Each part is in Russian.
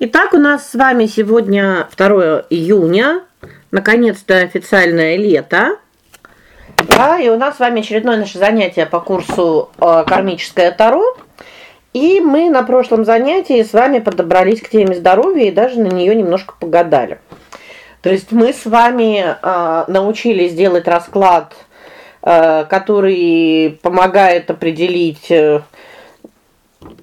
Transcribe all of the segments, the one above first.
Итак, у нас с вами сегодня 2 июня. Наконец-то официальное лето. Да, и у нас с вами очередное наше занятие по курсу э, кармическое таро. И мы на прошлом занятии с вами подобрались к теме здоровья и даже на нее немножко погадали. То есть мы с вами э, научились делать расклад, э, который помогает определить э,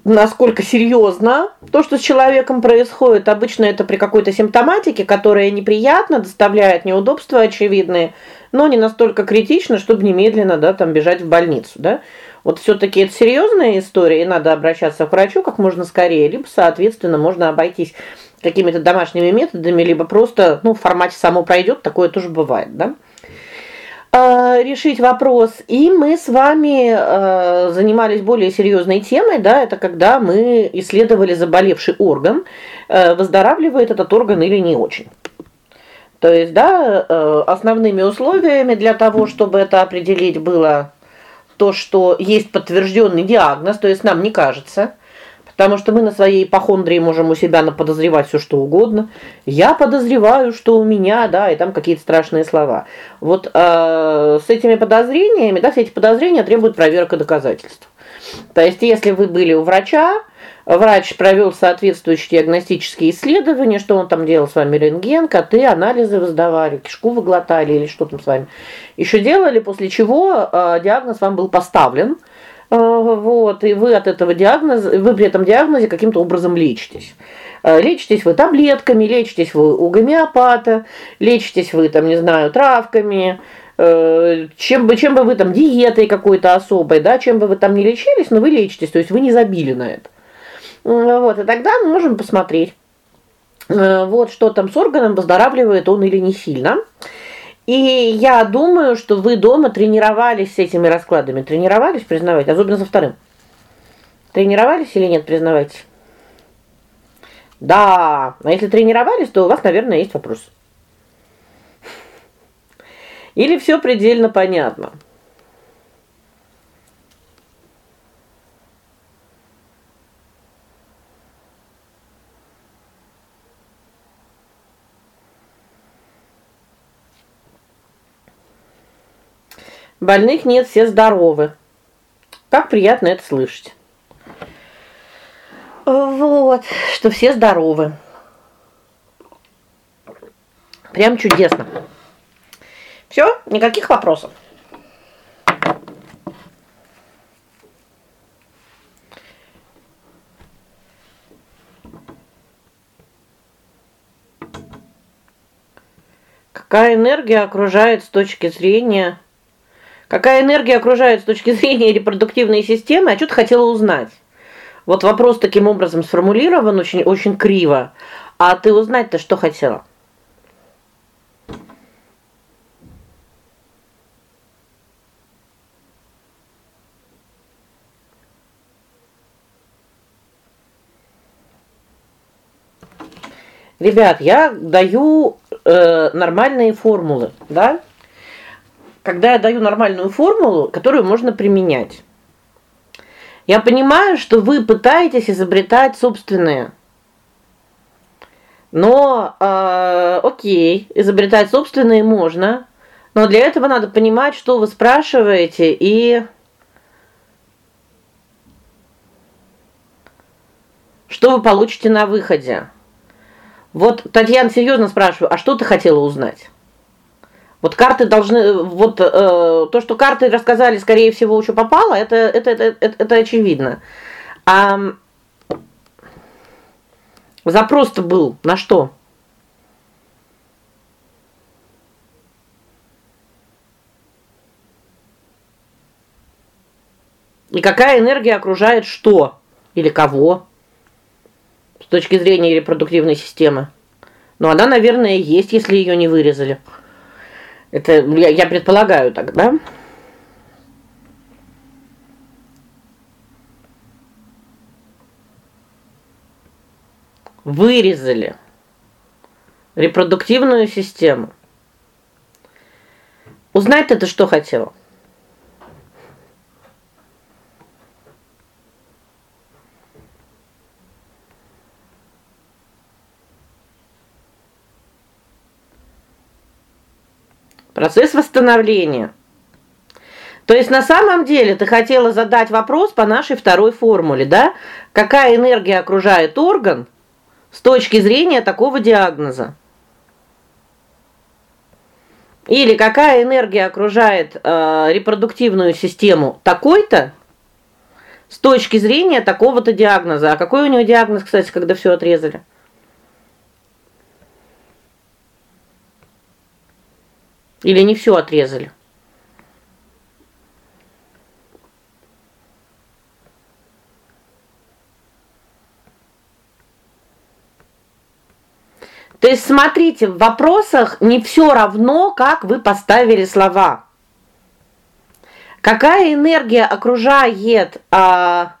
насколько серьезно то, что с человеком происходит. Обычно это при какой-то симптоматике, которая неприятна, доставляет неудобства очевидные, но не настолько критично, чтобы немедленно, да, там бежать в больницу, да? Вот все таки это серьезная история, и надо обращаться к врачу как можно скорее, либо, соответственно, можно обойтись какими-то домашними методами, либо просто, ну, в формате само пройдет, такое тоже бывает, да? Э, решить вопрос. И мы с вами э, занимались более серьезной темой, да, это когда мы исследовали заболевший орган, э, выздоравливает этот орган или не очень. То есть, да, э, основными условиями для того, чтобы это определить было то, что есть подтвержденный диагноз, то есть нам не кажется, Потому что мы на своей ипохондрии можем у себя наподозревать все что угодно. Я подозреваю, что у меня, да, и там какие-то страшные слова. Вот э, с этими подозрениями, да, все эти подозрения требуют проверка доказательств. То есть, если вы были у врача, врач провел соответствующие диагностические исследования, что он там делал с вами рентген, КТ, анализы вы сдавали, кишку вы глотали или что там с вами еще делали, после чего э, диагноз вам был поставлен. Э, вот, и вы от этого диагноза, вы при этом диагнозе каким-то образом лечитесь. Э, лечитесь вы таблетками, лечитесь вы у гомеопата, лечитесь вы там, не знаю, травками, э, чем бы чем бы вы там диетой какой-то особой, да, чем бы вы там не лечились, но вы лечитесь, то есть вы не забили на это. Вот, и тогда мы можем посмотреть. Вот что там с органом, выздоравливает он или не сильно. И я думаю, что вы дома тренировались с этими раскладами. Тренировались, признавайте, особенно со вторым. Тренировались или нет, признавайте? Да. А если тренировались, то у вас, наверное, есть вопрос. Или все предельно понятно? Больных нет, все здоровы. Как приятно это слышать. Вот, что все здоровы. Прям чудесно. Все, никаких вопросов. Какая энергия окружает с точки зрения Какая энергия окружает с точки зрения репродуктивной системы? А что ты хотела узнать? Вот вопрос таким образом сформулирован очень очень криво. А ты узнать-то что хотела? Ребят, я даю э, нормальные формулы, да? Когда я даю нормальную формулу, которую можно применять. Я понимаю, что вы пытаетесь изобретать собственные. Но э, о'кей, изобретать собственные можно, но для этого надо понимать, что вы спрашиваете и что вы получите на выходе. Вот Татьяна серьезно спрашиваю: "А что ты хотела узнать?" Вот карты должны вот э, то, что карты рассказали, скорее всего, еще попало, это это это это, это очевидно. А запрос-то был на что? И какая энергия окружает что или кого с точки зрения репродуктивной системы? Ну, она, наверное, есть, если ее не вырезали. Это я, я предполагаю так, да? Вырезали репродуктивную систему. Узнать это что хотел? Процесс восстановления. То есть на самом деле ты хотела задать вопрос по нашей второй формуле, да? Какая энергия окружает орган с точки зрения такого диагноза? Или какая энергия окружает э, репродуктивную систему такой-то с точки зрения такого-то диагноза? А какой у него диагноз, кстати, когда все отрезали? Или не все отрезали? То есть смотрите, в вопросах не все равно, как вы поставили слова. Какая энергия окружает а,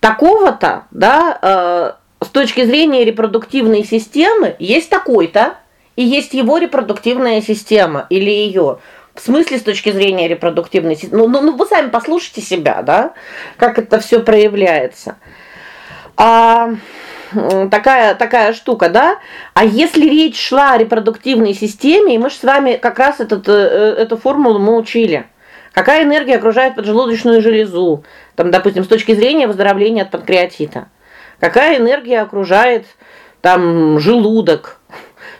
такого-то, да, а, с точки зрения репродуктивной системы, есть такой-то, и есть его репродуктивная система или ее. В смысле с точки зрения репродуктивной. Ну, ну, ну вы сами послушайте себя, да? Как это все проявляется. А такая такая штука, да? А если речь шла о репродуктивной системе, и мы же с вами как раз этот э, эту формулу мы учили. Какая энергия окружает поджелудочную железу? Там, допустим, с точки зрения выздоровления от панкреатита. Какая энергия окружает там желудок?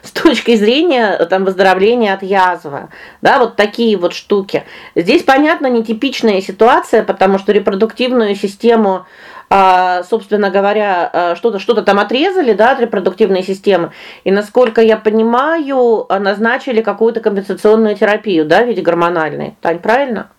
С точки зрения там выздоровления от язвы. Да, вот такие вот штуки. Здесь понятно нетипичная ситуация, потому что репродуктивную систему а, собственно говоря, а, что-то что-то там отрезали, да, от репродуктивной системы. И насколько я понимаю, назначили какую-то компенсационную терапию, да, в виде гормональной. Тань, правильно?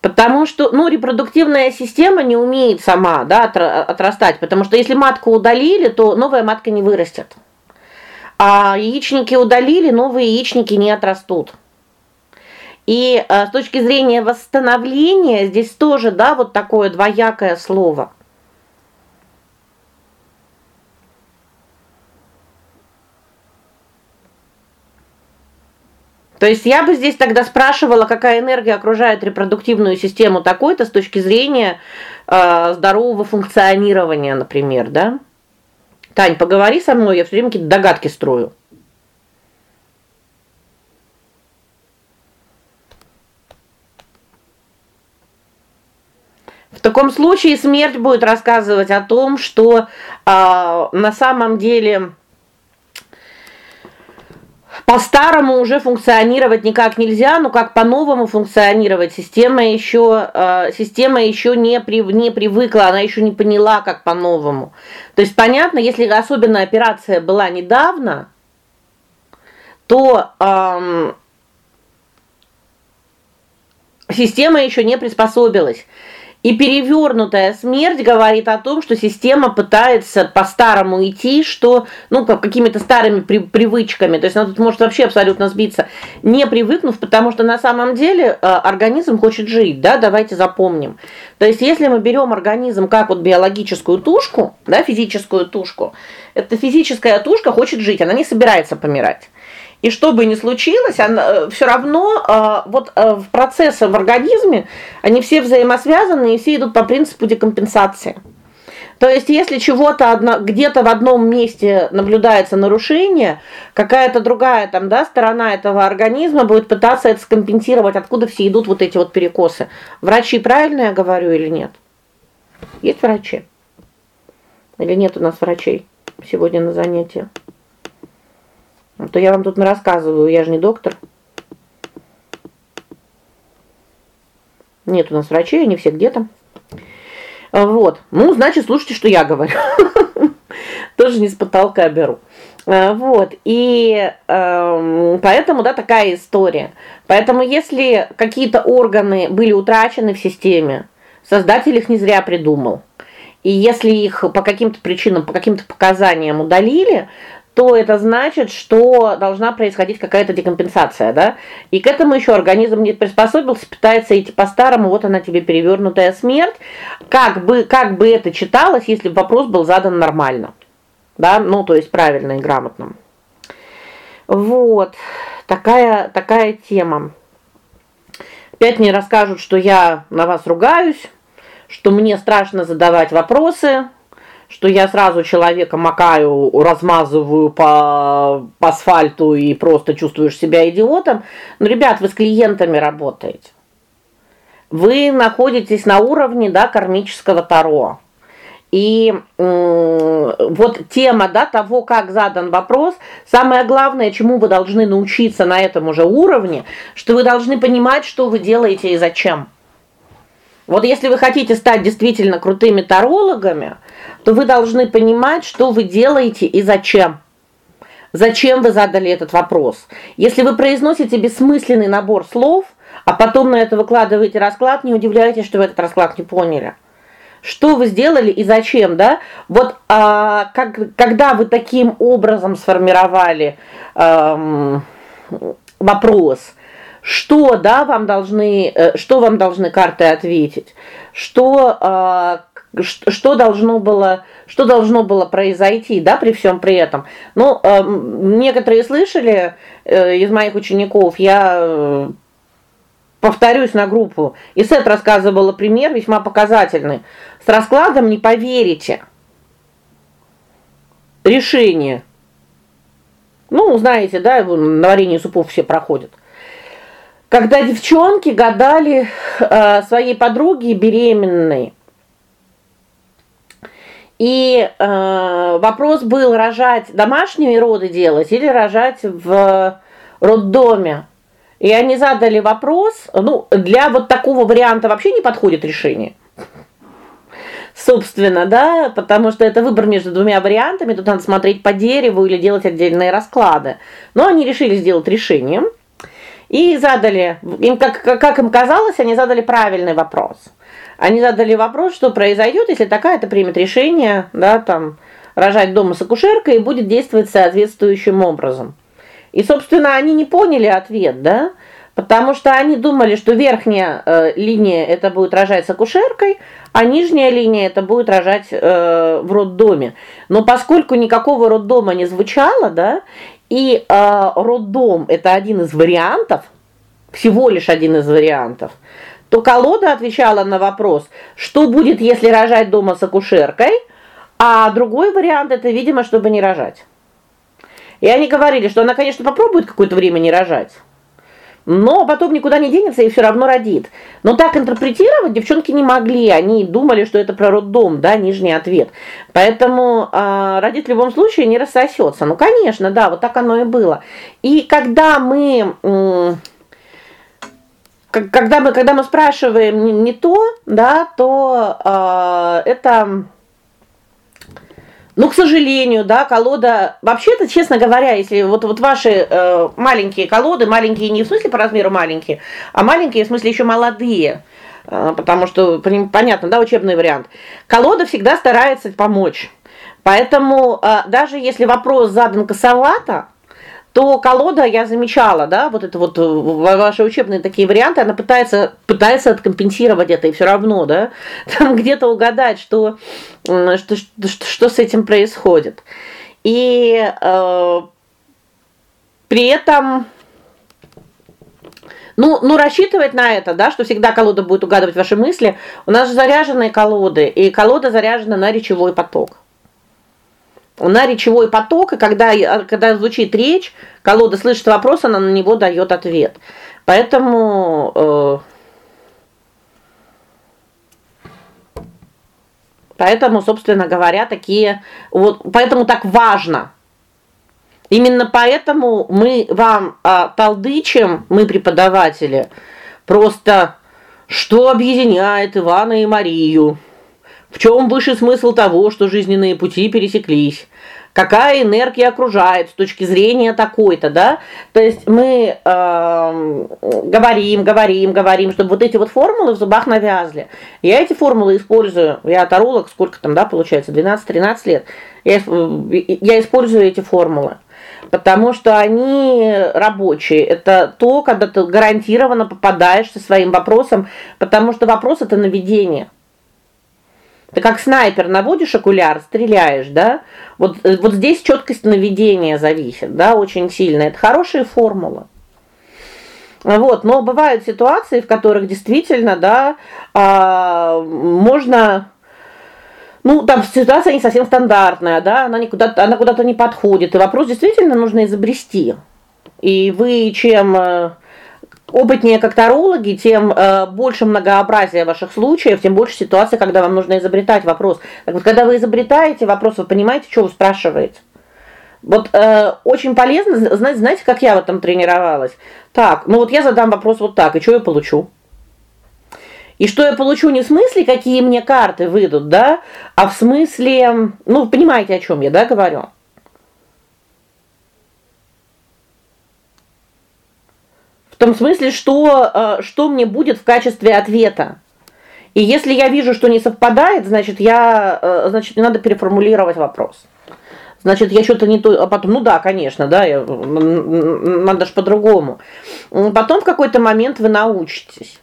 Потому что, ну, репродуктивная система не умеет сама, да, отрастать, потому что если матку удалили, то новая матка не вырастет. А яичники удалили, новые яичники не отрастут. И а, с точки зрения восстановления здесь тоже, да, вот такое двоякое слово. То есть я бы здесь тогда спрашивала, какая энергия окружает репродуктивную систему такой-то с точки зрения э, здорового функционирования, например, да? Тань, поговори со мной, я все время какие-то догадки строю. В таком случае смерть будет рассказывать о том, что а, на самом деле по-старому уже функционировать никак нельзя, но как по-новому функционировать система еще э, система еще не при, не привыкла, она еще не поняла, как по-новому. То есть понятно, если особенно операция была недавно, то эм, система еще не приспособилась. И перевернутая смерть говорит о том, что система пытается по-старому идти, что, ну, как какими-то старыми при, привычками. То есть она тут может вообще абсолютно сбиться, не привыкнув, потому что на самом деле э, организм хочет жить, да, давайте запомним. То есть если мы берем организм как вот биологическую тушку, да, физическую тушку, эта физическая тушка хочет жить, она не собирается помирать. И что бы ни случилось, она э, все равно э, вот э, в процессы в организме, они все взаимосвязаны и все идут по принципу декомпенсации. То есть если чего-то где-то в одном месте наблюдается нарушение, какая-то другая там, да, сторона этого организма будет пытаться это скомпенсировать, откуда все идут вот эти вот перекосы. Врачи правильно я говорю или нет? Есть врачи? Или нет у нас врачей сегодня на занятии? А то я вам тут рассказываю, я же не доктор. Нет у нас врачей, они все где-то. Вот. Ну, значит, слушайте, что я говорю. Тоже не с потолка беру. А, вот. И э, поэтому, да, такая история. Поэтому если какие-то органы были утрачены в системе, создатель их не зря придумал. И если их по каким-то причинам, по каким-то показаниям удалили, то это значит, что должна происходить какая-то декомпенсация, да? И к этому еще организм не приспособился, пытается идти по-старому, вот она тебе перевернутая смерть. Как бы как бы это читалось, если бы вопрос был задан нормально. Да? Ну, то есть правильно и грамотно. Вот. Такая такая тема. Опять мне расскажут, что я на вас ругаюсь, что мне страшно задавать вопросы, что я сразу человека макаю, размазываю по, по асфальту и просто чувствуешь себя идиотом. Но, ребят, вы с клиентами работаете. Вы находитесь на уровне, да, кармического таро. И вот тема, да, того, как задан вопрос, самое главное, чему вы должны научиться на этом уже уровне, что вы должны понимать, что вы делаете и зачем. Вот если вы хотите стать действительно крутыми тарологами, то вы должны понимать, что вы делаете и зачем. Зачем вы задали этот вопрос? Если вы произносите бессмысленный набор слов, а потом на это выкладываете расклад, не удивляйтесь, что вы этот расклад не поняли. Что вы сделали и зачем, да? Вот а, как когда вы таким образом сформировали эм, вопрос, что, да, вам должны э, что вам должны карты ответить? Что э, что должно было что должно было произойти, да, при всем при этом. Ну, э, некоторые слышали э, из моих учеников, я повторюсь на группу. И Сет рассказывала пример весьма показательный. С раскладом не поверите. Решение. Ну, знаете, да, на варенье супов все проходят. Когда девчонки гадали э, своей подруге беременной. И э, вопрос был рожать домашние роды делать или рожать в роддоме. И они задали вопрос, ну, для вот такого варианта вообще не подходит решение. Собственно, да, потому что это выбор между двумя вариантами, тут надо смотреть по дереву или делать отдельные расклады. Но они решили сделать решением и задали им как как им казалось, они задали правильный вопрос. Они задали вопрос, что произойдет, если такая-то примет решение, да, там рожать дома с акушеркой и будет действовать соответствующим образом. И, собственно, они не поняли ответ, да? Потому что они думали, что верхняя э, линия это будет рожать с акушеркой, а нижняя линия это будет рожать э, в роддоме. Но поскольку никакого роддома не звучало, да, и э, роддом это один из вариантов, всего лишь один из вариантов, то колода отвечала на вопрос: что будет, если рожать дома с акушеркой? А другой вариант это, видимо, чтобы не рожать. И они говорили, что она, конечно, попробует какое-то время не рожать. Но потом никуда не денется и все равно родит. Но так интерпретировать девчонки не могли. Они думали, что это про роддом, да, нижний ответ. Поэтому э, родит в любом случае не рассосется. Ну, конечно, да, вот так оно и было. И когда мы э, когда мы когда мы спрашиваем не, не то, да, то э, это ну, к сожалению, да, колода вообще-то, честно говоря, если вот вот ваши э, маленькие колоды, маленькие не в смысле по размеру маленькие, а маленькие в смысле еще молодые, э, потому что понятно, да, учебный вариант. Колода всегда старается помочь. Поэтому э, даже если вопрос задан косовато, то колода я замечала, да, вот это вот э, ваши учебные такие варианты, она пытается пытается откомпенсировать это и все равно, да, там где-то угадать, что что что, что с этим происходит. И э, при этом ну, ну рассчитывать на это, да, что всегда колода будет угадывать ваши мысли. У нас же заряженные колоды, и колода заряжена на речевой поток на речевой поток, и когда когда звучит речь, колода слышит вопрос, она на него дает ответ. Поэтому э, Поэтому, собственно говоря, такие вот поэтому так важно. Именно поэтому мы вам а, толдычим, мы преподаватели, просто что объединяет Ивана и Марию. В чем высший смысл того, что жизненные пути пересеклись? Какая энергия окружает с точки зрения такой-то, да? То есть мы э, говорим, говорим, говорим, чтобы вот эти вот формулы в зубах навязли. Я эти формулы использую. Я таролог, сколько там, да, получается, 12-13 лет. Я я использую эти формулы потому что они рабочие. Это то, когда ты гарантированно попадаешь со своим вопросом, потому что вопрос это наведение. Ты как снайпер наводишь окуляр, стреляешь, да? Вот э, вот здесь четкость наведения зависит, да, очень сильно. Это хорошие формулы. Вот, но бывают ситуации, в которых действительно, да, а, можно ну, там ситуация не совсем стандартная, да, она никуда она куда-то не подходит. И вопрос действительно нужно изобрести. И вы чем э, опытнее как тарологи, тем э, больше многообразия ваших случаев, тем больше ситуаций, когда вам нужно изобретать вопрос. Так вот, когда вы изобретаете вопрос, вы понимаете, что вы спрашиваете. Вот э, очень полезно, знаете, знаете, как я в этом тренировалась. Так, ну вот я задам вопрос вот так, и что я получу? И что я получу не в смысле, какие мне карты выйдут, да, а в смысле, ну, понимаете, о чем я, да, говорю? В том смысле, что э, что мне будет в качестве ответа. И если я вижу, что не совпадает, значит, я э, значит, мне надо переформулировать вопрос. Значит, я что-то не то, а потом, ну да, конечно, да, я, надо ж по-другому. Потом в какой-то момент вы научитесь.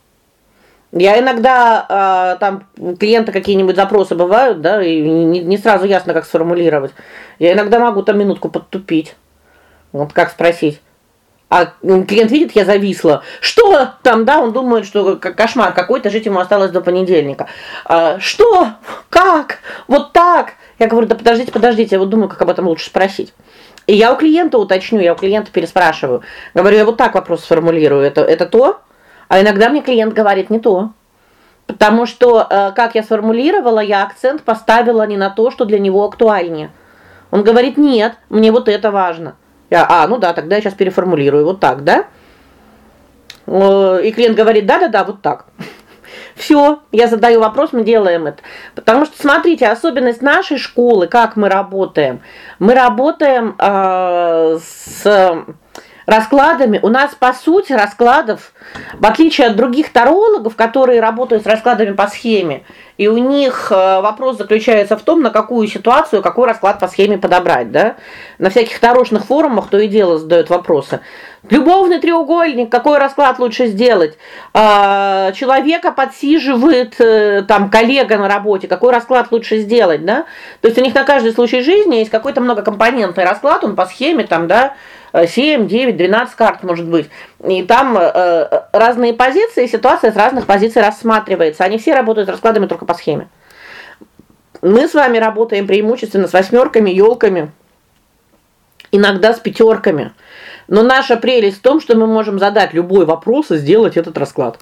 Я иногда э, там клиента какие-нибудь запросы бывают, да, и не, не сразу ясно, как сформулировать. Я иногда могу там минутку подтупить. Вот как спросить? А клиент видит, я зависла. Что там, да, он думает, что кошмар какой-то, жить ему осталось до понедельника. А, что? Как? Вот так? Я говорю: "Да подождите, подождите, я вот думаю, как об этом лучше спросить". И я у клиента уточню, я у клиента переспрашиваю. Говорю: "Я вот так вопрос сформулирую. Это это то?" А иногда мне клиент говорит не то. Потому что, э, как я сформулировала, я акцент поставила не на то, что для него актуальнее. Он говорит: "Нет, мне вот это важно". Я: "А, ну да, тогда я сейчас переформулирую вот так, да?" И клиент говорит: "Да-да-да, вот так". Все, я задаю вопрос, мы делаем это. Потому что смотрите, особенность нашей школы, как мы работаем. Мы работаем э, с раскладами. У нас по сути раскладов, в отличие от других тарологов, которые работают с раскладами по схеме, и у них э, вопрос заключается в том, на какую ситуацию какой расклад по схеме подобрать, да? На всяких тарошных форумах то и дело задают вопросы. Любовный треугольник, какой расклад лучше сделать? А, человека подсиживает э, там коллега на работе, какой расклад лучше сделать, да? То есть у них на каждый случай жизни есть какой-то многокомпонентный расклад, он по схеме там, да, 7, 9, 12 карт может быть. И там э, разные позиции, ситуация с разных позиций рассматривается. Они все работают раскладами только по схеме. Мы с вами работаем преимущественно с восьмерками, елками, иногда с пятерками. Но наша прелесть в том, что мы можем задать любой вопрос и сделать этот расклад.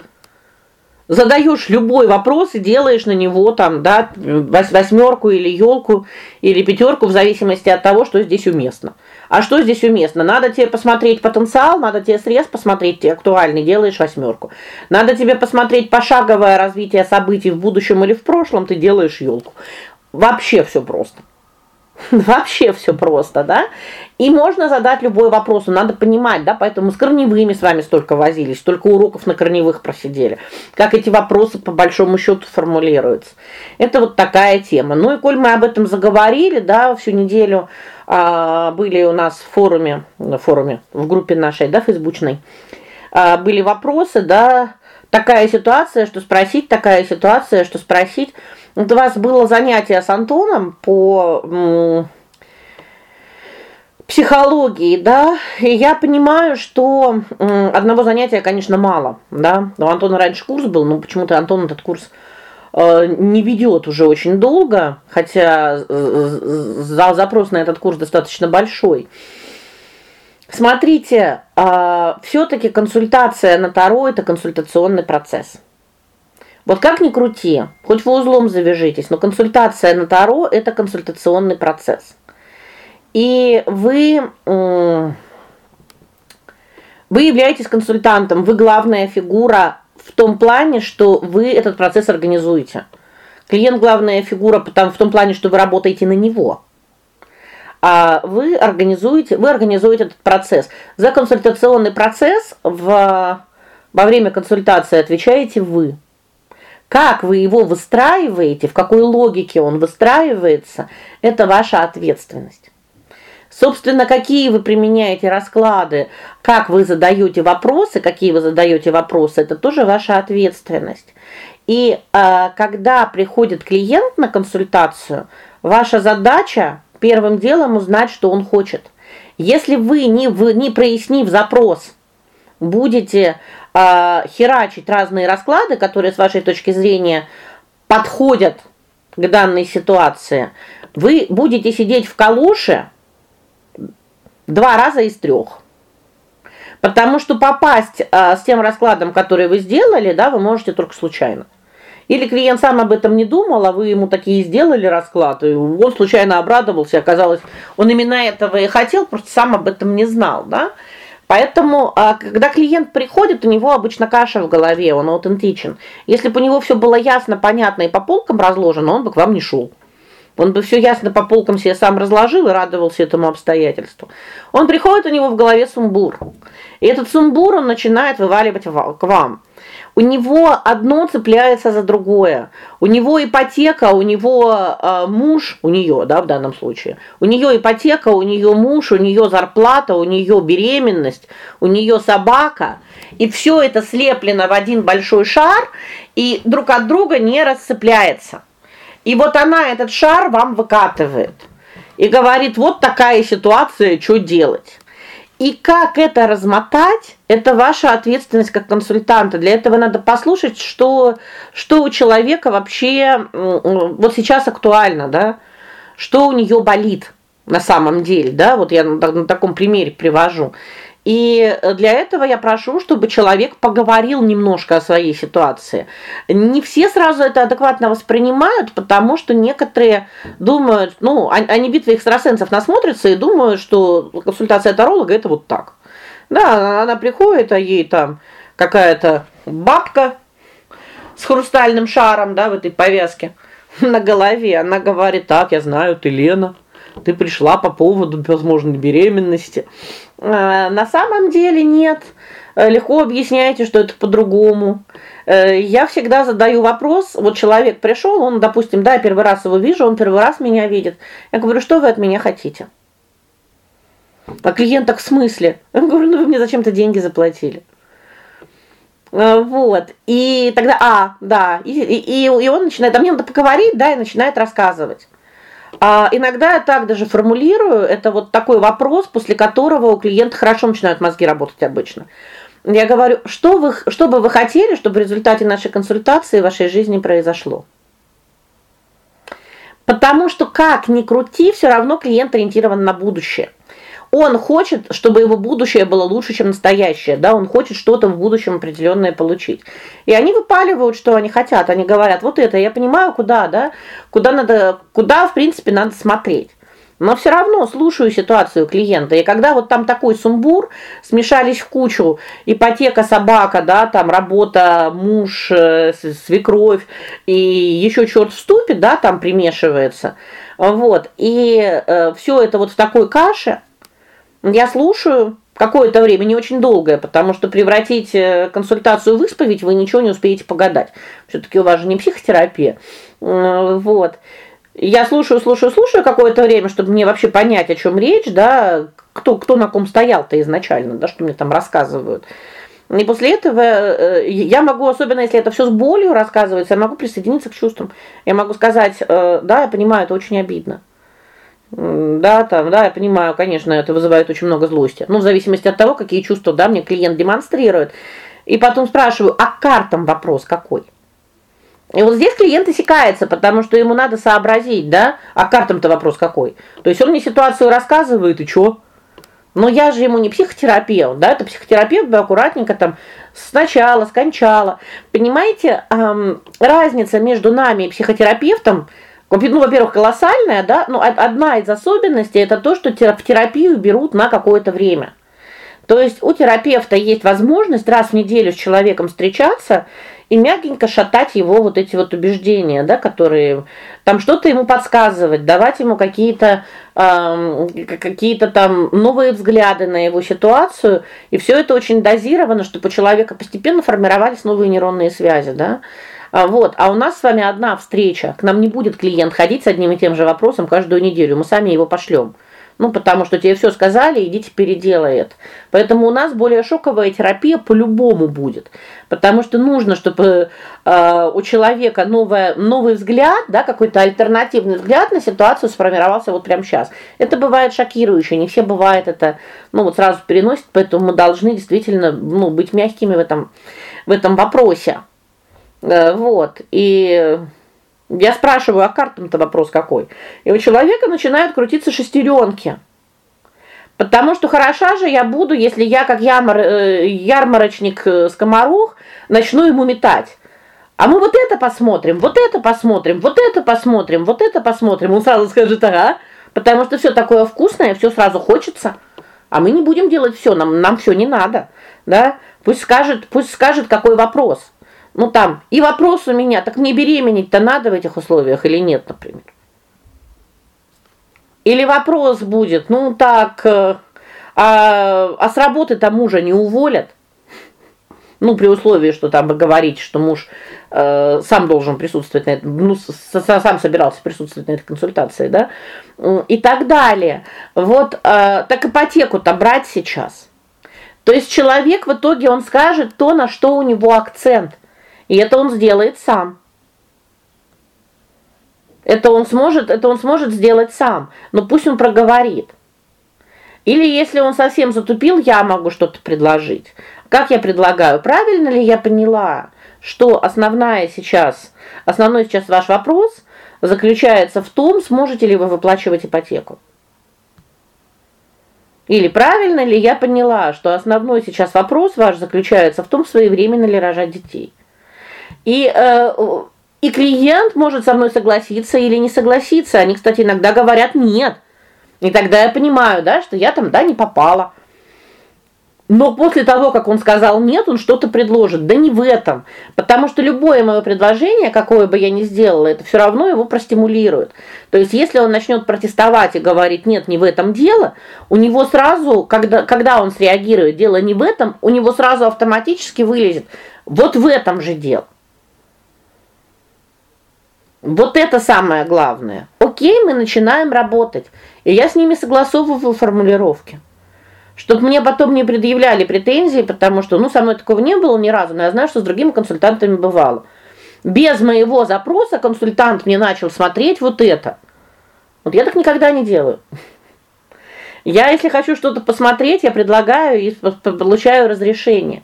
Задаешь любой вопрос и делаешь на него там, да, восьмерку или елку или пятерку в зависимости от того, что здесь уместно. А что здесь уместно? Надо тебе посмотреть потенциал, надо тебе срез посмотреть актуальный, делаешь восьмерку. Надо тебе посмотреть пошаговое развитие событий в будущем или в прошлом, ты делаешь елку. Вообще все просто. Вообще все просто, да? И можно задать любой вопрос, надо понимать, да, поэтому с корневыми с вами столько возились, столько уроков на корневых просидели. Как эти вопросы по большому счету формулируются. Это вот такая тема. Ну и коль мы об этом заговорили, да, всю неделю были у нас в форуме, на форуме, в группе нашей, да, фейсбучной. А, были вопросы, да, такая ситуация, что спросить, такая ситуация, что спросить. Вот у вас было занятие с Антоном по психологии, да? И я понимаю, что одного занятия, конечно, мало, да? У Антона раньше курс был, но почему-то Антон этот курс не ведет уже очень долго, хотя запрос на этот курс достаточно большой. Смотрите, а, все таки консультация на Таро это консультационный процесс. Вот как ни крути, хоть вы узлом завяжитесь, но консультация на Таро это консультационный процесс. И вы вы являетесь консультантом, вы главная фигура в том плане, что вы этот процесс организуете. Клиент главная фигура потому в том плане, что вы работаете на него а вы организуете, вы организуете этот процесс. За консультационный процесс в во время консультации отвечаете вы. Как вы его выстраиваете, в какой логике он выстраивается это ваша ответственность. Собственно, какие вы применяете расклады, как вы задаете вопросы, какие вы задаете вопросы это тоже ваша ответственность. И э, когда приходит клиент на консультацию, ваша задача первым делом узнать, что он хочет. Если вы не вы не прояснив запрос, будете э, херачить разные расклады, которые с вашей точки зрения подходят к данной ситуации, вы будете сидеть в калоше два раза из трех. Потому что попасть а, с тем раскладом, который вы сделали, да, вы можете только случайно. Или клиент сам об этом не думал, а вы ему такие сделали расклад, и он случайно обрадовался, оказалось, он именно этого и хотел, просто сам об этом не знал, да? Поэтому, а, когда клиент приходит, у него обычно каша в голове, он аутентичен. Если бы у него все было ясно, понятно и по полкам разложено, он бы к вам не шел. Он бы все ясно по полкам себе сам разложил и радовался этому обстоятельству. Он приходит, у него в голове сумбур. И этот сумбур он начинает вываливать к вам. У него одно цепляется за другое. У него ипотека, у него э, муж, у нее, да, в данном случае. У нее ипотека, у нее муж, у нее зарплата, у нее беременность, у нее собака. И все это слеплено в один большой шар и друг от друга не расцепляется. И вот она этот шар вам выкатывает и говорит: "Вот такая ситуация, что делать?" И как это размотать это ваша ответственность как консультанта. Для этого надо послушать, что что у человека вообще вот сейчас актуально, да? Что у нее болит на самом деле, да? Вот я на, таком примере привожу. И для этого я прошу, чтобы человек поговорил немножко о своей ситуации. Не все сразу это адекватно воспринимают, потому что некоторые думают, ну, они битвы экстрасенсов насмотрятся и думают, что консультация таролога это вот так. Да, она приходит, а ей там какая-то бабка с хрустальным шаром, да, в этой повязке на голове. Она говорит: "Так, я знаю, ты Лена. Ты пришла по поводу возможной беременности". А, на самом деле нет. Легко объясняете, что это по-другому. Э, я всегда задаю вопрос: вот человек пришел, он, допустим, да, первый раз его вижу, он первый раз меня видит. Я говорю: "Что вы от меня хотите?" А клиент так в смысле? Я говорю: "Ну вы мне зачем-то деньги заплатили". А, вот. И тогда а, да, и и и он начинает, а мне надо поговорить, да, и начинает рассказывать. А иногда я так даже формулирую, это вот такой вопрос, после которого у клиента хорошо начинают мозги работать обычно. Я говорю: "Что вы что бы вы хотели, чтобы в результате нашей консультации в вашей жизни произошло?" Потому что как ни крути, все равно клиент ориентирован на будущее. Он хочет, чтобы его будущее было лучше, чем настоящее, да, он хочет что-то в будущем определенное получить. И они выпаливают, что они хотят. Они говорят: "Вот это, я понимаю, куда, да? Куда надо, куда, в принципе, надо смотреть". Но все равно слушаю ситуацию клиента. И когда вот там такой сумбур, смешались в кучу ипотека, собака, да, там работа, муж, э, свекровь и еще черт вступит, да, там примешивается. Вот. И э, все это вот в такой каше я слушаю какое-то время, не очень долгое, потому что превратить э, консультацию в исповедь вы ничего не успеете погадать. все таки у вас же не психотерапия. Вот. Я слушаю, слушаю, слушаю какое-то время, чтобы мне вообще понять, о чем речь, да, кто кто на ком стоял-то изначально, да, что мне там рассказывают. И после этого э, я могу, особенно если это все с болью рассказывается, я могу присоединиться к чувствам. Я могу сказать: э, "Да, я понимаю, это очень обидно". Да, там, да, я понимаю, конечно, это вызывает очень много злости. Ну, в зависимости от того, какие чувства, да, мне клиент демонстрирует. И потом спрашиваю: "А картам вопрос какой?" И вот здесь клиент осекается, потому что ему надо сообразить, да? А картам-то вопрос какой? То есть он мне ситуацию рассказывает, и что? Но я же ему не психотерапевт, да? Это психотерапевт бы аккуратненько там сначала, скончала. Понимаете, эм, разница между нами и психотерапевтом ну, во-первых, колоссальная, да? Но одна из особенностей это то, что в терапию берут на какое-то время. То есть у терапевта есть возможность раз в неделю с человеком встречаться и мягенько шатать его вот эти вот убеждения, да, которые там что-то ему подсказывать, давать ему какие-то э, какие-то там новые взгляды на его ситуацию, и все это очень дозировано, чтобы у человека постепенно формировались новые нейронные связи, да? А, вот, а у нас с вами одна встреча. К нам не будет клиент ходить с одним и тем же вопросом каждую неделю. Мы сами его пошлем. Ну, потому что тебе все сказали, идите переделай это. Поэтому у нас более шоковая терапия по-любому будет. Потому что нужно, чтобы э, у человека новое, новый взгляд, да, какой-то альтернативный взгляд на ситуацию сформировался вот прямо сейчас. Это бывает шокирующе, не все бывает это, ну, вот сразу переносит, поэтому мы должны действительно, ну, быть мягкими в этом в этом вопросе. Э, вот. И Я спрашиваю, а картам-то вопрос какой? И у человека начинают крутиться шестеренки. Потому что хороша же я буду, если я как ярмар, э, ярмарочник э, скоморох начну ему метать. А мы вот это посмотрим, вот это посмотрим, вот это посмотрим, вот это посмотрим. Он сразу скажет: "Ага", потому что все такое вкусное, все сразу хочется. А мы не будем делать все, нам нам все не надо, да? Пусть скажет, пусть скажет, какой вопрос. Ну там, и вопрос у меня: так мне беременеть-то надо в этих условиях или нет, например? Или вопрос будет: "Ну так, э, а а с работы-то мужа не уволят?" Ну, при условии, что там вы говорите, что муж э, сам должен присутствовать на этом, ну, сам собирался присутствовать на этой консультации, да? И так далее. Вот, э, так ипотеку-то брать сейчас. То есть человек в итоге он скажет то, на что у него акцент. И это он сделает сам. Это он сможет, это он сможет сделать сам. Но пусть он проговорит. Или если он совсем затупил, я могу что-то предложить. Как я предлагаю? Правильно ли я поняла, что основная сейчас, основной сейчас ваш вопрос заключается в том, сможете ли вы выплачивать ипотеку? Или правильно ли я поняла, что основной сейчас вопрос ваш заключается в том, своевременно ли рожать детей? И э, и клиент может со мной согласиться или не согласиться. Они, кстати, иногда говорят нет. И тогда я понимаю, да, что я там да не попала. Но после того, как он сказал нет, он что-то предложит. Да не в этом, потому что любое мое предложение, какое бы я ни сделала, это все равно его простимулирует. То есть если он начнет протестовать и говорить: "Нет, не в этом дело", у него сразу, когда когда он среагирует, дело не в этом, у него сразу автоматически вылезет: "Вот в этом же дело". Вот это самое главное. О'кей, мы начинаем работать. И я с ними согласовываю формулировки чтобы мне потом не предъявляли претензии, потому что, ну, со мной такого не было ни разу, но я знаю, что с другими консультантами бывало. Без моего запроса консультант мне начал смотреть вот это. Вот я так никогда не делаю. Я, если хочу что-то посмотреть, я предлагаю и получаю разрешение.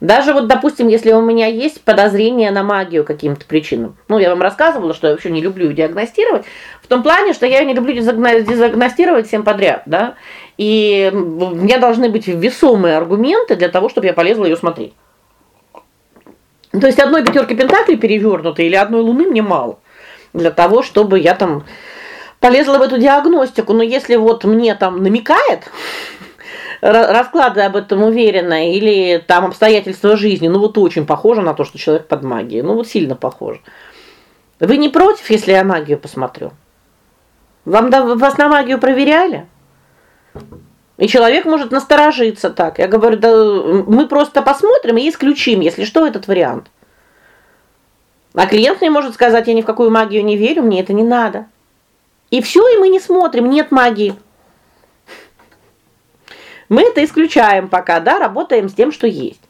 Даже вот, допустим, если у меня есть подозрение на магию каким-то причинам. Ну, я вам рассказывала, что я вообще не люблю диагностировать, в том плане, что я не люблю диагностировать всем подряд, да? И меня должны быть весомые аргументы для того, чтобы я полезла ее смотреть. То есть одной пятерки пентаклей перевернутой или одной луны мне мало для того, чтобы я там полезла в эту диагностику. Но если вот мне там намекает расклады об этом уверенно или там обстоятельства жизни, ну вот очень похоже на то, что человек под магией. Ну вот сильно похоже. Вы не против, если я магию посмотрю? Вам вас на магию проверяли? И человек может насторожиться так. Я говорю: "Да мы просто посмотрим и исключим, если что, этот вариант". А клиент мне может сказать: "Я ни в какую магию не верю, мне это не надо". И все, и мы не смотрим, нет магии. Мы это исключаем пока, да, работаем с тем, что есть.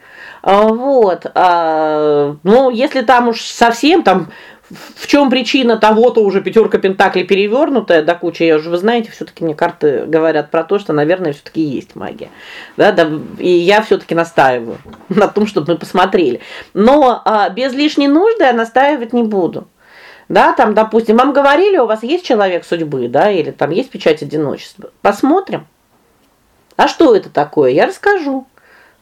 А, вот. А, ну, если там уж совсем там в чем причина того-то уже пятерка пентаклей перевернутая до кучи, я уже вы знаете, все таки мне карты говорят про то, что, наверное, все таки есть магия. Да, да, и я все таки настаиваю на том, чтобы мы посмотрели. Но а, без лишней нужды я настаивать не буду. Да, там, допустим, вам говорили, у вас есть человек судьбы, да, или там есть печать одиночества. Посмотрим. А что это такое? Я расскажу.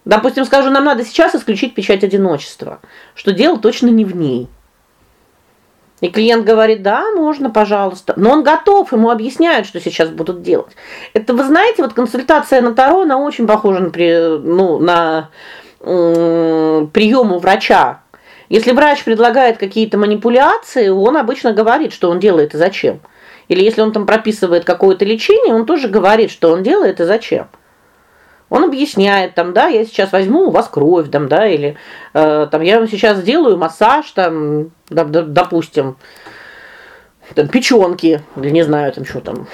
Допустим, скажу, нам надо сейчас исключить печать одиночества, что дело точно не в ней. И клиент говорит: "Да, можно, пожалуйста". Но он готов, ему объясняют, что сейчас будут делать. Это вы знаете, вот консультация на Таро, она очень похожа на ну, на прием у врача. Если врач предлагает какие-то манипуляции, он обычно говорит, что он делает и зачем. Или если он там прописывает какое-то лечение, он тоже говорит, что он делает и зачем. Он объясняет там, да, я сейчас возьму у вас кровь, там, да, или э, там я вам сейчас сделаю массаж, там, допустим, там печёнки, или не знаю, там что там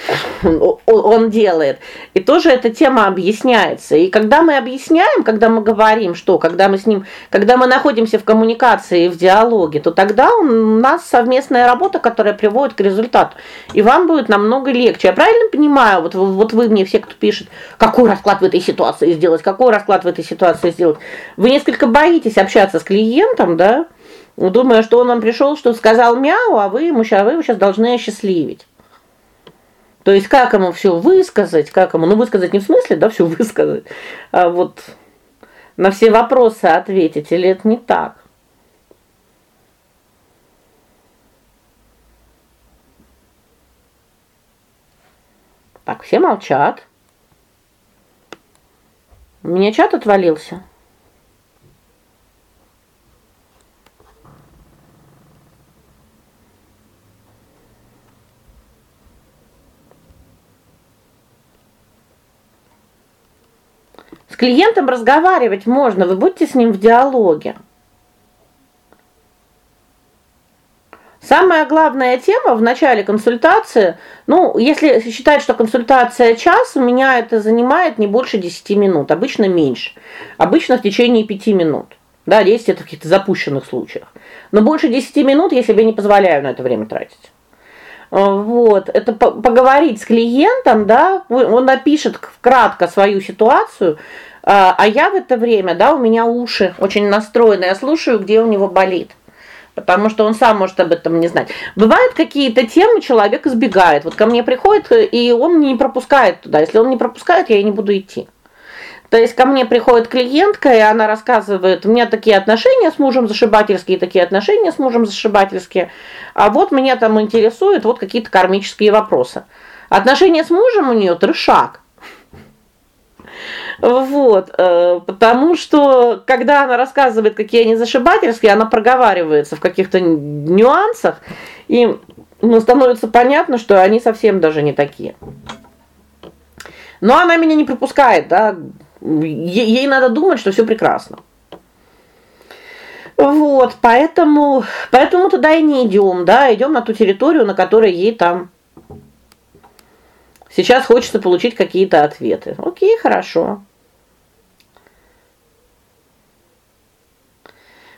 он, он делает. И тоже эта тема объясняется. И когда мы объясняем, когда мы говорим, что когда мы с ним, когда мы находимся в коммуникации, в диалоге, то тогда у нас совместная работа, которая приводит к результату. И вам будет намного легче. Я правильно понимаю? Вот вот вы мне все, кто пишет, какой расклад в этой ситуации сделать, какой расклад в этой ситуации сделать. Вы несколько боитесь общаться с клиентом, да? Думая, что он вам пришел, что сказал мяу, а вы ему сейчас вы его сейчас должны осчастливить. То есть как ему все высказать, как ему, ну высказать не в смысле, да, все высказать, а вот на все вопросы ответить, или это не так? Так, все молчат. У меня чат отвалился. Клиентом разговаривать можно, вы будьте с ним в диалоге. Самая главная тема в начале консультации, ну, если считать, что консультация час, у меня это занимает не больше 10 минут, обычно меньше. Обычно в течение 5 минут. Да, 10 это в каких-то запущенных случаях. Но больше 10 минут я себе не позволяю на это время тратить. А, вот, это поговорить с клиентом, да, он напишет кратко свою ситуацию, а, а я в это время, да, у меня уши очень настроены, я слушаю, где у него болит. Потому что он сам может об этом не знать. Бывают какие-то темы, человек избегает. Вот ко мне приходит, и он не пропускает туда. Если он не пропускает, я и не буду идти. То есть ко мне приходит клиентка, и она рассказывает: "У меня такие отношения с мужем зашибательские, такие отношения с мужем зашибательские. А вот меня там интересуют вот какие-то кармические вопросы". Отношения с мужем у нее трешак. Вот, э, потому что когда она рассказывает, какие они зашибательские, она проговаривается в каких-то нюансах, и ну становится понятно, что они совсем даже не такие. Но она меня не пропускает, да? Ей надо думать, что все прекрасно. Вот, поэтому поэтому туда и не идем, да, идем на ту территорию, на которой ей там сейчас хочется получить какие-то ответы. О'кей, хорошо.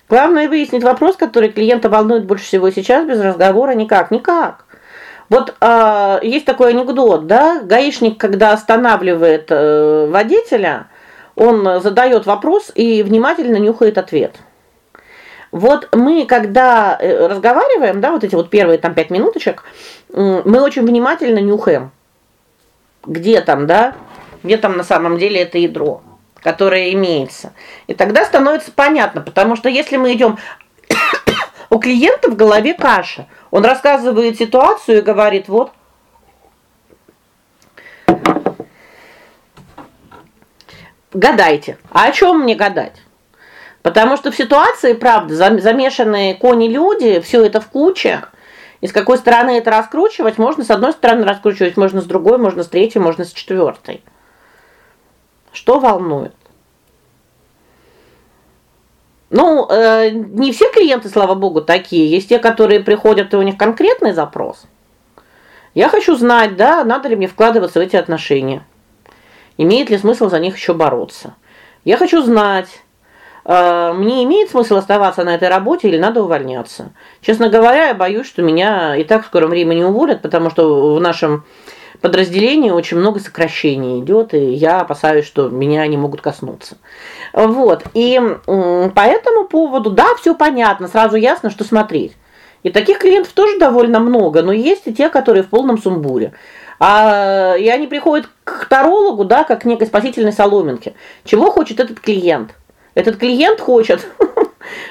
Главное выяснить вопрос, который клиента волнует больше всего сейчас без разговора никак, никак. Вот э, есть такой анекдот, да? Гаишник, когда останавливает э, водителя, он задает вопрос и внимательно нюхает ответ. Вот мы когда э, разговариваем, да, вот эти вот первые там пять минуточек, мы очень внимательно нюхаем. Где там, да? Где там на самом деле это ядро, которое имеется. И тогда становится понятно, потому что если мы идем у клиента в голове каша. Он рассказывает ситуацию и говорит: "Вот гадайте. А о чем мне гадать? Потому что в ситуации, правда, замешанные кони-люди, все это в куче. И с какой стороны это раскручивать? Можно с одной стороны раскручивать, можно с другой, можно с третьей, можно с четвертой. Что волнует? Ну, э, не все клиенты, слава богу, такие. Есть те, которые приходят, и у них конкретный запрос. Я хочу знать, да, надо ли мне вкладываться в эти отношения. Имеет ли смысл за них еще бороться? Я хочу знать, э, мне имеет смысл оставаться на этой работе или надо увольняться. Честно говоря, я боюсь, что меня и так в скором времени уволят, потому что в нашем подразделении очень много сокращений идет, и я опасаюсь, что меня они могут коснуться. Вот. И по этому поводу, да, все понятно, сразу ясно, что смотреть. И таких клиентов тоже довольно много, но есть и те, которые в полном сумбуре. А и они приходят к тарологу, да, как к некой спасительной соломинке. Чего хочет этот клиент? Этот клиент хочет,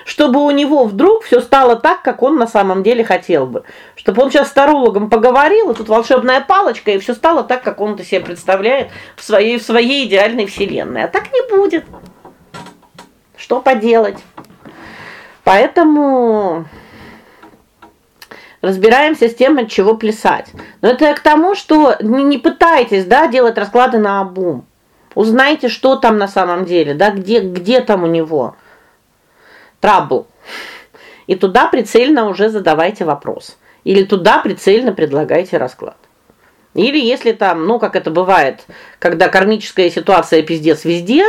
чтобы у него вдруг все стало так, как он на самом деле хотел бы. Чтобы он сейчас с тарологом поговорил, и тут волшебная палочка, и все стало так, как он это себе представляет в своей в своей идеальной вселенной. А так не будет. Что поделать? Поэтому разбираемся с тем, от чего плясать. Но это к тому, что не пытайтесь, да, делать расклады на обум. Узнайте, что там на самом деле, да, где где там у него трабл. И туда прицельно уже задавайте вопрос. Или туда прицельно предлагайте расклад. Или если там, ну, как это бывает, когда кармическая ситуация пиздец везде,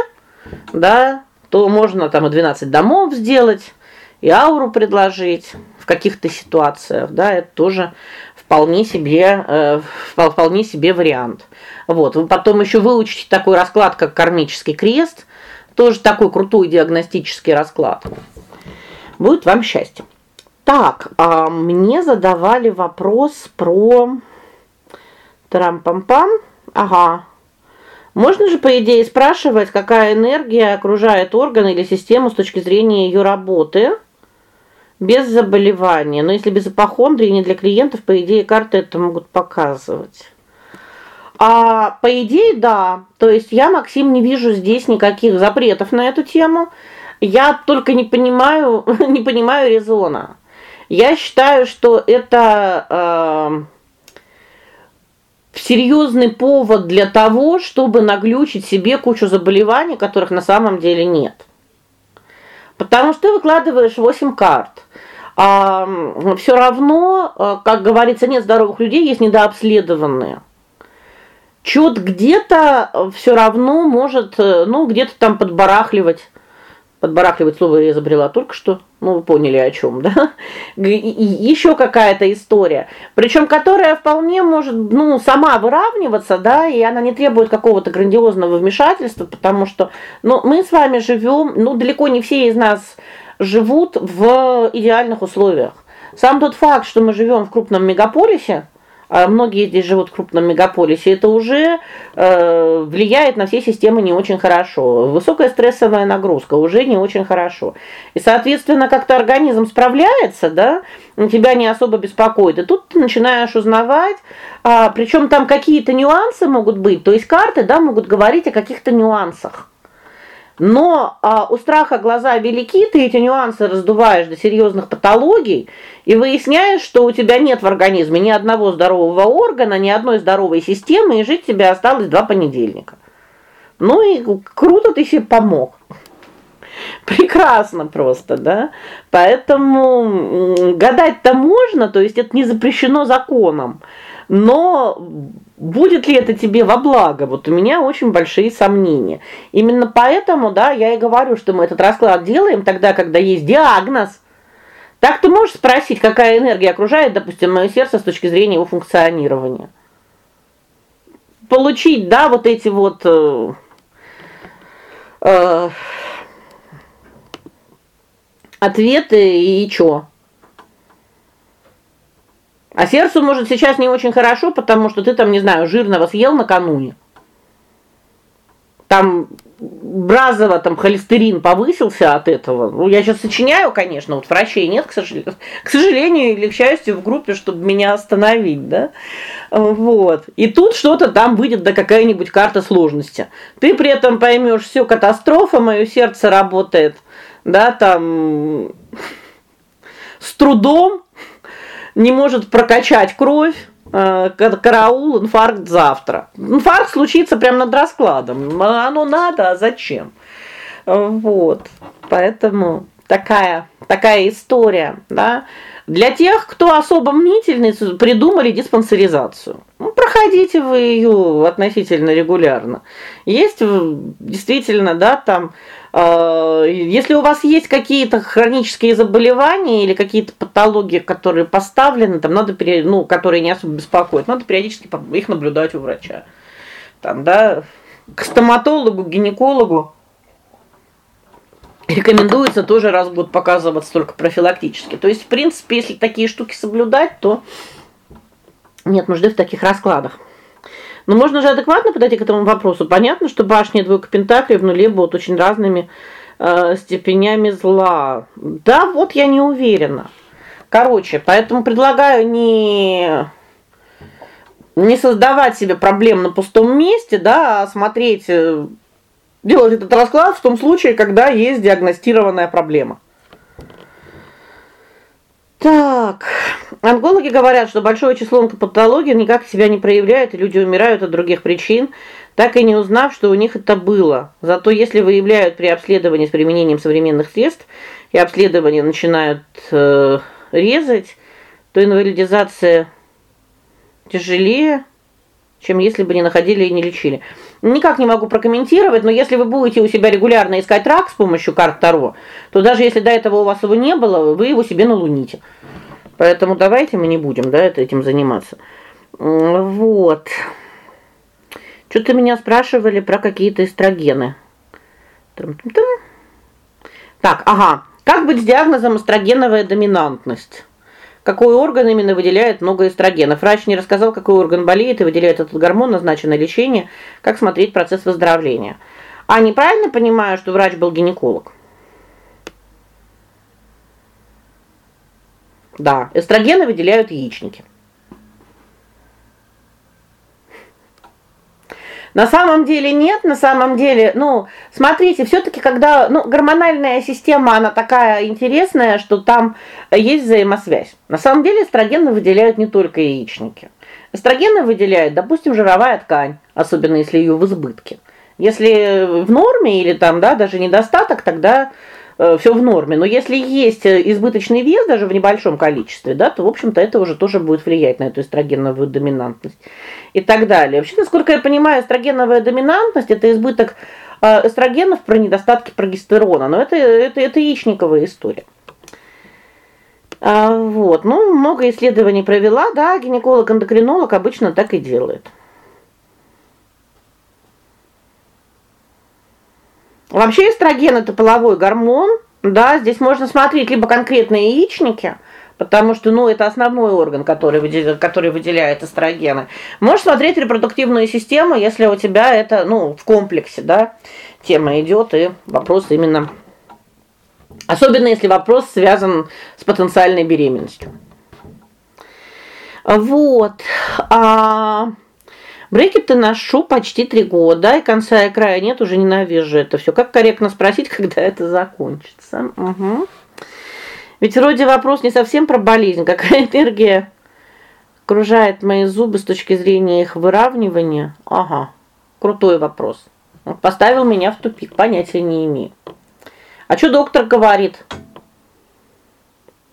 да, то можно там и 12 домов сделать, и ауру предложить в каких-то ситуациях, да, это тоже вполне себе э, вполне себе вариант. Вот. Вы потом еще выучите такой расклад, как кармический крест, тоже такой крутой диагностический расклад. Будет вам счастье. Так, а мне задавали вопрос про Трам-пам-пам. Ага. Можно же по идее спрашивать, какая энергия окружает орган или систему с точки зрения ее работы без заболевания. Но если без апохондрии не для клиентов, по идее, карты это могут показывать. А по идее, да. То есть я, Максим, не вижу здесь никаких запретов на эту тему. Я только не понимаю, не понимаю резона. Я считаю, что это э, серьезный повод для того, чтобы наглючить себе кучу заболеваний, которых на самом деле нет. Потому что ты выкладываешь 8 карт. А все равно, э, как говорится, нет здоровых людей, есть недообследованные. Чёт где-то все равно может, э, ну, где-то там подбарахливать подбарахливать слово я изобрела только что. Ну, вы поняли о чем, да? Еще какая-то история, причем которая вполне может, ну, сама выравниваться, да, и она не требует какого-то грандиозного вмешательства, потому что ну, мы с вами живем, ну, далеко не все из нас живут в идеальных условиях. Сам тот факт, что мы живем в крупном мегаполисе, а многие здесь живут в крупном мегаполисе, это уже э, влияет на все системы не очень хорошо. Высокая стрессовая нагрузка уже не очень хорошо. И, соответственно, как-то организм справляется, да, тебя не особо беспокоит. И тут ты начинаешь узнавать, а, причем там какие-то нюансы могут быть. То есть карты, да, могут говорить о каких-то нюансах. Но а, у страха глаза велики, ты эти нюансы раздуваешь до серьезных патологий и выясняешь, что у тебя нет в организме ни одного здорового органа, ни одной здоровой системы, и жить тебе осталось два понедельника. Ну и круто ты себе помог. Прекрасно просто, да? Поэтому гадать-то можно, то есть это не запрещено законом. Но будет ли это тебе во благо? Вот у меня очень большие сомнения. Именно поэтому, да, я и говорю, что мы этот расклад делаем тогда, когда есть диагноз. Так ты можешь спросить, какая энергия окружает, допустим, мое сердце с точки зрения его функционирования. Получить, да, вот эти вот э, э, ответы и что? А сердцу может сейчас не очень хорошо, потому что ты там, не знаю, жирного съел накануне. Там бразово там холестерин повысился от этого. Ну я сейчас сочиняю, конечно, вот врачей нет, к сожалению, к сожалению или к счастью в группе, чтобы меня остановить, да? Вот. И тут что-то там выйдет да какая-нибудь карта сложности. Ты при этом поймешь, все катастрофа, мое сердце работает, да, там с трудом не может прокачать кровь, э, караул, инфаркт завтра. Инфаркт случится прямо над раскладом. Оно надо, а зачем? Вот. Поэтому такая такая история, да? Для тех, кто особо мнительный, придумали диспансеризацию. Ну, проходите вы ее относительно регулярно. Есть действительно, да, там э, если у вас есть какие-то хронические заболевания или какие-то патологии, которые поставлены, там надо ну, которые не особо беспокоят, надо периодически их наблюдать у врача. Там, да, к стоматологу, гинекологу рекомендуется тоже раз в год показываться только профилактически. То есть, в принципе, если такие штуки соблюдать, то нет нужды в таких раскладах. Но можно же адекватно подойти к этому вопросу. Понятно, что башни двойка пентаклей в нуле будут очень разными э, степенями зла. Да, вот я не уверена. Короче, поэтому предлагаю не не создавать себе проблем на пустом месте, да, а смотреть э, делать этот расклад в том случае, когда есть диагностированная проблема. Так. Онкологи говорят, что большое число онкопатологий никак себя не проявляет, и люди умирают от других причин, так и не узнав, что у них это было. Зато если выявляют при обследовании с применением современных средств, и обследование начинают э, резать, то инвалидизация тяжелее, чем если бы не находили и не лечили. Никак не могу прокомментировать, но если вы будете у себя регулярно искать рак с помощью карт Таро, то даже если до этого у вас его не было, вы его себе налуните. Поэтому давайте мы не будем, да, этим заниматься. Вот. Что-то меня спрашивали про какие-то эстрогены. Так, ага. Как быть с диагнозом эстрогеновая доминантность? Какой орган именно выделяет много эстрогенов? Врач не рассказал, какой орган болеет и выделяет этот гормон, назначено лечение, как смотреть процесс выздоровления. А неправильно понимаю, что врач был гинеколог? Да, эстрогены выделяют яичники. На самом деле нет, на самом деле, ну, смотрите, все таки когда, ну, гормональная система, она такая интересная, что там есть взаимосвязь. На самом деле эстрогены выделяют не только яичники. Эстрогены выделяют, допустим, жировая ткань, особенно если ее в избытке. Если в норме или там, да, даже недостаток, тогда все в норме. Но если есть избыточный вес даже в небольшом количестве, да, то в общем-то это уже тоже будет влиять на эту эстрогеновую доминантность и так далее. Вообще, насколько я понимаю, эстрогеновая доминантность это избыток э, эстрогенов при недостатке прогестерона. Но это это это яичниковая история. А, вот. Ну, много исследований провела, да, гинеколог-эндокринолог обычно так и делает. Вообще эстроген это половой гормон. Да, здесь можно смотреть либо конкретные яичники, потому что, ну, это основной орган, который выделяет, который выделяет эстрогены. Можешь смотреть репродуктивную систему, если у тебя это, ну, в комплексе, да, тема идет и вопрос именно особенно если вопрос связан с потенциальной беременностью. Вот. А брекеты ношу почти три года, и конца и края нет, уже ненавижу это все. Как корректно спросить, когда это закончится? Угу. Ведь вроде вопрос не совсем про болезнь, какая энергия окружает мои зубы с точки зрения их выравнивания. Ага. Крутой вопрос. Поставил меня в тупик, понятия не имею. А что доктор говорит?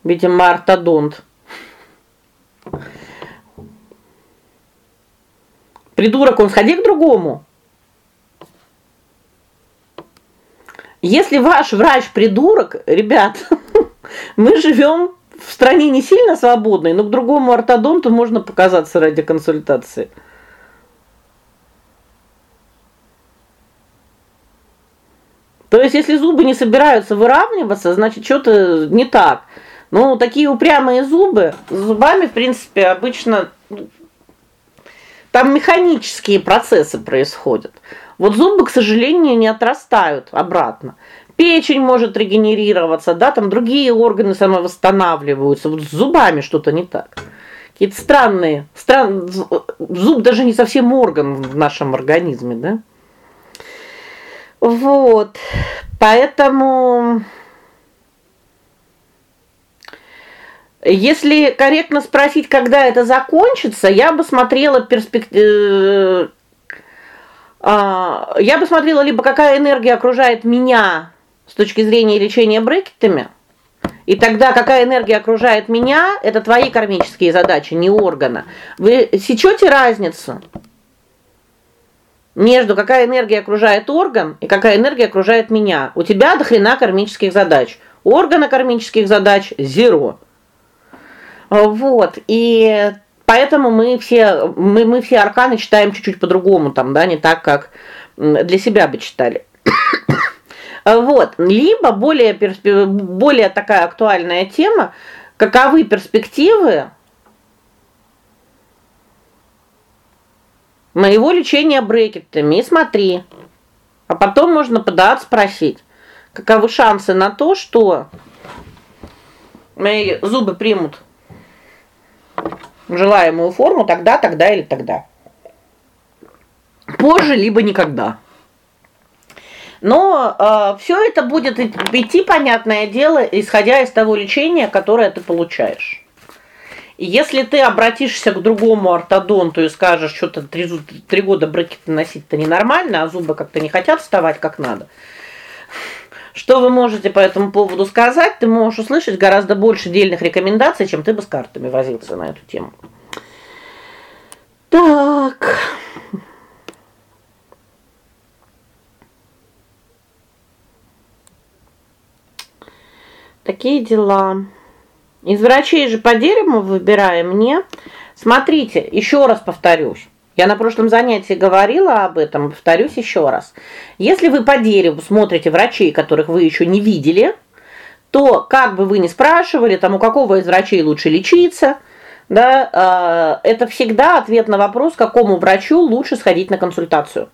Видимо, ортодонт. Придурок, он сходи к другому. Если ваш врач придурок, ребят, Мы живем в стране не сильно свободной, но к другому ортодонту можно показаться ради консультации. То есть если зубы не собираются выравниваться, значит, что-то не так. Ну, такие упрямые зубы, с зубами, в принципе, обычно там механические процессы происходят. Вот зубы, к сожалению, не отрастают обратно. Печень может регенерироваться, да, там другие органы самовосстанавливаются. Вот с зубами что-то не так. Какие-то странные, стран зуб даже не совсем орган в нашем организме, да? Вот. Поэтому Если корректно спросить, когда это закончится, я бы смотрела перспективу э, а, я бы смотрела либо какая энергия окружает меня с точки зрения лечения брекетами. И тогда какая энергия окружает меня это твои кармические задачи, не органа. Вы сечете разницу между какая энергия окружает орган и какая энергия окружает меня. У тебя до хрена кармических задач. Органа кармических задач зеро. Вот. И поэтому мы все мы мы все арканы читаем чуть-чуть по-другому там, да, не так, как для себя бы читали. Э, вот, либо более более такая актуальная тема, каковы перспективы моего лечения брекетами. И смотри. А потом можно подать спросить, каковы шансы на то, что мои зубы примут желаемую форму тогда, тогда или тогда. Позже либо никогда. Но э, все это будет идти, понятное дело, исходя из того лечения, которое ты получаешь. И если ты обратишься к другому ортодонту и скажешь, что-то три, три года брекеты носить-то ненормально, а зубы как-то не хотят вставать как надо. Что вы можете по этому поводу сказать? Ты можешь услышать гораздо больше дельных рекомендаций, чем ты бы с картами возился на эту тему. Так. Такие дела. Из врачей же по дереву выбираем мне. Смотрите, еще раз повторюсь. Я на прошлом занятии говорила об этом, повторюсь еще раз. Если вы по дереву смотрите врачей, которых вы еще не видели, то как бы вы ни спрашивали, там у какого из врачей лучше лечиться, да, э, это всегда ответ на вопрос, какому врачу лучше сходить на консультацию.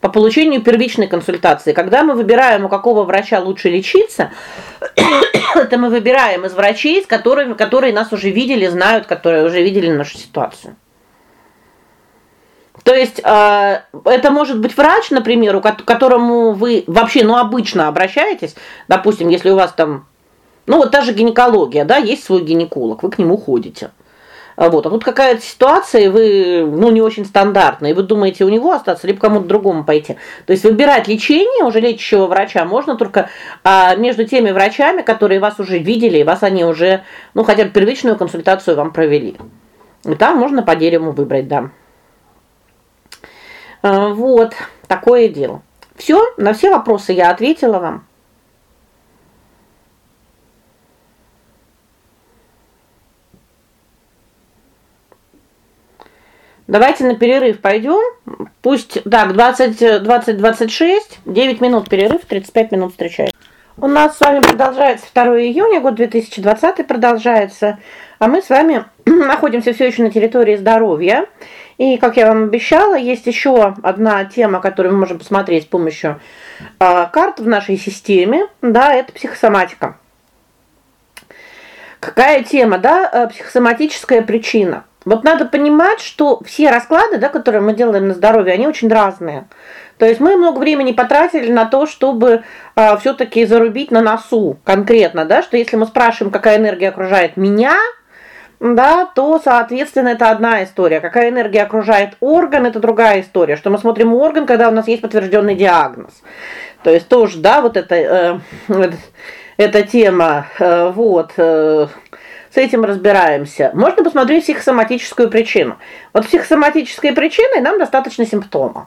По получению первичной консультации, когда мы выбираем, у какого врача лучше лечиться, это мы выбираем из врачей, с которыми которые нас уже видели, знают, которые уже видели нашу ситуацию. То есть э, это может быть врач, например, к которому вы вообще, ну, обычно обращаетесь, допустим, если у вас там ну вот та же гинекология, да, есть свой гинеколог, вы к нему ходите. А вот. А тут какая-то ситуация, вы, ну, не очень стандартная, и вы думаете у него остаться либо кому-то другому пойти. То есть выбирать лечение уже лечащего врача можно только а, между теми врачами, которые вас уже видели, и вас они уже, ну, хотя бы первичную консультацию вам провели. И там можно по дереву выбрать, да. А, вот, такое дело. Все, на все вопросы я ответила вам. Давайте на перерыв пойдем. Пусть, так, 20 20 26, 9 минут перерыв, 35 минут встречаем. У нас с вами продолжается 2 июня, год 2020 продолжается, а мы с вами находимся все еще на территории здоровья. И, как я вам обещала, есть еще одна тема, которую мы можем посмотреть с помощью э, карт в нашей системе, да, это психосоматика. Какая тема, да? Э, психосоматическая причина. Вот надо понимать, что все расклады, да, которые мы делаем на здоровье, они очень разные. То есть мы много времени потратили на то, чтобы а, все таки зарубить на носу конкретно, да, что если мы спрашиваем, какая энергия окружает меня, да, то, соответственно, это одна история. Какая энергия окружает орган это другая история. Что мы смотрим орган, когда у нас есть подтвержденный диагноз. То есть тоже, да, вот это э, эта тема, э, вот, э, с этим разбираемся. Можно посмотреть психосоматическую причину. Вот психосоматической причиной нам достаточно симптома.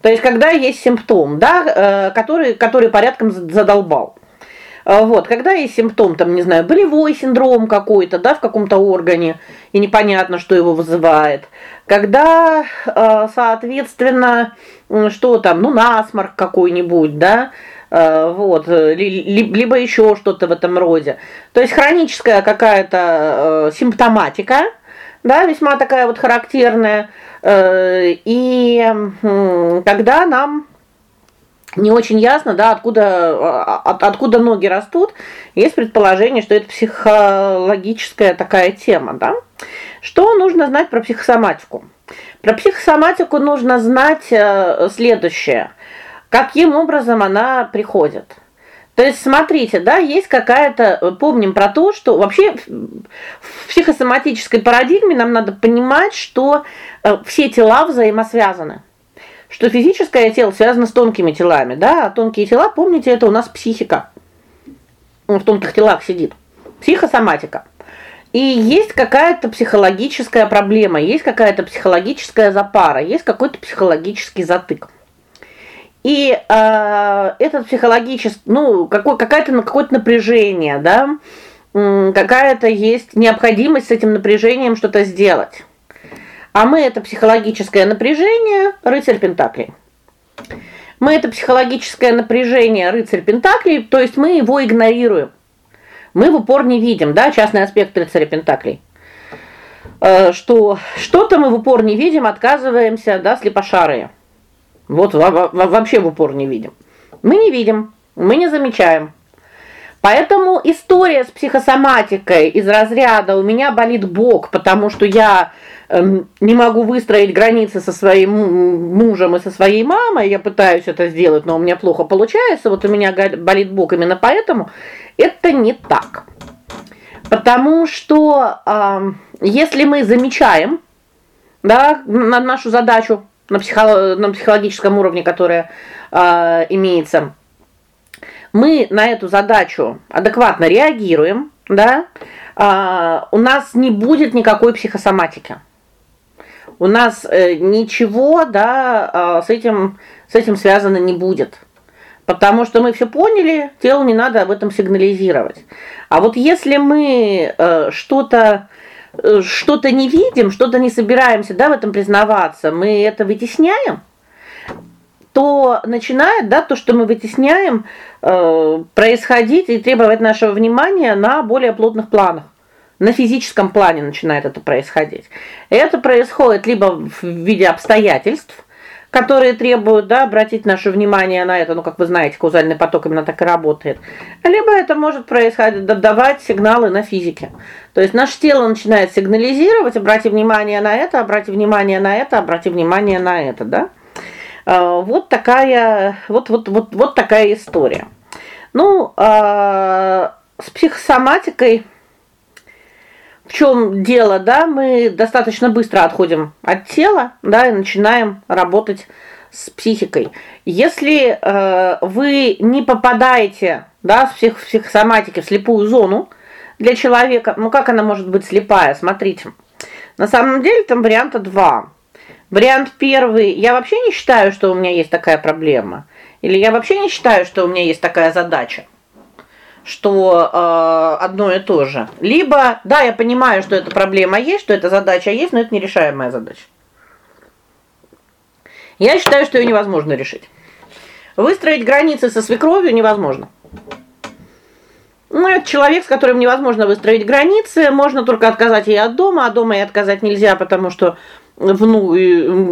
То есть когда есть симптом, да, э, который который порядком задолбал. Э, вот, когда есть симптом, там, не знаю, болевой синдром какой-то, да, в каком-то органе, и непонятно, что его вызывает. Когда, э, соответственно, что там, ну, насморк какой-нибудь, да, Э, вот, э, либо еще что-то в этом роде. То есть хроническая какая-то э, симптоматика, да, весьма такая вот характерная. И когда нам не очень ясно, да, откуда от, откуда ноги растут, есть предположение, что это психологическая такая тема, да? Что нужно знать про психосоматику? Про психосоматику нужно знать следующее каким образом она приходит. То есть смотрите, да, есть какая-то помним про то, что вообще в психосоматической парадигме нам надо понимать, что э, все тела взаимосвязаны. Что физическое тело связано с тонкими телами, да? А тонкие тела, помните, это у нас психика. В тонких телах сидит. Психосоматика. И есть какая-то психологическая проблема, есть какая-то психологическая запара, есть какой-то психологический затык. И э, этот психологический, ну, какой какая-то какое-то напряжение, да? Какая-то есть необходимость с этим напряжением что-то сделать. А мы это психологическое напряжение рыцарь пентаклей. Мы это психологическое напряжение рыцарь пентаклей, то есть мы его игнорируем. Мы в упор не видим, да, частный аспект рыцаря пентаклей. Э, что что-то мы в упор не видим, отказываемся, да, слепошарые. Вот вообще в упор не видим. Мы не видим, мы не замечаем. Поэтому история с психосоматикой из разряда у меня болит бок, потому что я э, не могу выстроить границы со своим мужем и со своей мамой, я пытаюсь это сделать, но у меня плохо получается. Вот у меня болит бок именно поэтому это не так. Потому что э, если мы замечаем, да, на нашу задачу на психо на психологическом уровне, которая э, имеется. Мы на эту задачу адекватно реагируем, да? Э, у нас не будет никакой психосоматики. У нас э, ничего, да, э, с этим с этим связано не будет. Потому что мы все поняли, телу не надо об этом сигнализировать. А вот если мы э, что-то Э, что-то не видим, что-то не собираемся, да, в этом признаваться, мы это вытесняем, то начинает, да, то, что мы вытесняем, э, происходить и требовать нашего внимания на более плотных планах. На физическом плане начинает это происходить. Это происходит либо в виде обстоятельств, которые требуют, да, обратить наше внимание на это, ну, как вы знаете, каузальный поток именно так и работает. Либо это может происходить давать сигналы на физике. То есть наше тело начинает сигнализировать: "Обрати внимание на это, обрати внимание на это, обрати внимание на это", да? А, вот такая вот вот вот вот такая история. Ну, а с психосоматикой в чем дело, да? Мы достаточно быстро отходим от тела, да, и начинаем работать с психикой. Если э, вы не попадаете, да, с псих психосоматики в слепую зону для человека, ну как она может быть слепая? Смотрите. На самом деле там варианта два. Вариант первый: я вообще не считаю, что у меня есть такая проблема. Или я вообще не считаю, что у меня есть такая задача что э, одно и то же. Либо, да, я понимаю, что эта проблема есть, что эта задача есть, но это нерешаемая задача. Я считаю, что ее невозможно решить. Выстроить границы со свекровью невозможно. Ну, это человек, с которым невозможно выстроить границы, можно только отказать ей от дома, а дома ей отказать нельзя, потому что вну,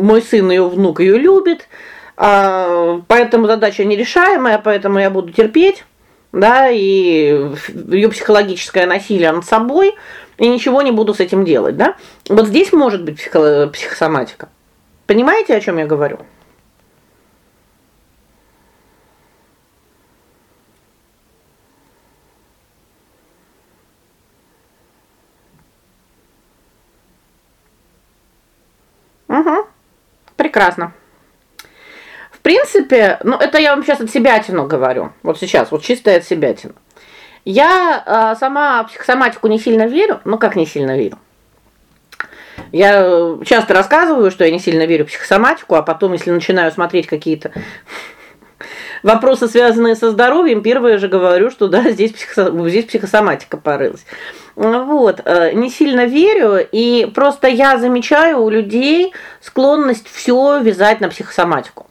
мой сын ее внук ее любит. А, поэтому задача нерешаемая, поэтому я буду терпеть да, и ее психологическое насилие над собой, и ничего не буду с этим делать, да? Вот здесь может быть психо психосоматика. Понимаете, о чем я говорю? Прекрасно принципе, ну это я вам сейчас от себя тяну говорю. Вот сейчас, вот чисто от себя тяну. Я э, сама в психосоматику не сильно верю, ну как не сильно верю. Я часто рассказываю, что я не сильно верю в психосоматику, а потом, если начинаю смотреть какие-то вопросы, связанные со здоровьем, первое же говорю, что да, здесь психо, здесь психосоматика порылась. Вот, э, не сильно верю, и просто я замечаю у людей склонность все вязать на психосоматику.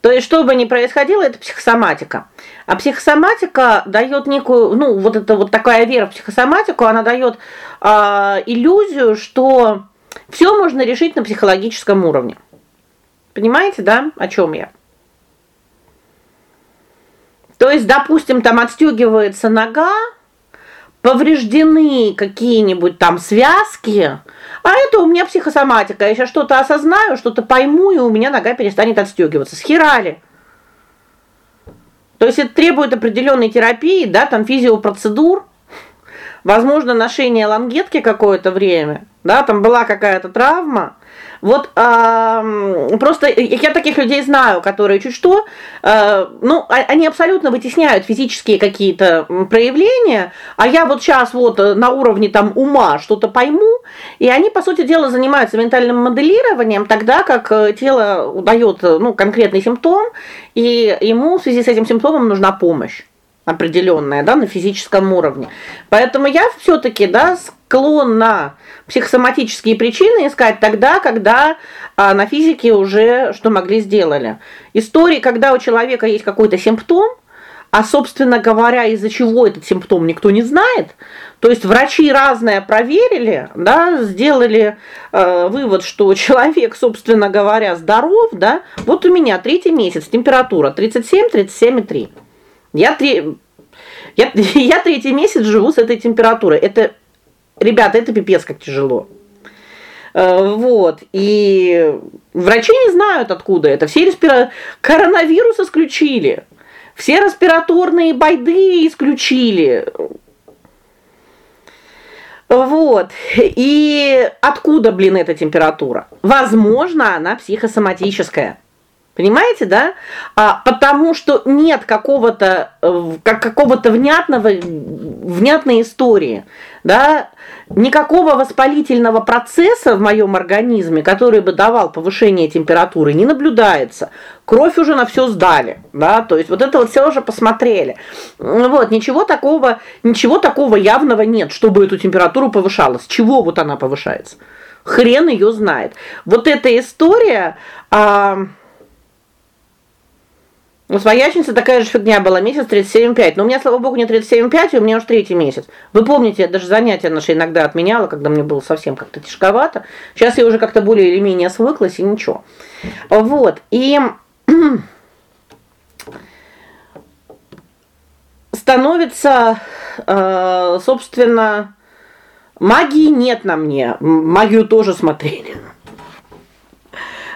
То есть что бы ни происходило, это психосоматика. А психосоматика дает некую, ну, вот это вот такая вера в психосоматику, она дает э, иллюзию, что все можно решить на психологическом уровне. Понимаете, да, о чем я? То есть, допустим, там отстегивается нога, повреждены какие-нибудь там связки, а это у меня психосоматика. Я сейчас что-то осознаю, что-то пойму, и у меня нога перестанет отстегиваться. Схерали. То есть это требует определенной терапии, да, там физиопроцедур, возможно, ношение лангетки какое-то время. Да, там была какая-то травма. Вот э, просто я таких людей знаю, которые чуть что, э, ну, а, они абсолютно вытесняют физические какие-то проявления, а я вот сейчас вот э, на уровне там ума что-то пойму, и они по сути дела занимаются ментальным моделированием, тогда как э, тело удаёт, э, ну, конкретный симптом, и ему в связи с этим симптомом нужна помощь определенная, да, на физическом уровне. Поэтому я все таки да, склонна психосоматические причины искать тогда, когда а, на физике уже что могли сделали. Истории, когда у человека есть какой-то симптом, а собственно говоря, из-за чего этот симптом никто не знает. То есть врачи разное проверили, да, сделали э, вывод, что человек, собственно говоря, здоров, да. Вот у меня третий месяц, температура 37, 37,3. Я три я я третий месяц живу с этой температурой. Это ребята, это пипец как тяжело. Э, вот. И врачи не знают откуда это. Все респира коронавирус исключили. Все респираторные байды исключили. Вот. И откуда, блин, эта температура? Возможно, она психосоматическая. Понимаете, да? А потому что нет какого-то э, как какого-то внятного внятной истории, да? Никакого воспалительного процесса в моем организме, который бы давал повышение температуры, не наблюдается. Кровь уже на все сдали, да? То есть вот это вот все уже посмотрели. Вот, ничего такого, ничего такого явного нет, чтобы эту температуру повышалась. Чего вот она повышается? Хрен ее знает. Вот эта история, а У своячницы такая же фигня была, месяц 37,5. Но у меня, слава богу, не 37,5, и у меня уже третий месяц. Вы помните, я даже занятия наши иногда отменяла, когда мне было совсем как-то тяжковато. Сейчас я уже как-то более или менее свыклась и ничего. Вот. И становится э, собственно магии нет на мне. Магию тоже смотрели.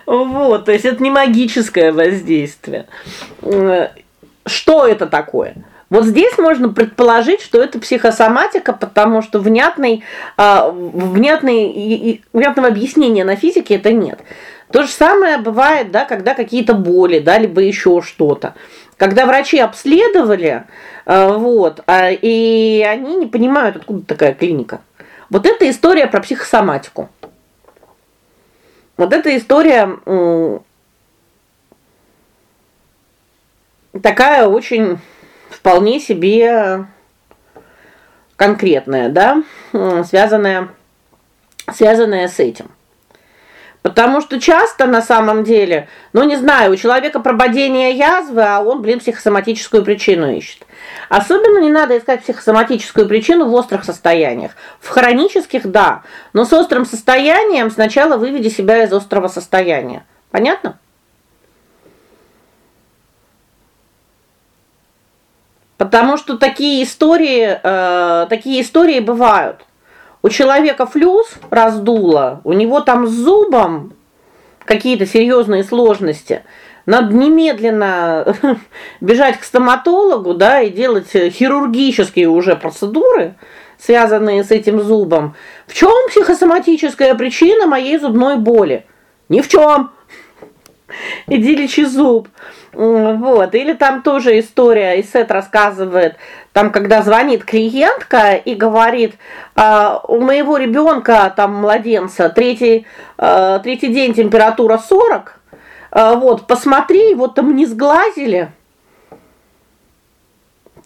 Вот, то есть это не магическое воздействие. Что это такое? Вот здесь можно предположить, что это психосоматика, потому что внятной а, внятной внятного объяснения на физике это нет. То же самое бывает, да, когда какие-то боли, да, либо еще что-то. Когда врачи обследовали, а, вот, а, и они не понимают, откуда такая клиника. Вот это история про психосоматику. Вот эта история такая очень вполне себе конкретная, да, связанная связанная с этим. Потому что часто на самом деле, ну не знаю, у человека прободение язвы, а он, блин, психосоматическую причину ищет. Особенно не надо искать психосоматическую причину в острых состояниях. В хронических да, но с острым состоянием сначала выведи себя из острого состояния. Понятно? Потому что такие истории, э, такие истории бывают. У человека флюс раздуло, у него там с зубом какие-то серьезные сложности. Надо немедленно бежать к стоматологу, да, и делать хирургические уже процедуры, связанные с этим зубом. В чем психосоматическая причина моей зубной боли? Ни в чем. Иди лечи зуб. Вот. Или там тоже история, Исет рассказывает, там когда звонит клиентка и говорит: а, "У моего ребенка там младенца, третий а, третий день температура 40. А, вот, посмотри, вот там не сглазили.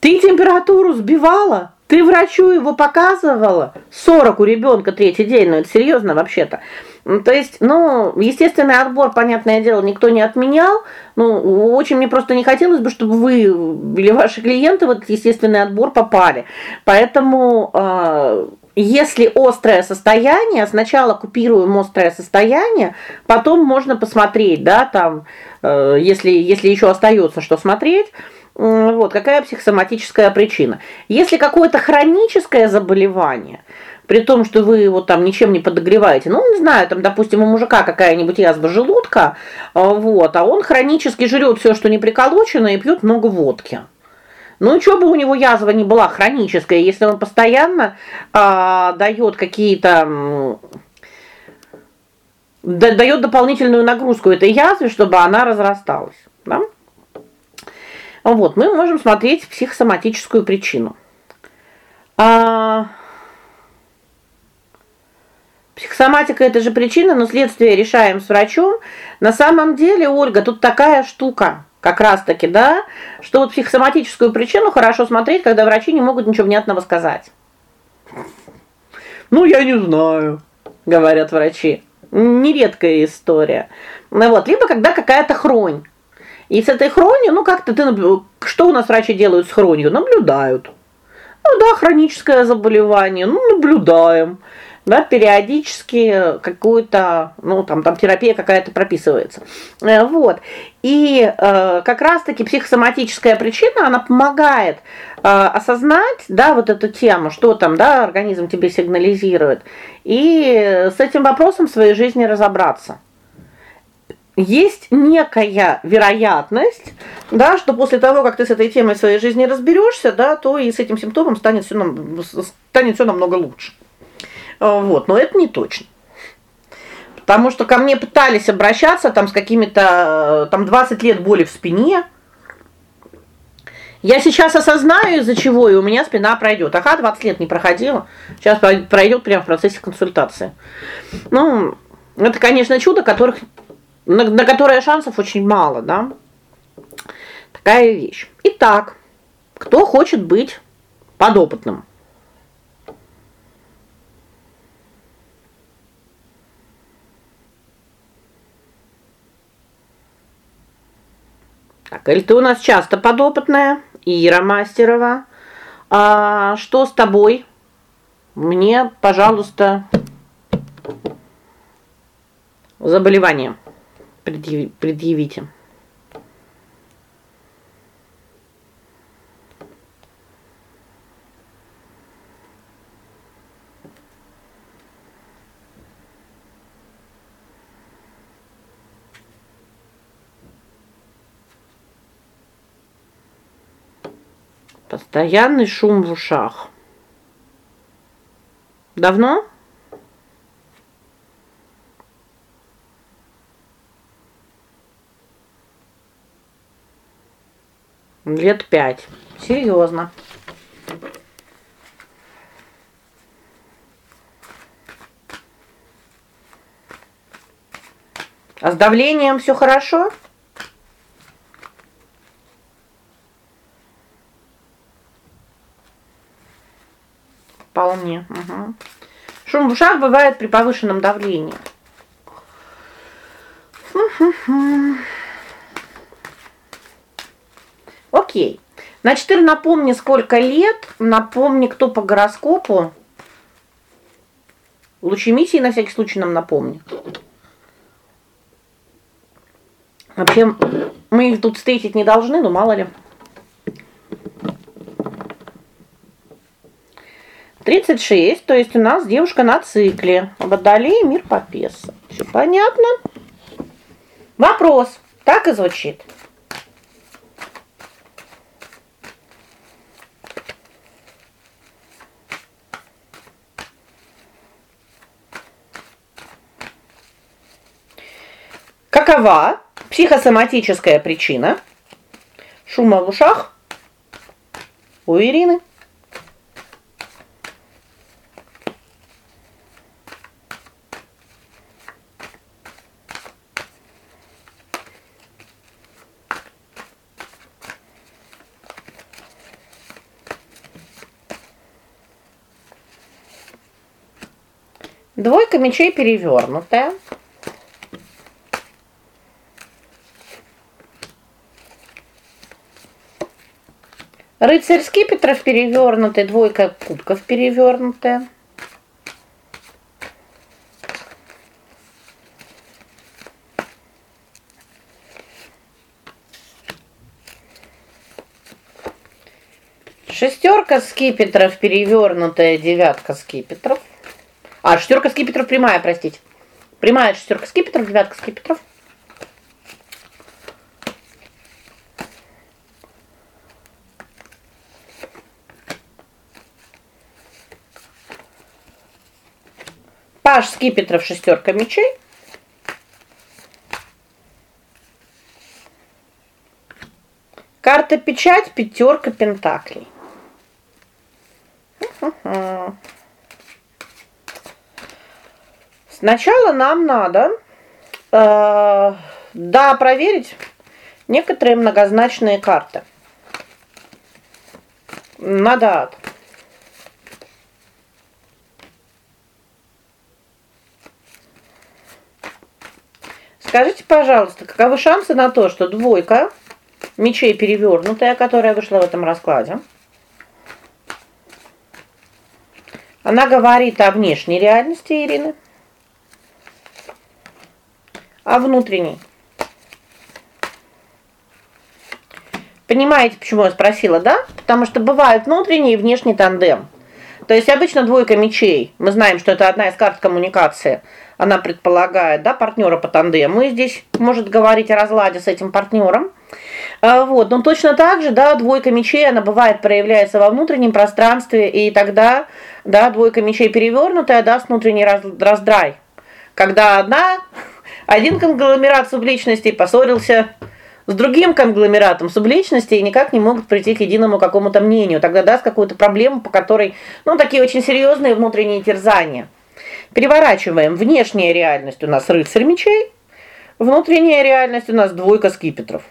Ты температуру сбивала? Ты врачу его показывала? 40 у ребенка третий день, ну это серьезно вообще-то. То есть, ну, естественный отбор, понятное дело, никто не отменял. Ну, очень мне просто не хотелось бы, чтобы вы или ваши клиенты в этот естественный отбор попали. Поэтому э, если острое состояние, сначала купируем острое состояние, потом можно посмотреть, да, там, э, если если еще остается что смотреть, вот, какая психосоматическая причина. Если какое-то хроническое заболевание, при том, что вы его там ничем не подогреваете. Ну, не знаю, там, допустим, у мужика какая-нибудь язва желудка, а, вот, а он хронически жрет все, что не приколочено и пьет много водки. Ну, что бы у него язва не была хроническая, если он постоянно а, дает какие-то дает дополнительную нагрузку этой язве, чтобы она разрасталась, да? Вот, мы можем смотреть психосоматическую причину. А Психосоматика это же причина, но следствие решаем с врачом. На самом деле, Ольга, тут такая штука, как раз таки, да, что вот психосоматическую причину хорошо смотреть, когда врачи не могут ничего внятного сказать. Ну, я не знаю, говорят врачи. Нередкая история. Ну вот, либо когда какая-то хронь. И с этой хронью, ну как-то ты что у нас врачи делают с хронью? Наблюдают. Ну да, хроническое заболевание, ну наблюдаем да, периодически какую-то, ну, там там терапия какая-то прописывается. Э, вот. И э, как раз-таки психосоматическая причина, она помогает э, осознать, да, вот эту тему, что там, да, организм тебе сигнализирует, и с этим вопросом в своей жизни разобраться. Есть некая вероятность, да, что после того, как ты с этой темой своей жизни разберешься, да, то и с этим симптомом станет все нам станет все намного лучше. А, вот, но это не точно. Потому что ко мне пытались обращаться там с какими-то там 20 лет боли в спине. Я сейчас осознаю, из-за чего, и у меня спина пройдет. Ага, 20 лет не проходила. Сейчас пройдет прямо в процессе консультации. Ну, это, конечно, чудо, которых на, на которое шансов очень мало, да? Такая вещь. Итак, кто хочет быть подопытным? Так, или ты у нас часто подопытная, Ира Мастерова. А что с тобой? Мне, пожалуйста, заболевание предъявите. Постоянный шум в ушах. Давно? Лет пять. Серьезно. А с давлением все хорошо? Вполне. Угу. Шум в ушах бывает при повышенном давлении. Окей. Значит, ты напомни, сколько лет, напомни, кто по гороскопу. Лучемисии на всякий случай нам напомни. Вообще, мы их тут встретить не должны, но мало ли. 36, то есть у нас девушка на цикле. Водолей, мир Попеса. Все понятно? Вопрос. Так и звучит. Какова психосоматическая причина шума в ушах у Ирины? Двойка мечей перевернутая. Рыцарь скипетров перевернутый, двойка кубков перевернутая. Шестерка скипетров перевернутая, девятка скипетров. А, шестерка скипетров прямая, простите. Прямая шестерка скипетров, девятка скипетров. Паш скипетров, шестерка мечей. Карта печать, пятерка пентаклей. Сначала нам надо э, да, проверить некоторые многозначные карты. Надо Скажите, пожалуйста, каковы шансы на то, что двойка мечей перевернутая, которая вышла в этом раскладе, она говорит о внешней реальности Ирины, а внутренней. Понимаете, почему я спросила, да? Потому что бывает внутренний и внешний тандем. То есть обычно двойка мечей. Мы знаем, что это одна из карт коммуникации она предполагает, да, партнера по тандему. И здесь может говорить о разладе с этим партнером. А, вот, но точно так же, да, двойка мечей, она бывает проявляется во внутреннем пространстве, и тогда, да, двойка мечей перевернутая даст внутренний раздрай. Когда одна один конгломерат субличностей поссорился с другим конгломератом субличностей и никак не могут прийти к единому какому-то мнению. Тогда даст какую-то проблему, по которой, ну, такие очень серьезные внутренние терзания. Переворачиваем. Внешняя реальность у нас рыцарь мечей, внутренняя реальность у нас двойка скипетров.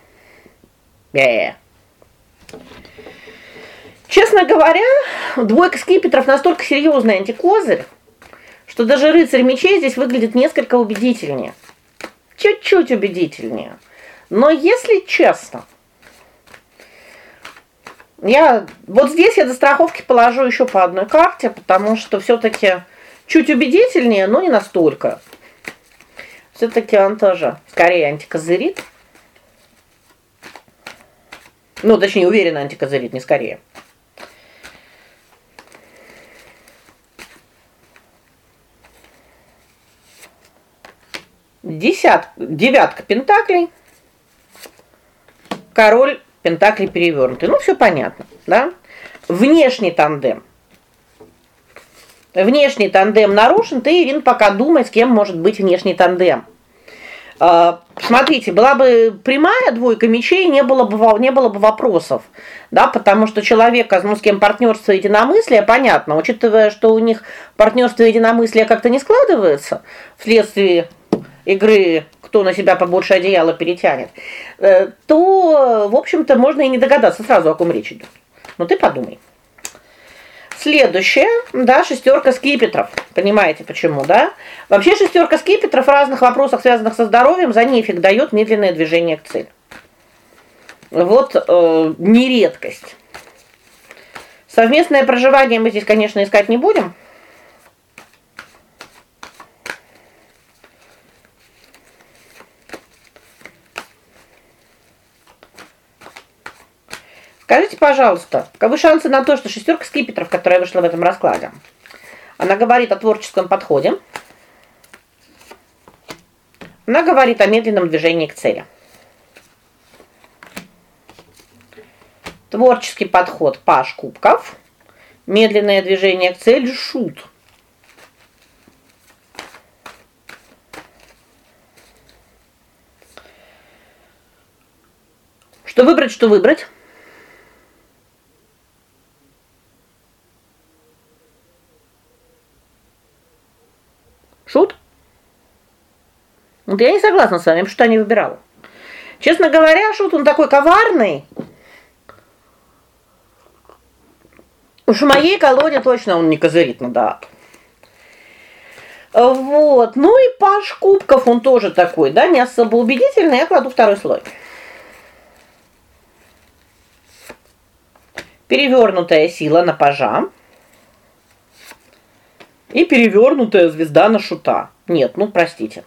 Э. Честно говоря, двойка скипетров настолько серьезный антикозырь, что даже рыцарь мечей здесь выглядит несколько убедительнее чуть-чуть убедительнее. Но если честно, я вот здесь я до страховки положу еще по одной карте, потому что все таки чуть убедительнее, но не настолько. все таки он тоже скорее антикозырит. Ну, точнее, уверенно антикозырит, не скорее. Десят, девятка пентаклей. Король пентаклей перевернутый. Ну, все понятно, да? Внешний тандем. Внешний тандем нарушен, ты, Ирин, пока думай, с кем может быть внешний тандем. А, смотрите, была бы прямая двойка мечей, не было бы не было бы вопросов. Да, потому что человека, ну, с кем партнерство единомыслие, понятно, учитывая, что у них партнерство единомыслие как-то не складывается вследствие игры кто на себя побольше одеяла перетянет, э, то, в общем-то, можно и не догадаться сразу, о ком речь идет. Но ты подумай. Следующее, да, шестерка скипетров. Понимаете почему, да? Вообще шестерка скипетров в разных вопросах, связанных со здоровьем, за нефиг дает медленное движение к цели. Вот э, не. Совместное проживание мы здесь, конечно, искать не будем. Скажите, пожалуйста, каковы шансы на то, что шестерка скипетров, которая вышла в этом раскладе, она говорит о творческом подходе. Она говорит о медленном движении к цели. Творческий подход паш кубков, медленное движение к цели шут. Что выбрать, что выбрать? Шут? Я не согласна с вами, что не выбирала. Честно говоря, шут он такой коварный. Уж в моей колоде точно он не козырит на дату. Вот. Ну и паш кубков он тоже такой, да, не особо убедительный. Я кладу второй слой. Перевернутая сила на пажа. И перевернутая звезда на шута. Нет, ну простите.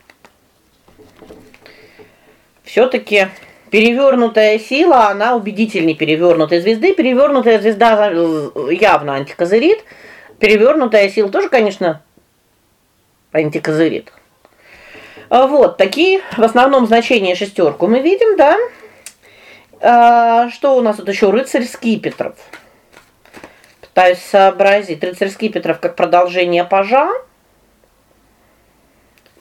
Все таки перевернутая сила, она убедительнее перевернутой звезды. Перевернутая звезда э, явно антикозырит. Перевернутая сила тоже, конечно, антикозырит. А вот, такие в основном значения шестерку мы видим, да? А, что у нас тут еще рыцарь скипетров? Пытаюсь сообразить. Рыцарь скипетров как продолжение пажа.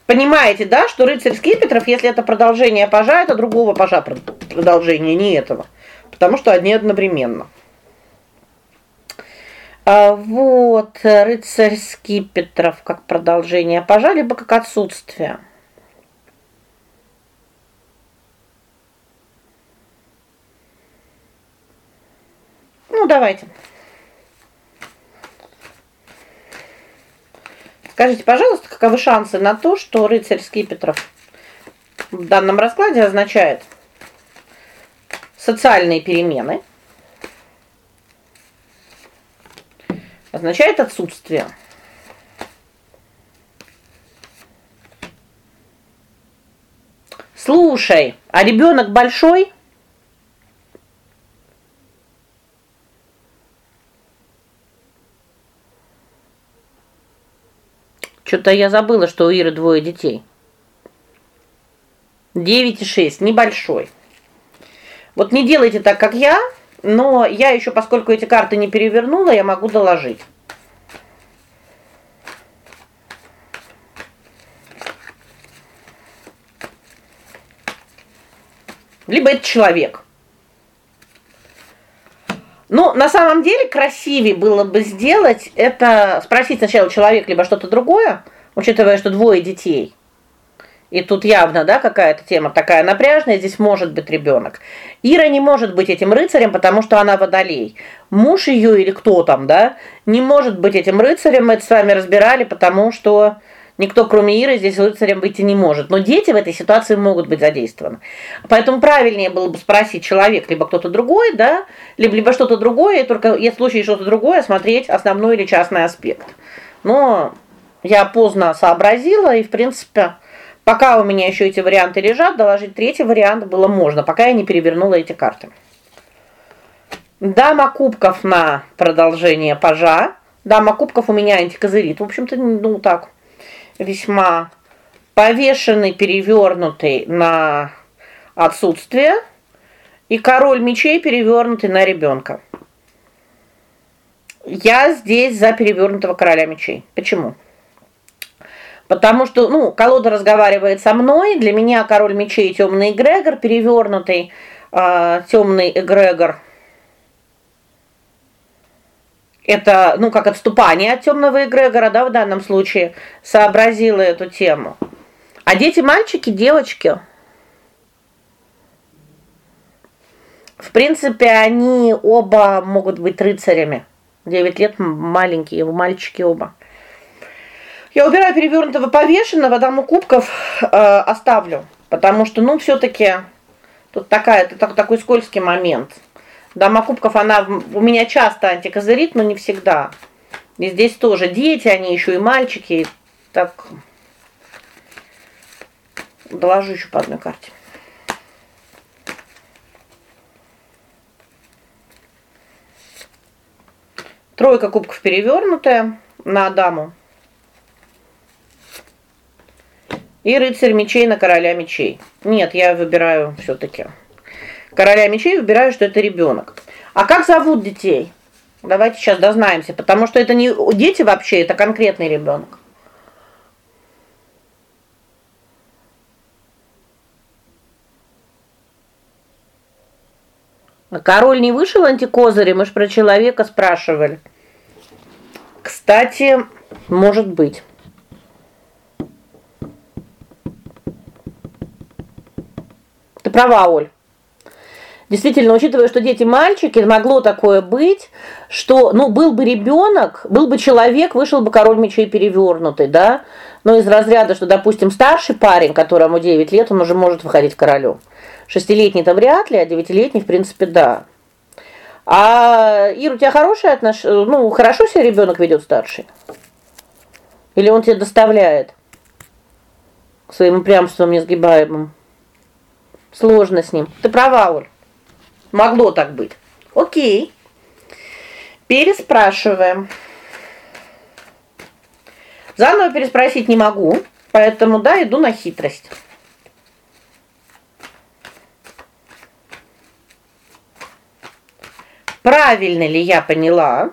Понимаете, да, что рыцарь скипетров, если это продолжение пажа, это другого пажа продолжение, не этого. Потому что одни одновременно. А вот рыцарь скипетров как продолжение пажа, либо как отсутствие. Ну, давайте. Скажите, пожалуйста, каковы шансы на то, что рыцарь скипетров в данном раскладе означает социальные перемены? Означает отсутствие. Слушай, а ребенок большой? Что-то я забыла, что у Иры двое детей. 9 и 6, небольшой. Вот не делайте так, как я, но я еще, поскольку эти карты не перевернула, я могу доложить. Либо это человек. Ну, на самом деле красивее было бы сделать это спросить сначала человек либо что-то другое, учитывая, что двое детей. И тут явно, да, какая-то тема такая напряжная, здесь может быть ребенок. Ира не может быть этим рыцарем, потому что она водолей. Муж ее или кто там, да, не может быть этим рыцарем, мы это с вами разбирали, потому что Никто, кроме Иры, здесь рыцарем выйти не может. Но дети в этой ситуации могут быть задействованы. Поэтому правильнее было бы спросить человек, либо кто-то другой, да, либо либо что-то другое, и только если в случае что-то другое, смотреть основной или частный аспект. Но я поздно сообразила, и, в принципе, пока у меня еще эти варианты лежат, доложить третий вариант было можно, пока я не перевернула эти карты. Дама кубков на продолжение пажа. Дама кубков у меня антикозырит. В общем-то, ну так весьма повешенный, перевернутый на отсутствие, и король мечей перевернутый на ребенка. Я здесь за перевернутого короля мечей. Почему? Потому что, ну, колода разговаривает со мной, для меня король мечей темный эгрегор, перевернутый э, темный эгрегор это, ну, как отступание от темного эгрегора, да, в данном случае, сообразила эту тему. А дети мальчики, девочки, в принципе, они оба могут быть рыцарями. 9 лет маленькие, мальчики оба. Я убираю перевернутого повешенного, даму кубков э, оставлю, потому что, ну, все таки тут такая это такой скользкий момент. Дама кубков, она у меня часто антикозырит, но не всегда. И здесь тоже дети, они еще и мальчики. Так доложу еще по одной карте. Тройка кубков перевернутая на даму. И рыцарь мечей на короля мечей. Нет, я выбираю все таки короля мечей, выбираю, что это ребенок. А как зовут детей? Давайте сейчас дознаемся, потому что это не дети вообще, это конкретный ребенок. А король не вышел антикозырем, мы ж про человека спрашивали. Кстати, может быть. Ты права, Оль. Действительно, учитывая, что дети мальчики, могло такое быть, что, ну, был бы ребенок, был бы человек, вышел бы король мечей перевернутый, да? Но из разряда, что, допустим, старший парень, которому 9 лет, он уже может выходить королем. Шестилетний-то вряд ли, а девятилетний, в принципе, да. А Ир, у тебя хорошие отношения, ну, хорошо себя ребенок ведет старший? Или он тебе доставляет своим упрямством несгибаемым? Сложно с ним. Ты права, Оль. Могло так быть. О'кей. Переспрашиваем. Заново переспросить не могу, поэтому да, иду на хитрость. Правильно ли я поняла?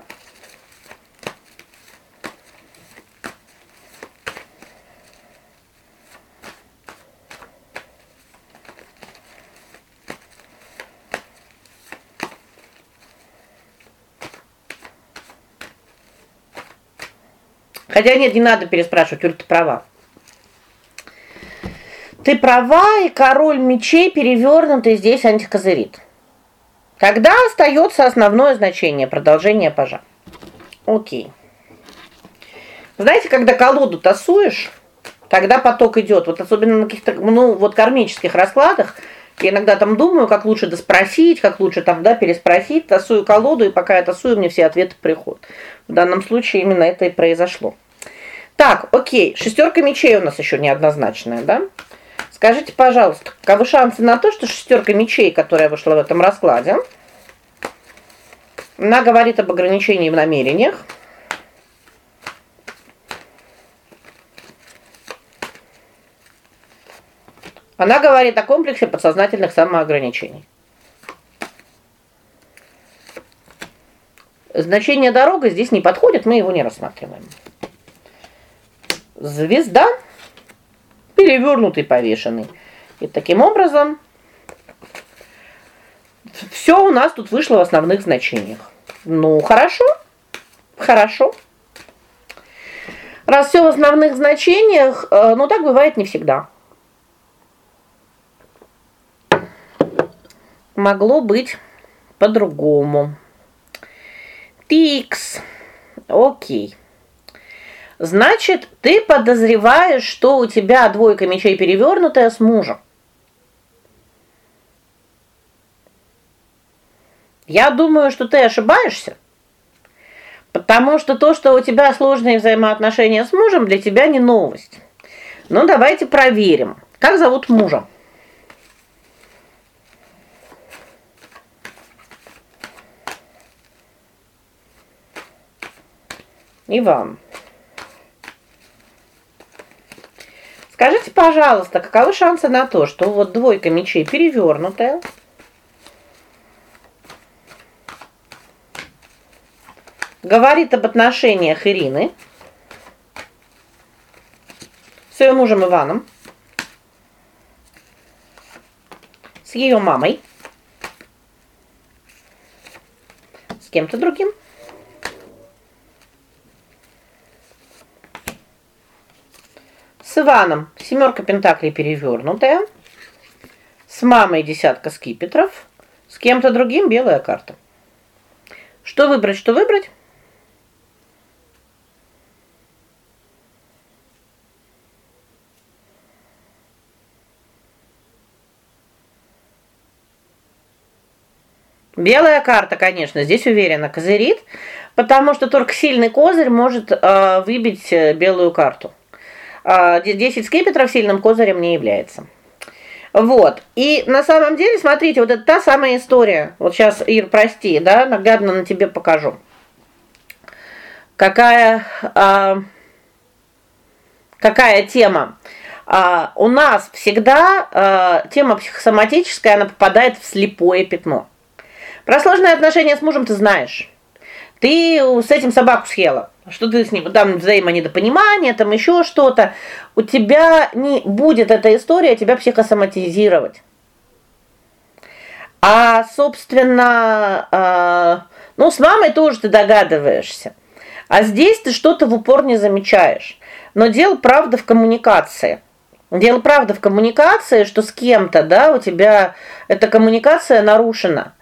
Хотя нет, не надо переспрашивать, Юль, ты права. Ты права, и король мечей перевернутый здесь антикозырит. Когда остается основное значение продолжение пажа. О'кей. Знаете, когда колоду тасуешь, тогда поток идет. Вот особенно на каких-то, ну, вот кармических раскладах я иногда там думаю, как лучше доспросить, как лучше там, да, переспросить, тасую колоду, и пока я тасую, мне все ответы приходят. В данном случае именно это и произошло. Так, о'кей. Шестерка мечей у нас еще неоднозначная, да? Скажите, пожалуйста, каковы шансы на то, что шестерка мечей, которая вышла в этом раскладе, она говорит об ограничении в намерениях? Она говорит о комплексе подсознательных самоограничений. Значение дорога здесь не подходит, мы его не рассматриваем. Звезда перевернутый, повешенный. И таким образом все у нас тут вышло в основных значениях. Ну, хорошо. Хорошо. Раз все в основных значениях, э, ну так бывает не всегда. Могло быть по-другому. Тикс. О'кей. Значит, ты подозреваешь, что у тебя двойка мечей перевернутая с мужем. Я думаю, что ты ошибаешься. Потому что то, что у тебя сложные взаимоотношения с мужем, для тебя не новость. Ну давайте проверим. Как зовут мужа? Иван. Скажите, пожалуйста, каковы шансы на то, что вот двойка мечей перевернутая? Говорит об отношениях Ирины с ее мужем Иваном, с ее мамой, с кем-то другим. С Иваном семерка пентаклей перевернутая. С мамой десятка скипетров, с кем-то другим белая карта. Что выбрать, что выбрать? Белая карта, конечно, здесь уверенно козырит, потому что только сильный козырь может э, выбить э, белую карту. 10 а, скипетров сильным козырем не является. Вот. И на самом деле, смотрите, вот это та самая история. Вот сейчас, Ир, прости, да, наглядно на тебе покажу. Какая а, какая тема? А, у нас всегда а, тема психосоматическая, она попадает в слепое пятно. Про сложные отношения с мужем ты знаешь. Ты с этим собаку съела. Что ты с ним там взаимонедопонимание, там еще что-то. У тебя не будет эта история тебя психосоматизировать. А, собственно, э, ну, с мамой тоже ты догадываешься. А здесь ты что-то в упор не замечаешь. Но дело правда в коммуникации. Дело правда в коммуникации, что с кем-то, да, у тебя эта коммуникация нарушена.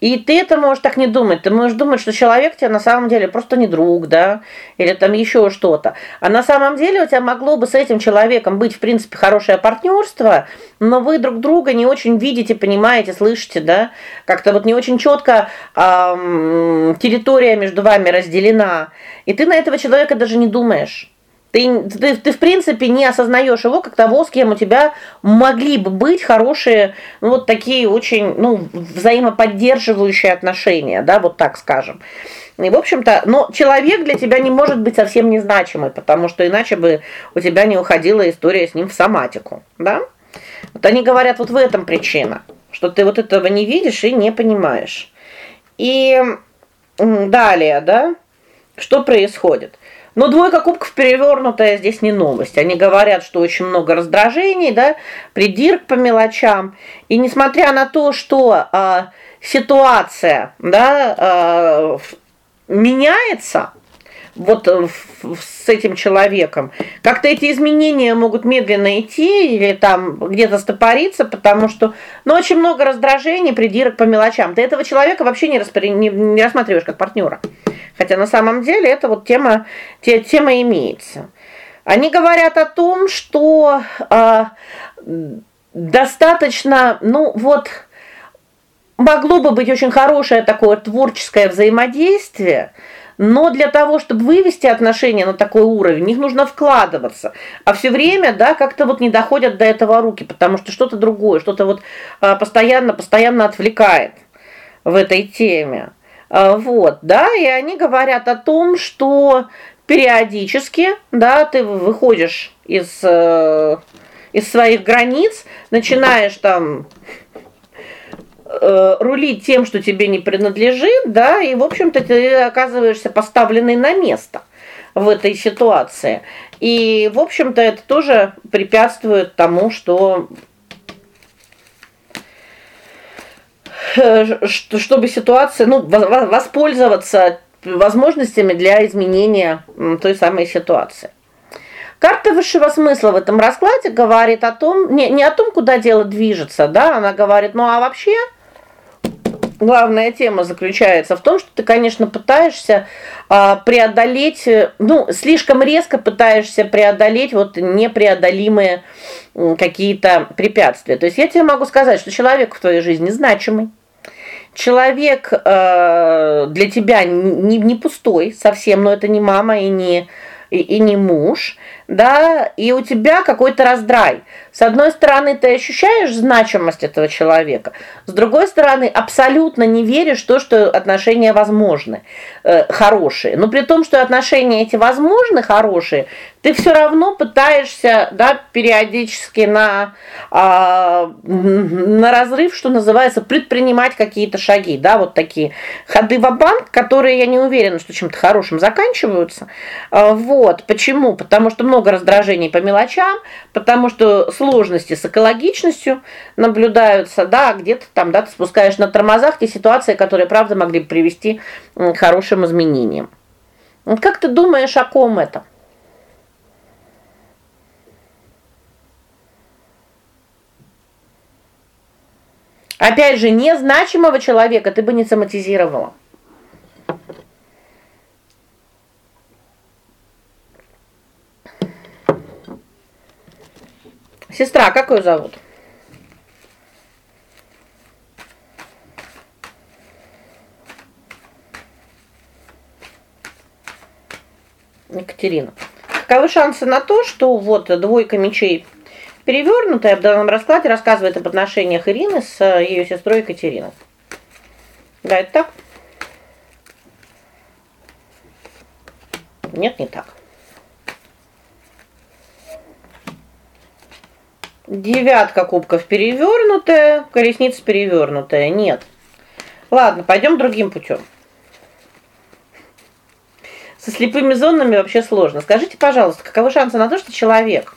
И ты это можешь так не думать. Ты можешь думать, что человек тебе на самом деле просто не друг, да, или там еще что-то. А на самом деле у тебя могло бы с этим человеком быть, в принципе, хорошее партнерство, но вы друг друга не очень видите, понимаете, слышите, да? Как-то вот не очень четко эм, территория между вами разделена. И ты на этого человека даже не думаешь. Ты, ты ты в принципе не осознаешь его как того, с кем у тебя могли бы быть хорошие, ну вот такие очень, ну, взаимоподдерживающие отношения, да, вот так скажем. И, в общем-то, но человек для тебя не может быть совсем незначимый, потому что иначе бы у тебя не уходила история с ним в соматику, да? Вот они говорят, вот в этом причина, что ты вот этого не видишь и не понимаешь. И далее, да? Что происходит? Но двойка кубков перевернутая здесь не новость. Они говорят, что очень много раздражений, да, придирок по мелочам. И несмотря на то, что а, ситуация, да, а, меняется, вот э, с этим человеком. Как-то эти изменения могут медленно идти или там где-то стопориться, потому что ну очень много раздражений, придирок по мелочам. Ты этого человека вообще не, распри... не, не рассматриваешь как партнера. Хотя на самом деле это вот тема те, тема имеется. Они говорят о том, что э, достаточно, ну вот могло бы быть очень хорошее такое творческое взаимодействие, но для того, чтобы вывести отношения на такой уровень, в них нужно вкладываться. А все время, да, как-то вот не доходят до этого руки, потому что что-то другое, что-то вот а, постоянно постоянно отвлекает в этой теме. А, вот, да, и они говорят о том, что периодически, да, ты выходишь из э, из своих границ, начинаешь там э, рулить тем, что тебе не принадлежит, да, и в общем-то ты оказываешься поставленный на место в этой ситуации. И, в общем-то, это тоже препятствует тому, что э, чтобы ситуация, ну, воспользоваться возможностями для изменения той самой ситуации. Карта высшего смысла в этом раскладе говорит о том, не не о том, куда дело движется, да, она говорит: "Ну, а вообще главная тема заключается в том, что ты, конечно, пытаешься а, преодолеть, ну, слишком резко пытаешься преодолеть вот непреодолимые какие-то препятствия. То есть я тебе могу сказать, что человек в твоей жизни значимый. Человек э, для тебя не не пустой совсем, но это не мама и не и, и не муж, да, и у тебя какой-то раздрай. С одной стороны, ты ощущаешь значимость этого человека, с другой стороны, абсолютно не веришь в то, что отношения возможны, э, хорошие. Но при том, что отношения эти возможны, хорошие, ты все равно пытаешься, да, периодически на э, на разрыв, что называется, предпринимать какие-то шаги, да, вот такие ходы в банк которые я не уверена, что чем-то хорошим заканчиваются. Э, вот, почему? Потому что много раздражений по мелочам, потому что сложности с экологичностью наблюдаются, да, где-то там, да, ты спускаешь на тормозах те ситуации, которые правда могли бы привести к хорошим изменениям. Вот как ты думаешь, о ком это? Опять же, незначимого человека ты бы не соматизировала. Сестра, как ее зовут? Екатерина. Каковы шансы на то, что вот двойка мечей перевернутая в данном раскладе рассказывает об отношениях Ирины с ее сестрой Екатериной? Да, это так? Нет, не так. Девятка кубков перевернутая, колесница перевернутая. Нет. Ладно, пойдем другим путем. Со слепыми зонами вообще сложно. Скажите, пожалуйста, каковы шансы на то, что человек,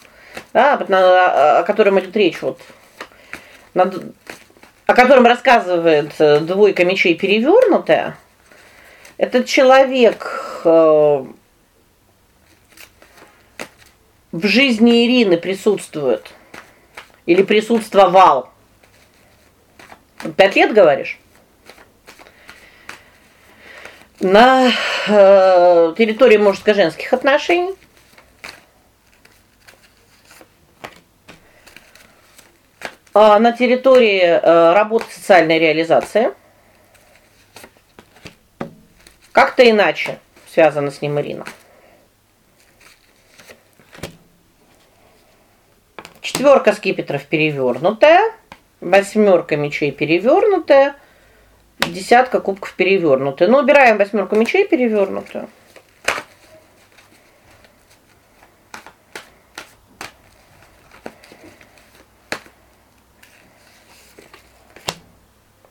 да, о котором идет речь вот о котором рассказывает э, двойка мечей перевернутая, этот человек э, в жизни Ирины присутствует или присутствовал? Пять лет, говоришь? На э, территории мужско-женских отношений а на территории э, работы социальной реализации как-то иначе связана с ним Ирина. Четверка скипетров перевернутая, восьмерка мечей перевернутая, десятка кубков перевернутая. Ну, убираем восьмерку мечей перевернутую.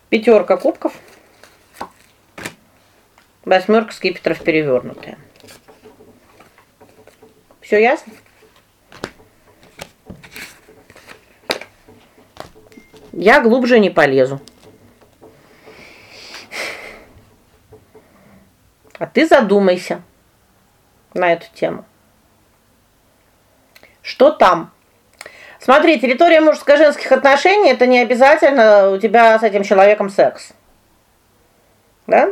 Пятерка кубков. Восьмерка скипетров перевернутая. Все ясно? Я глубже не полезу. А ты задумайся на эту тему. Что там? Смотри, территория мужско-женских отношений это не обязательно у тебя с этим человеком секс. Да?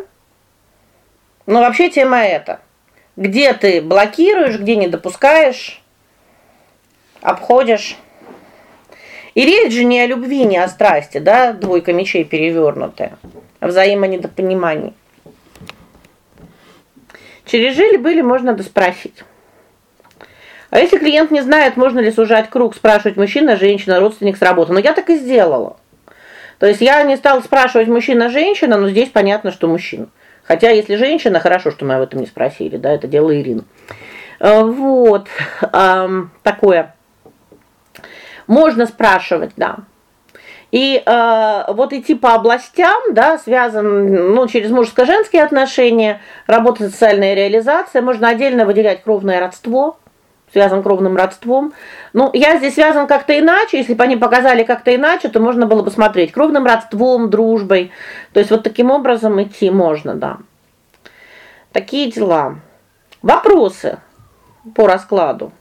Но вообще тема эта. Где ты блокируешь, где не допускаешь, обходишь и речь же не о любви, не о страсти, да, двойка мечей перевернутая, о взаимонедопонимании. Через жили были можно доспросить. А если клиент не знает, можно ли сужать круг, спрашивать мужчина, женщина, родственник с работы. Но я так и сделала. То есть я не стала спрашивать мужчина, женщина, но здесь понятно, что мужчина. Хотя если женщина, хорошо, что мы об этом не спросили, да, это дело Ирины. Э, вот. такое можно спрашивать, да. И э, вот идти по областям, да, связан, ну, через мужско-женские отношения, работа социальная реализация, можно отдельно выделять кровное родство, связан кровным родством. Ну, я здесь связан как-то иначе, если бы они показали как-то иначе, то можно было бы смотреть кровным родством, дружбой. То есть вот таким образом идти можно, да. Такие дела. Вопросы по раскладу.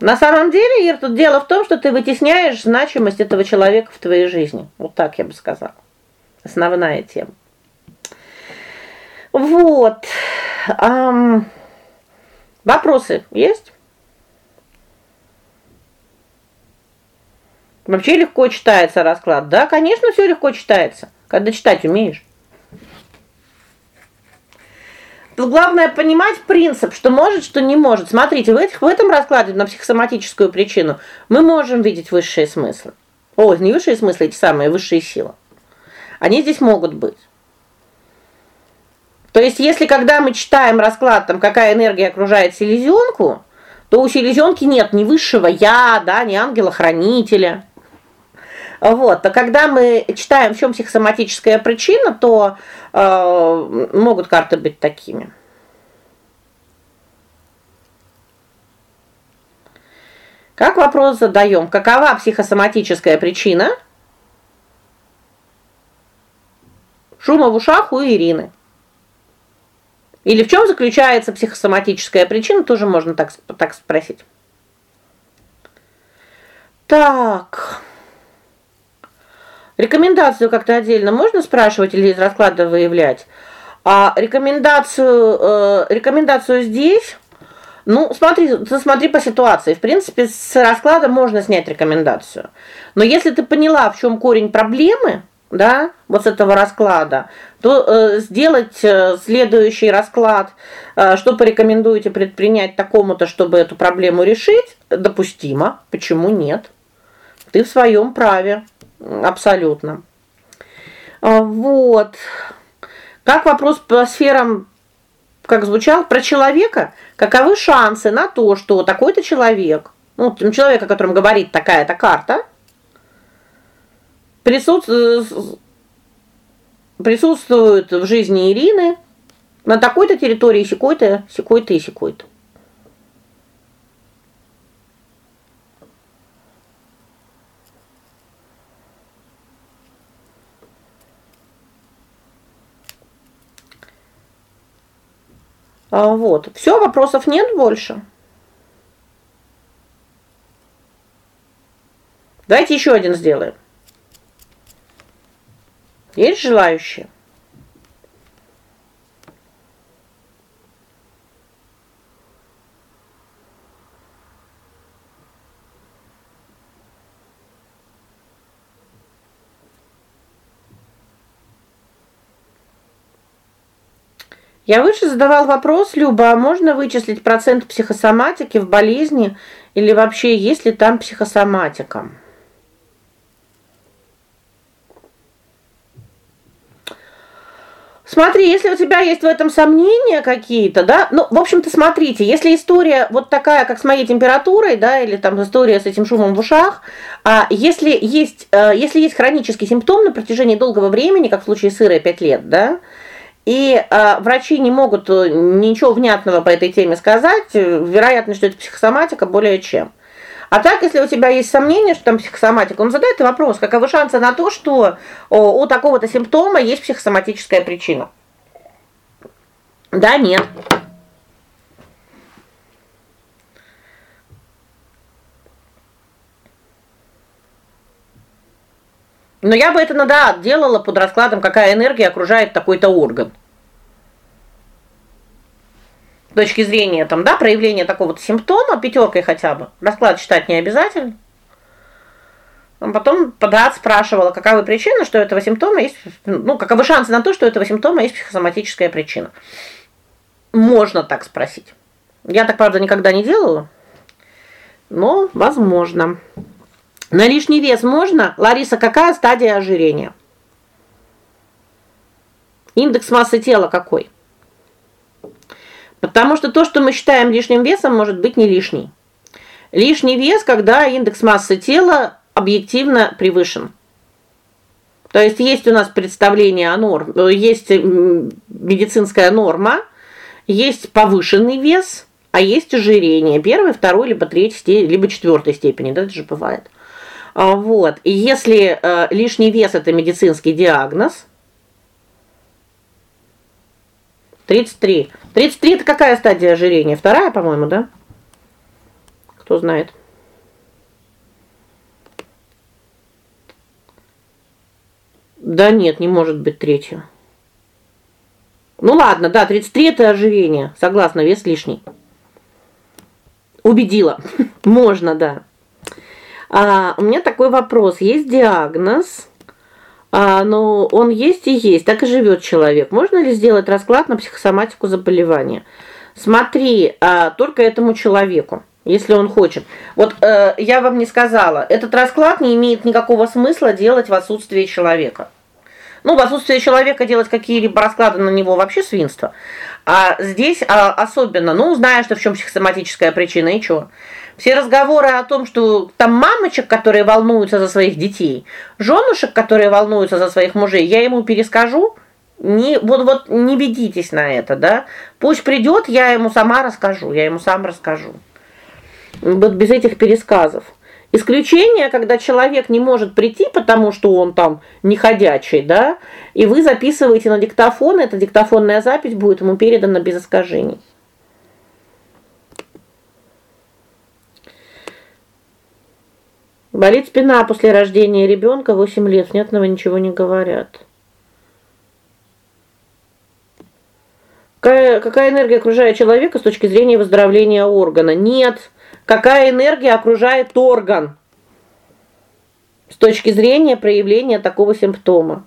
На самом деле, Ир, тут дело в том, что ты вытесняешь значимость этого человека в твоей жизни. Вот так я бы сказала. Основная тема. Вот. Ам Вопросы есть? Вообще легко читается расклад. Да, конечно, все легко читается, когда читать умеешь. Тут главное понимать принцип, что может, что не может. Смотрите, в этих в этом раскладе на психосоматическую причину мы можем видеть высшие смыслы. О, не высшие смыслы, эти самые высшие силы. Они здесь могут быть. То есть, если когда мы читаем расклад, там какая энергия окружает селезенку, то у селезенки нет ни высшего я, да, ни ангела-хранителя. Вот. А когда мы читаем, в чем психосоматическая причина, то э, могут карты быть такими. Как вопрос задаем? Какова психосоматическая причина? Шума в ушах у Ирины. Или в чем заключается психосоматическая причина, тоже можно так так спросить. Так. Рекомендацию как-то отдельно можно спрашивать или из расклада выявлять? А рекомендацию э, рекомендацию здесь ну, смотри, ты смотри по ситуации. В принципе, с расклада можно снять рекомендацию. Но если ты поняла, в чем корень проблемы, да, вот с этого расклада, то э, сделать э, следующий расклад, э, что порекомендуете предпринять такому-то, чтобы эту проблему решить, допустимо. Почему нет? Ты в своем праве. Абсолютно. А, вот. Как вопрос по сферам как звучал про человека, каковы шансы на то, что такой-то человек, ну, человек, о котором говорит такая-то карта, присутствует присутствует в жизни Ирины на такой-то территории, секой-то, секой-то секой-то. Вот. Все, вопросов нет больше. Давайте еще один сделаем. Есть желающие? Я выше задавал вопрос, Люба, а можно вычислить процент психосоматики в болезни или вообще есть ли там психосоматика? Смотри, если у тебя есть в этом сомнения какие-то, да? Ну, в общем-то, смотрите, если история вот такая, как с моей температурой, да, или там история с этим шумом в ушах, а если есть, э, если есть хронический симптом на протяжении долгого времени, как в случае с Ирой 5 лет, да, и э, врачи не могут э, ничего внятного по этой теме сказать, вероятно, что это психосоматика более чем. А так, если у тебя есть сомнения, что там психосоматика, он задает вопрос: каковы шансы на то, что у такого-то симптома есть психосоматическая причина? Да, нет. Но я бы это да, делала под раскладом, какая энергия окружает такой-то орган. Точки зрения там, да, проявления такого-то симптома пятеркой хотя бы. Расклад читать не обязательно. А потом подат спрашивала, каковы причины, что этого симптома есть, ну, каковы шансы на то, что этого симптома есть психосоматическая причина. Можно так спросить. Я так правда никогда не делала. Но возможно. На лишний вес можно? Лариса, какая стадия ожирения? Индекс массы тела какой? Потому что то, что мы считаем лишним весом, может быть не лишний. Лишний вес, когда индекс массы тела объективно превышен. То есть есть у нас представление о норме, есть медицинская норма, есть повышенный вес, а есть ожирение первой, второй либо третьей, либо четвертой степени, да, это же бывает. А, вот. И если э, лишний вес это медицинский диагноз 33. 33 это какая стадия ожирения? Вторая, по-моему, да? Кто знает? Да нет, не может быть третьего. Ну ладно, да, 33 это ожирение. Согласна, вес лишний. Убедила. Можно, да. А у меня такой вопрос. Есть диагноз, а, но он есть и есть, так и живет человек. Можно ли сделать расклад на психосоматику заболевания? Смотри, а, только этому человеку, если он хочет. Вот э, я вам не сказала, этот расклад не имеет никакого смысла делать в отсутствии человека. Ну, в отсутствии человека делать какие-либо расклады на него вообще свинство. А здесь а, особенно, ну, знаешь, что в чем психосоматическая причина и что. Все разговоры о том, что там мамочек, которые волнуются за своих детей, женушек, которые волнуются за своих мужей, я ему перескажу. Не вот вот не ведитесь на это, да? Пусть придет, я ему сама расскажу, я ему сам расскажу. Вот без этих пересказов. Исключение, когда человек не может прийти, потому что он там не ходячий, да? И вы записываете на диктофон, эта диктофонная запись будет ему передана без искажений. Болит спина после рождения ребенка 8 лет, внятного ничего не говорят. Какая какая энергия окружает человека с точки зрения выздоровления органа? Нет. Какая энергия окружает орган? С точки зрения проявления такого симптома.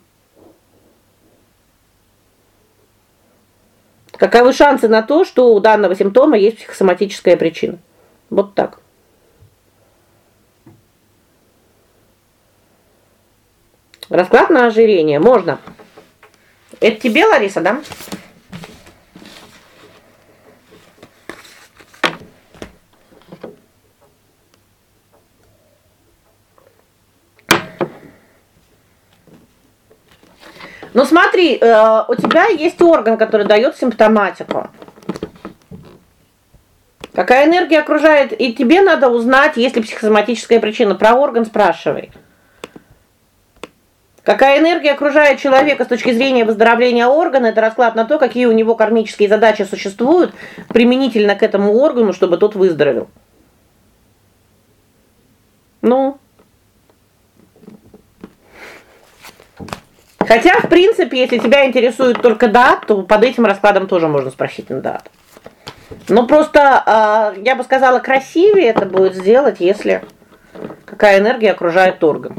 Каковы шансы на то, что у данного симптома есть психосоматическая причина? Вот так. Расклад на ожирение можно. Это тебе, Лариса, да? Ну смотри, э, у тебя есть орган, который дает симптоматику. Какая энергия окружает, и тебе надо узнать, есть ли психосоматическая причина. Про орган спрашивай. Какая энергия окружает человека с точки зрения выздоровления органа это расклад на то, какие у него кармические задачи существуют применительно к этому органу, чтобы тот выздоровел. Ну. Хотя, в принципе, если тебя интересует только дат, то под этим раскладом тоже можно спросить на дат. Но просто, э, я бы сказала, красивее это будет сделать, если какая энергия окружает орган.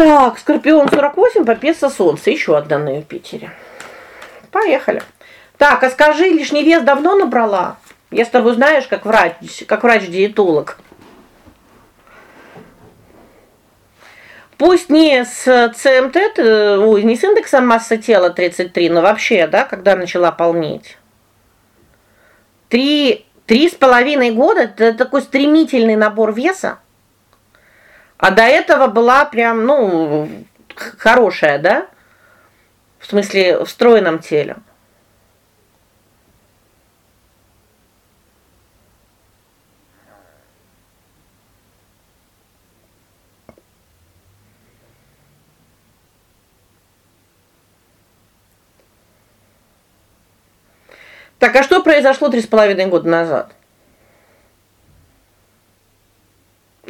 Так, Скорпион 48, Попеса Солнце, еще одна на Юпитере. Поехали. Так, а скажи, лишний вес давно набрала? Я с тобой знаешь, как врач, как врач-диетолог. Пусть не с ЦМТ, ой, не с индексом массы тела 33, но вообще, да, когда начала полнеть. Три три с половиной года это такой стремительный набор веса. А до этого была прям, ну, хорошая, да? В смысле, в стройном теле. Так, а что произошло три с половиной года назад?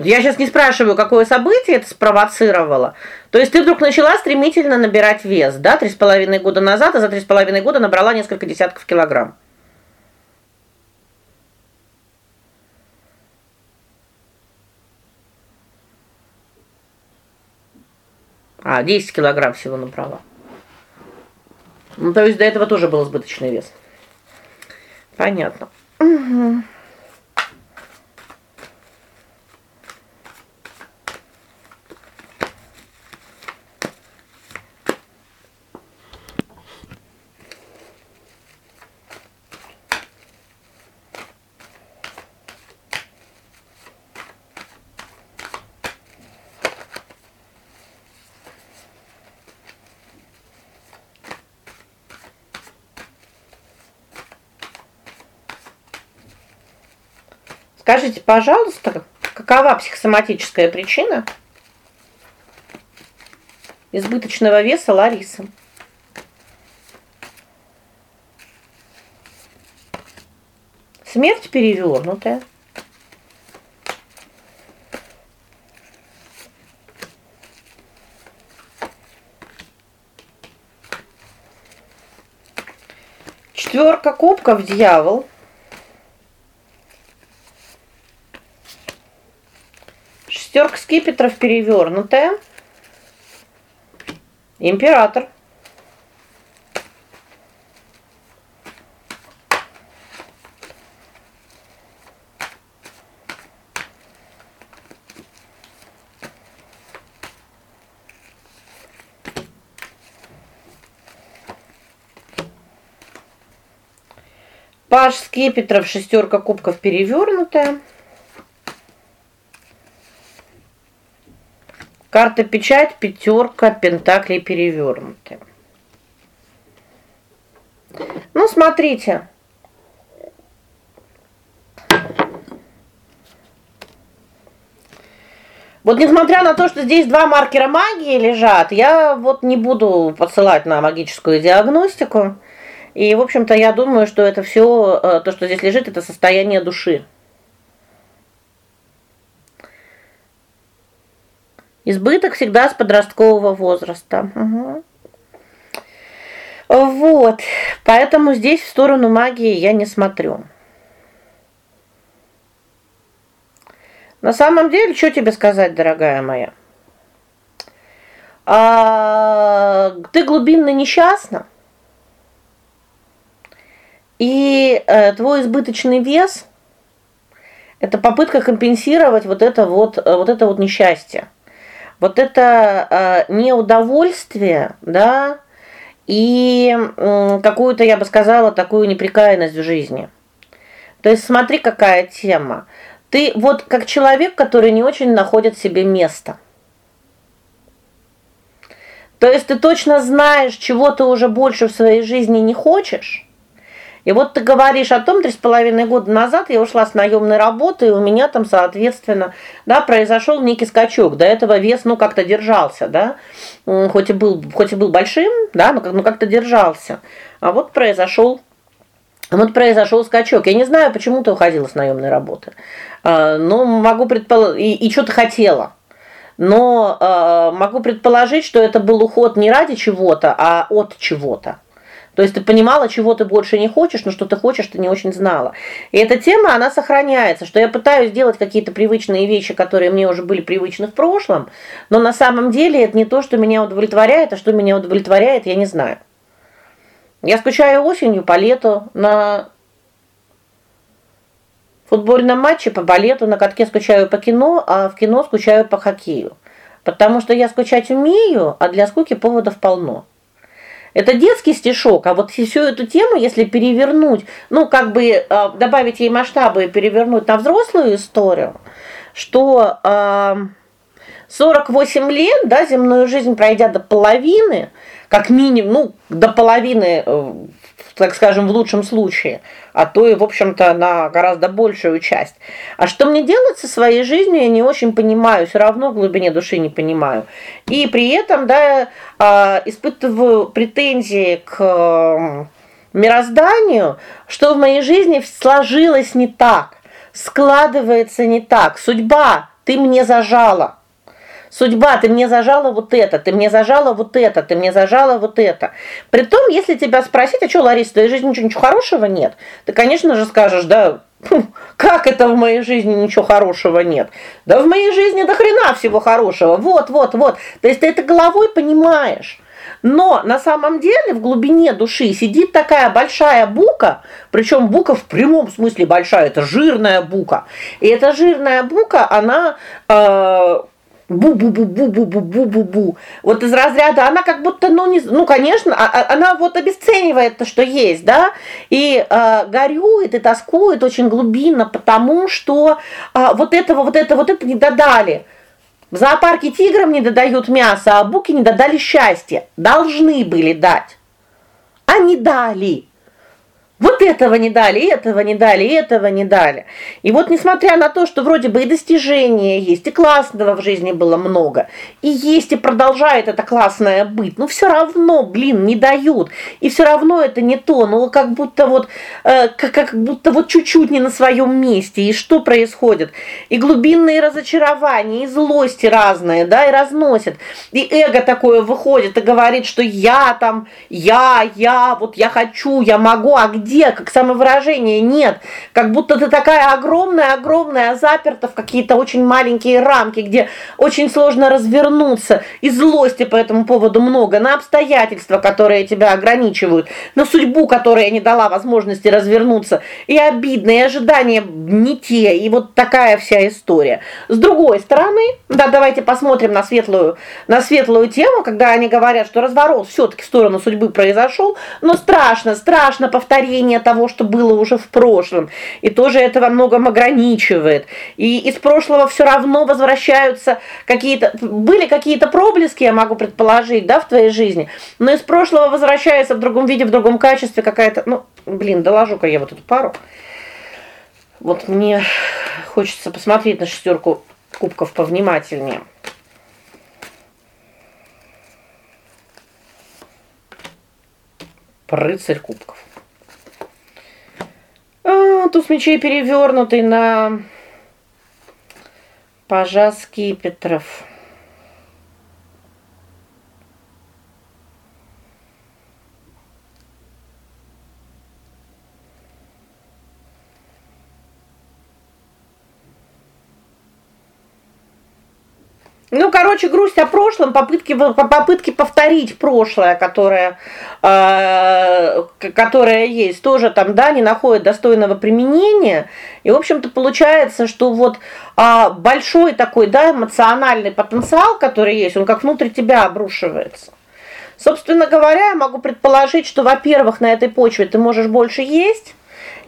Я сейчас не спрашиваю, какое событие это спровоцировало. То есть ты вдруг начала стремительно набирать вес, да, три с половиной года назад, а за три с половиной года набрала несколько десятков килограмм. А, 10 килограмм всего набрала. Ну, то есть до этого тоже был избыточный вес. Понятно. Угу. Скажите, пожалуйста, какова психосоматическая причина избыточного веса Смерть перевернутая. Четверка кубков дьявол. Шестерка скипетров перевернутая. Император. Паш скипетров, шестерка кубков перевернутая. Карта печать, пятерка пентаклей перевернутая. Ну, смотрите. Вот несмотря на то, что здесь два маркера магии лежат, я вот не буду посылать на магическую диагностику. И, в общем-то, я думаю, что это все э, то, что здесь лежит это состояние души. Избыток всегда с подросткового возраста. Угу. Вот. Поэтому здесь в сторону магии я не смотрю. На самом деле, что тебе сказать, дорогая моя? А, ты глубинно несчастна? И э, твой избыточный вес это попытка компенсировать вот это вот э, вот это вот несчастье. Вот это э, неудовольствие, да, и э, какую-то, я бы сказала, такую неприкаянность в жизни. То есть смотри, какая тема. Ты вот как человек, который не очень находит себе место. То есть ты точно знаешь, чего ты уже больше в своей жизни не хочешь. И вот ты говоришь о том, три с половиной года назад я ушла с наемной работы, и у меня там, соответственно, да, произошел некий скачок. До этого вес, ну, как-то держался, да? Хоть и был, хоть и был большим, да, но как ну как-то держался. А вот произошел вот произошел скачок. Я не знаю, почему ты уходила с наемной работы. А, но могу предположить и, и что ты хотела. Но э, могу предположить, что это был уход не ради чего-то, а от чего-то. То есть ты понимала, чего ты больше не хочешь, но что ты хочешь, ты не очень знала. И эта тема, она сохраняется, что я пытаюсь делать какие-то привычные вещи, которые мне уже были привычны в прошлом, но на самом деле это не то, что меня удовлетворяет, а что меня удовлетворяет, я не знаю. Я скучаю осенью по лету на футбольном матче, по балету, на катке скучаю по кино, а в кино скучаю по хоккею. Потому что я скучать умею, а для скуки поводов полно. Это детский стишок, а вот всю эту тему, если перевернуть, ну, как бы э, добавить ей масштабы и перевернуть на взрослую историю, что э, 48 лет, да, земную жизнь пройдя до половины, как минимум, ну, до половины э, так скажем, в лучшем случае, а то и, в общем-то, на гораздо большую часть. А что мне делать со своей жизнью, я не очень понимаю, все равно в глубине души не понимаю. И при этом, да, а, испытываю претензии к мирозданию, что в моей жизни сложилось не так, складывается не так. Судьба, ты мне зажала. Судьба, ты мне зажала вот это, ты мне зажала вот это, ты мне зажала вот это. Притом, если тебя спросить: "А что, Лариса, в твоей жизни ничего, ничего хорошего нет?" Ты, конечно же, скажешь: "Да, как это в моей жизни ничего хорошего нет? Да в моей жизни до хрена всего хорошего. Вот, вот, вот. То есть ты это головой понимаешь. Но на самом деле в глубине души сидит такая большая бука, причем бука в прямом смысле большая, это жирная бука. И эта жирная бука, она э, бу-бу-бу-бу-бу-бу-бу-бу. Вот из разряда она как будто ну не ну, конечно, а, а, она вот обесценивает то, что есть, да? И э, горюет и тоскует очень глубинно, потому что э, вот этого вот это вот это не додали. В зоопарке тиграм не додают мясо, а буки не додали счастья. Должны были дать. А не дали. Вот этого не дали, этого не дали, этого не дали. И вот несмотря на то, что вроде бы и достижения есть, и классного в жизни было много, и есть и продолжает это классное быть, но все равно, блин, не дают. И все равно это не то, ну как будто вот э, как, как будто вот чуть-чуть не на своем месте. И что происходит? И глубинные разочарования, и злости разные, да, и разносят. И эго такое выходит и говорит, что я там, я, я, вот я хочу, я могу, а где где, как самовыражение нет. Как будто ты такая огромная-огромная, заперта в какие-то очень маленькие рамки, где очень сложно развернуться. И злости по этому поводу много, на обстоятельства, которые тебя ограничивают, на судьбу, которая не дала возможности развернуться. И обидно, и ожидания не те, и вот такая вся история. С другой стороны, да, давайте посмотрим на светлую на светлую тему, когда они говорят, что разворот все таки в сторону судьбы произошел, но страшно, страшно повторение повторение того, что было уже в прошлом. И тоже это во многом ограничивает. И из прошлого все равно возвращаются какие-то были какие-то проблески, я могу предположить, да, в твоей жизни. Но из прошлого возвращается в другом виде, в другом качестве какая-то, ну, блин, доложу-ка я вот эту пару. Вот мне хочется посмотреть на шестерку кубков повнимательнее. Рыцарь кубков. А, туз мечей перевернутый на пажа скипетров. Ну, короче, грусть о прошлом, попытки попытки повторить прошлое, которое э, которое есть, тоже там, да, не находит достойного применения. И, в общем-то, получается, что вот э, большой такой, да, эмоциональный потенциал, который есть, он как внутрь тебя обрушивается. Собственно говоря, я могу предположить, что, во-первых, на этой почве ты можешь больше есть,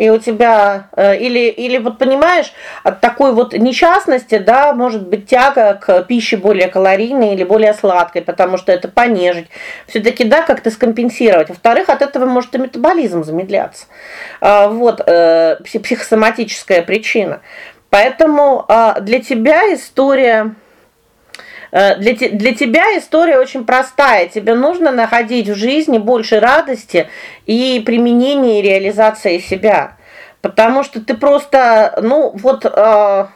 и у тебя э, или или вот понимаешь, от такой вот несчастности, да, может быть тяга к пище более калорийной или более сладкой, потому что это понежить. все таки да, как-то скомпенсировать. Во-вторых, от этого может и метаболизм замедляться. А, вот э, психосоматическая причина. Поэтому а, для тебя история для для тебя история очень простая. Тебе нужно находить в жизни больше радости и применения и реализации себя. Потому что ты просто, ну, вот э,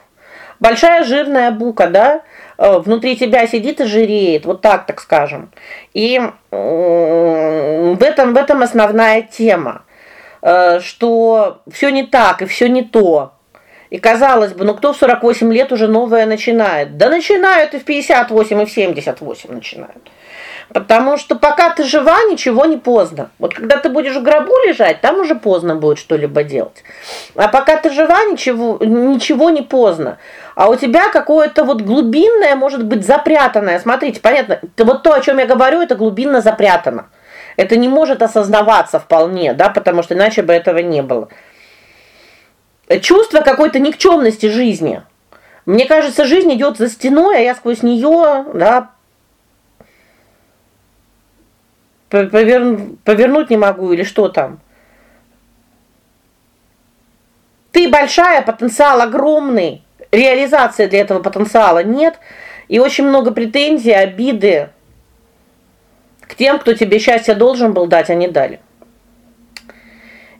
большая жирная бука, да? Э, внутри тебя сидит и жиреет, вот так, так скажем. И в этом в этом основная тема, что все не так и все не то. И казалось бы, ну кто в 48 лет уже новое начинает? Да начинают и в 58, и в 78 начинают. Потому что пока ты жива, ничего не поздно. Вот когда ты будешь в гробу лежать, там уже поздно будет что-либо делать. А пока ты жива, ничего ничего не поздно. А у тебя какое-то вот глубинное, может быть, запрятанное. Смотрите, понятно? Вот то, о чем я говорю, это глубинно запрятано. Это не может осознаваться вполне, да, потому что иначе бы этого не было чувство какой-то никчемности жизни. Мне кажется, жизнь идет за стеной, а я сквозь нее, да, повер... повернуть не могу или что там. Ты большая, потенциал огромный. Реализации для этого потенциала нет, и очень много претензий, обиды к тем, кто тебе счастье должен был дать, а не дали.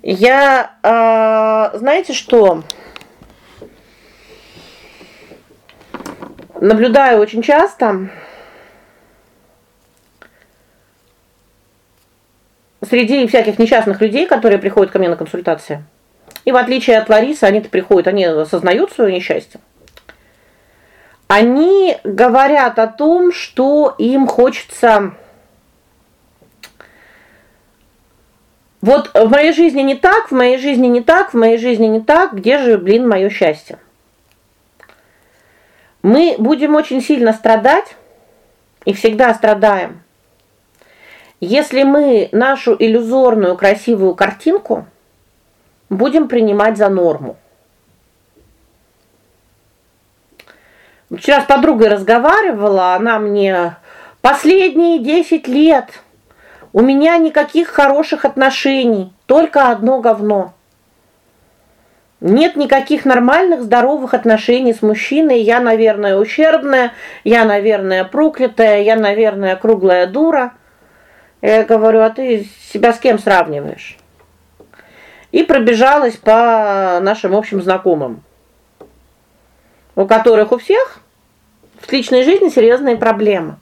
Я, э, знаете что? Наблюдаю очень часто среди всяких несчастных людей, которые приходят ко мне на консультации. И в отличие от Ларисы, они-то приходят, они осознают свое несчастье. Они говорят о том, что им хочется Вот в моей жизни не так, в моей жизни не так, в моей жизни не так, где же, блин, мое счастье? Мы будем очень сильно страдать и всегда страдаем. Если мы нашу иллюзорную красивую картинку будем принимать за норму. Вчера с подругой разговаривала, она мне последние 10 лет У меня никаких хороших отношений, только одно говно. Нет никаких нормальных, здоровых отношений с мужчиной. Я, наверное, ущербная, я, наверное, проклятая, я, наверное, круглая дура. Я говорю: "А ты себя с кем сравниваешь?" И пробежалась по нашим общим знакомым, у которых у всех в личной жизни серьезные проблемы.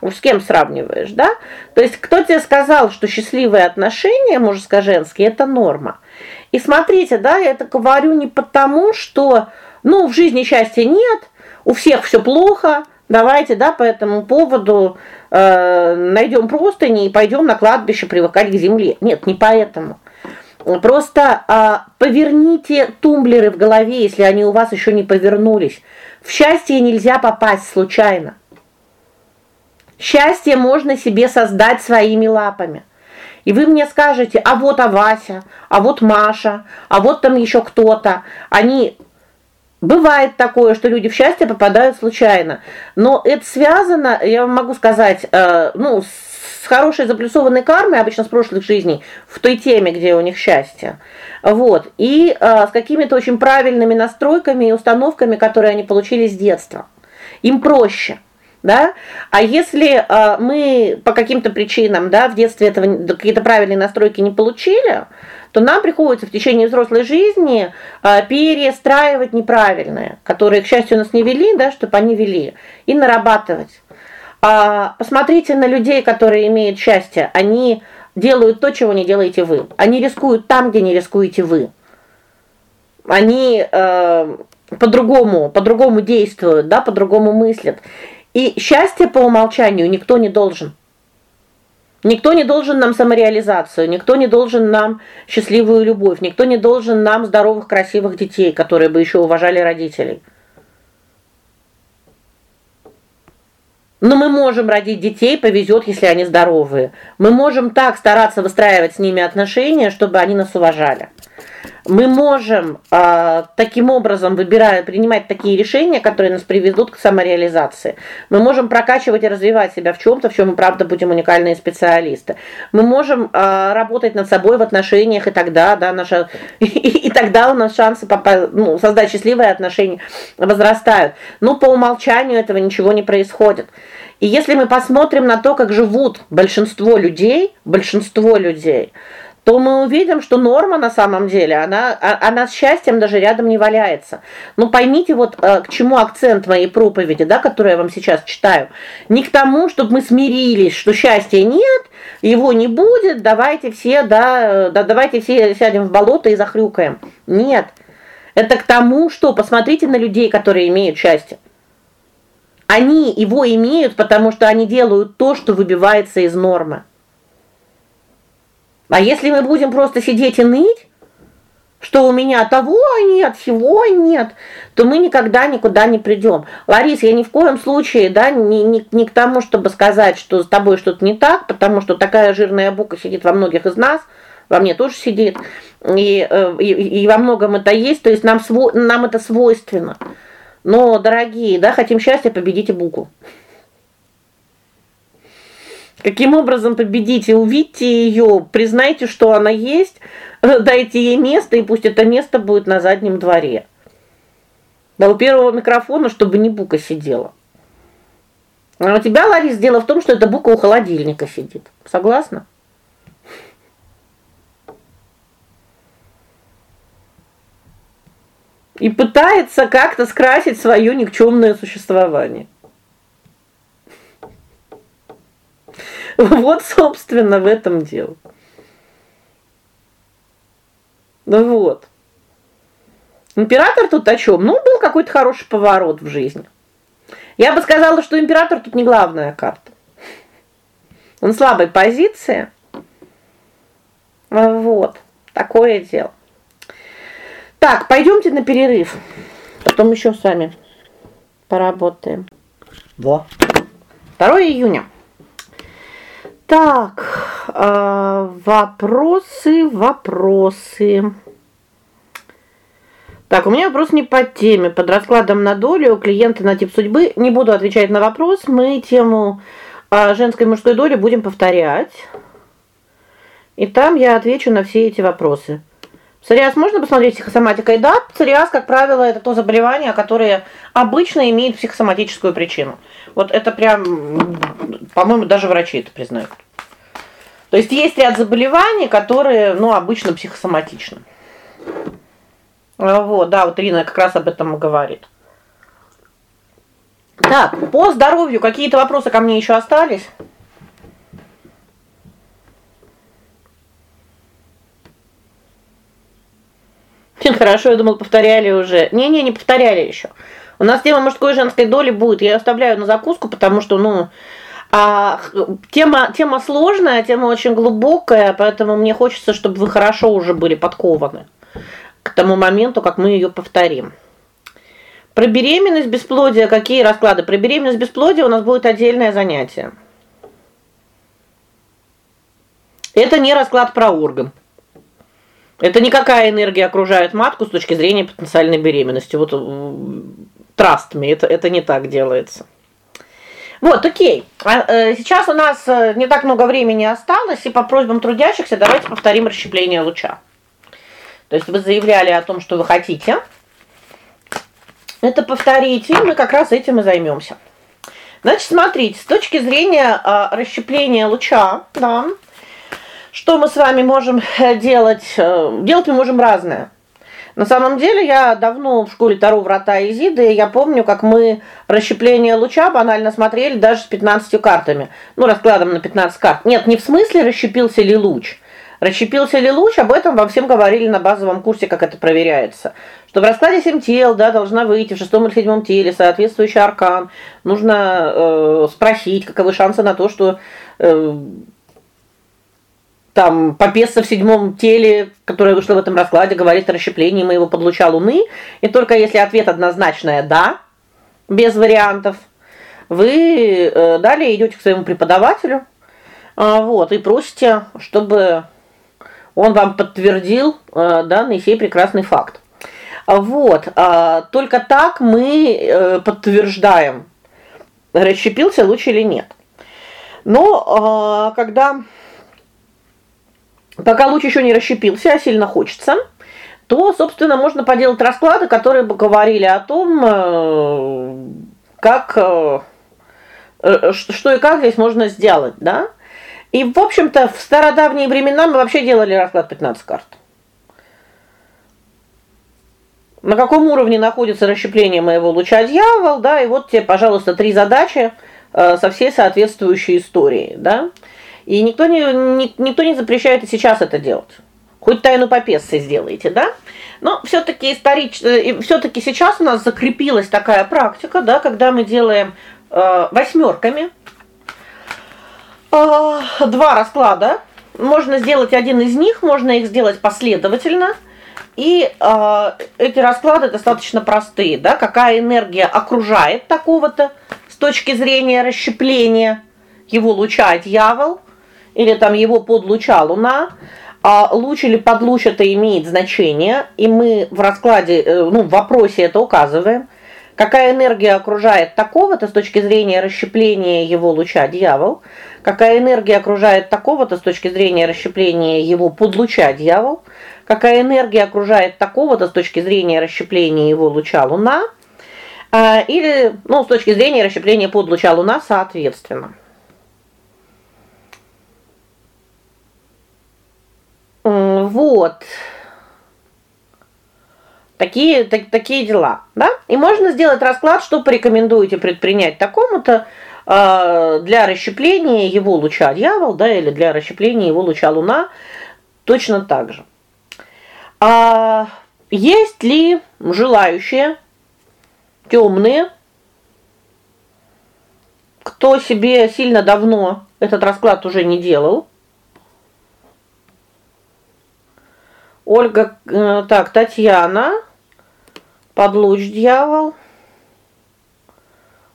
Уж с кем сравниваешь, да? То есть кто тебе сказал, что счастливые отношения мужско-женские это норма? И смотрите, да, я это говорю не потому, что ну, в жизни счастья нет, у всех все плохо. Давайте, да, по этому поводу э найдем простыни и пойдем на кладбище привыкать к земле. Нет, не поэтому. Просто а, поверните тумблеры в голове, если они у вас еще не повернулись. В счастье нельзя попасть случайно. Счастье можно себе создать своими лапами. И вы мне скажете: "А вот а Вася, а вот Маша, а вот там еще кто-то". Они Бывает такое, что люди в счастье попадают случайно. Но это связано, я вам могу сказать, э, ну, с хорошей заплюсованной кармой, обычно с прошлых жизней, в той теме, где у них счастье. Вот. И э, с какими-то очень правильными настройками и установками, которые они получили с детства. Им проще. Да? А если э, мы по каким-то причинам, да, в детстве этого какие-то правильные настройки не получили, то нам приходится в течение взрослой жизни э, перестраивать неправильные, которые, к счастью, нас не вели, да, чтобы они вели, и нарабатывать. А посмотрите на людей, которые имеют счастье. Они делают то, чего не делаете вы. Они рискуют там, где не рискуете вы. Они э, по-другому, по-другому действуют, да, по-другому мыслят. И счастье по умолчанию никто не должен. Никто не должен нам самореализацию, никто не должен нам счастливую любовь, никто не должен нам здоровых, красивых детей, которые бы еще уважали родителей. Но мы можем родить детей, повезет, если они здоровые. Мы можем так стараться выстраивать с ними отношения, чтобы они нас уважали мы можем э, таким образом выбирая принимать такие решения, которые нас приведут к самореализации. Мы можем прокачивать и развивать себя в чем то в чем мы правда будем уникальные специалисты. Мы можем э, работать над собой в отношениях и тогда, да, наша и, тогда у нас шансы ну, создать счастливые отношения возрастают. Но по умолчанию этого ничего не происходит. И если мы посмотрим на то, как живут большинство людей, большинство людей, то мы увидим, что норма на самом деле, она а, она с счастьем даже рядом не валяется. Но поймите вот э, к чему акцент моей проповеди, да, которую я вам сейчас читаю. Не к тому, чтобы мы смирились, что счастья нет, его не будет, давайте все, да, да давайте все сядем в болото и захрюкаем. Нет. Это к тому, что посмотрите на людей, которые имеют счастье. Они его имеют, потому что они делают то, что выбивается из нормы. А если мы будем просто сидеть и ныть, что у меня того нет, всего нет, то мы никогда никуда не придем. Ларис, я ни в коем случае, да, не, не, не к тому, чтобы сказать, что с тобой что-то не так, потому что такая жирная бука сидит во многих из нас, во мне тоже сидит. И э, и, и во многом это есть, то есть нам сво, нам это свойственно. Но, дорогие, да, хотим счастья, победите буку. Каким образом победите? Увидьте ее, признайте, что она есть, дайте ей место, и пусть это место будет на заднем дворе. Да у первого микрофона, чтобы не бука сидела. А у тебя, Ларис, дело в том, что эта бука у холодильника сидит. Согласна? И пытается как-то скрасить свое никчемное существование. Вот, собственно, в этом дело. Ну вот. Император тут о чем? Ну, был какой-то хороший поворот в жизни. Я бы сказала, что император тут не главная карта. Он слабой позиции. Вот. Такое дело. Так, пойдемте на перерыв. Потом еще с вами поработаем. Во. 2 июня. Так, э, вопросы, вопросы. Так, у меня вопрос не по теме, под раскладом на долю клиента на тип судьбы. Не буду отвечать на вопрос, мы тему э, женской и мужской доли будем повторять. И там я отвечу на все эти вопросы. Псориаз можно посмотреть психосоматикой? Да, псориаз, как правило, это то заболевание, которое обычно имеет психосоматическую причину. Вот это прям, по-моему, даже врачи это признают. То есть есть ряд заболеваний, которые, ну, обычно психосоматичны. Вот, да, вот Ирина как раз об этом и говорит. Так, по здоровью какие-то вопросы ко мне еще остались? Хорошо, я думал, повторяли уже. Не-не, не повторяли еще. У нас тема мужской и женской доли будет. Я оставляю на закуску, потому что, ну, а тема тема сложная, тема очень глубокая, поэтому мне хочется, чтобы вы хорошо уже были подкованы к тому моменту, как мы ее повторим. Про беременность, бесплодие, какие расклады? Про беременность, бесплодие у нас будет отдельное занятие. Это не расклад про орган. Это никакая энергия окружает матку с точки зрения потенциальной беременности. Вот me, это это не так делается. Вот, о'кей. А, э, сейчас у нас э, не так много времени осталось, и по просьбам трудящихся давайте повторим расщепление луча. То есть вы заявляли о том, что вы хотите. Это повторите, и мы как раз этим и займемся. Значит, смотрите, с точки зрения э, расщепления луча, да, что мы с вами можем э, делать? Э, делать мы можем разное. На самом деле я давно в школе Таро врата Изиды, и я помню, как мы расщепление луча банально смотрели даже с 15 картами. Ну, раскладом на 15 карт. Нет, не в смысле расщепился ли луч. Расщепился ли луч, об этом вам всем говорили на базовом курсе, как это проверяется. Что в раскладе 7 тел, да, должна выйти в шестом или седьмом теле соответствующий аркан. Нужно э, спросить, каковы шансы на то, что э, там попеса в седьмом теле, которое вышло в этом раскладе, говорит о расщеплении моего подлуча Луны, и только если ответ однозначный да, без вариантов, вы э, далее идете к своему преподавателю. Э, вот, и просите, чтобы он вам подтвердил э, данный сей прекрасный факт. Вот, э, только так мы э, подтверждаем, расщепился луч или нет. Но э, когда пока луч еще не расщепился, а сильно хочется, то, собственно, можно поделать расклады, которые бы говорили о том, э, как э, э, что и как здесь можно сделать, да? И, в общем-то, в стародавние времена мы вообще делали расклад 15 карт. На каком уровне находится расщепление моего луча дьявол, да? И вот тебе, пожалуйста, три задачи со всей соответствующей историей, да? И никто не, не никто не запрещает и сейчас это делать. Хоть тайну попессы сделайте, да? Но все таки исторично э, все таки сейчас у нас закрепилась такая практика, да, когда мы делаем э восьмерками. Э, два расклада. Можно сделать один из них, можно их сделать последовательно. И э, эти расклады достаточно простые, да? Какая энергия окружает такого-то с точки зрения расщепления его луча дьявол? Или там его подлуча Луна, а луч или подлуч это имеет значение, и мы в раскладе, э, ну, в вопросе это указываем. Какая энергия окружает такого-то с точки зрения расщепления его луча дьявол? Какая энергия окружает такого-то с точки зрения расщепления его подлуча дьявол? Какая энергия окружает такого-то с точки зрения расщепления его луча луна? А, или, ну, с точки зрения расщепления подлуча луна, соответственно. Вот. Такие так, такие дела, да? И можно сделать расклад, что порекомендуете предпринять такому-то э, для расщепления его луча дьявол, да, или для расщепления его луча луна, точно так же. А есть ли желающие темные, кто себе сильно давно этот расклад уже не делал? Ольга, э, так, Татьяна, подлуч дьявол.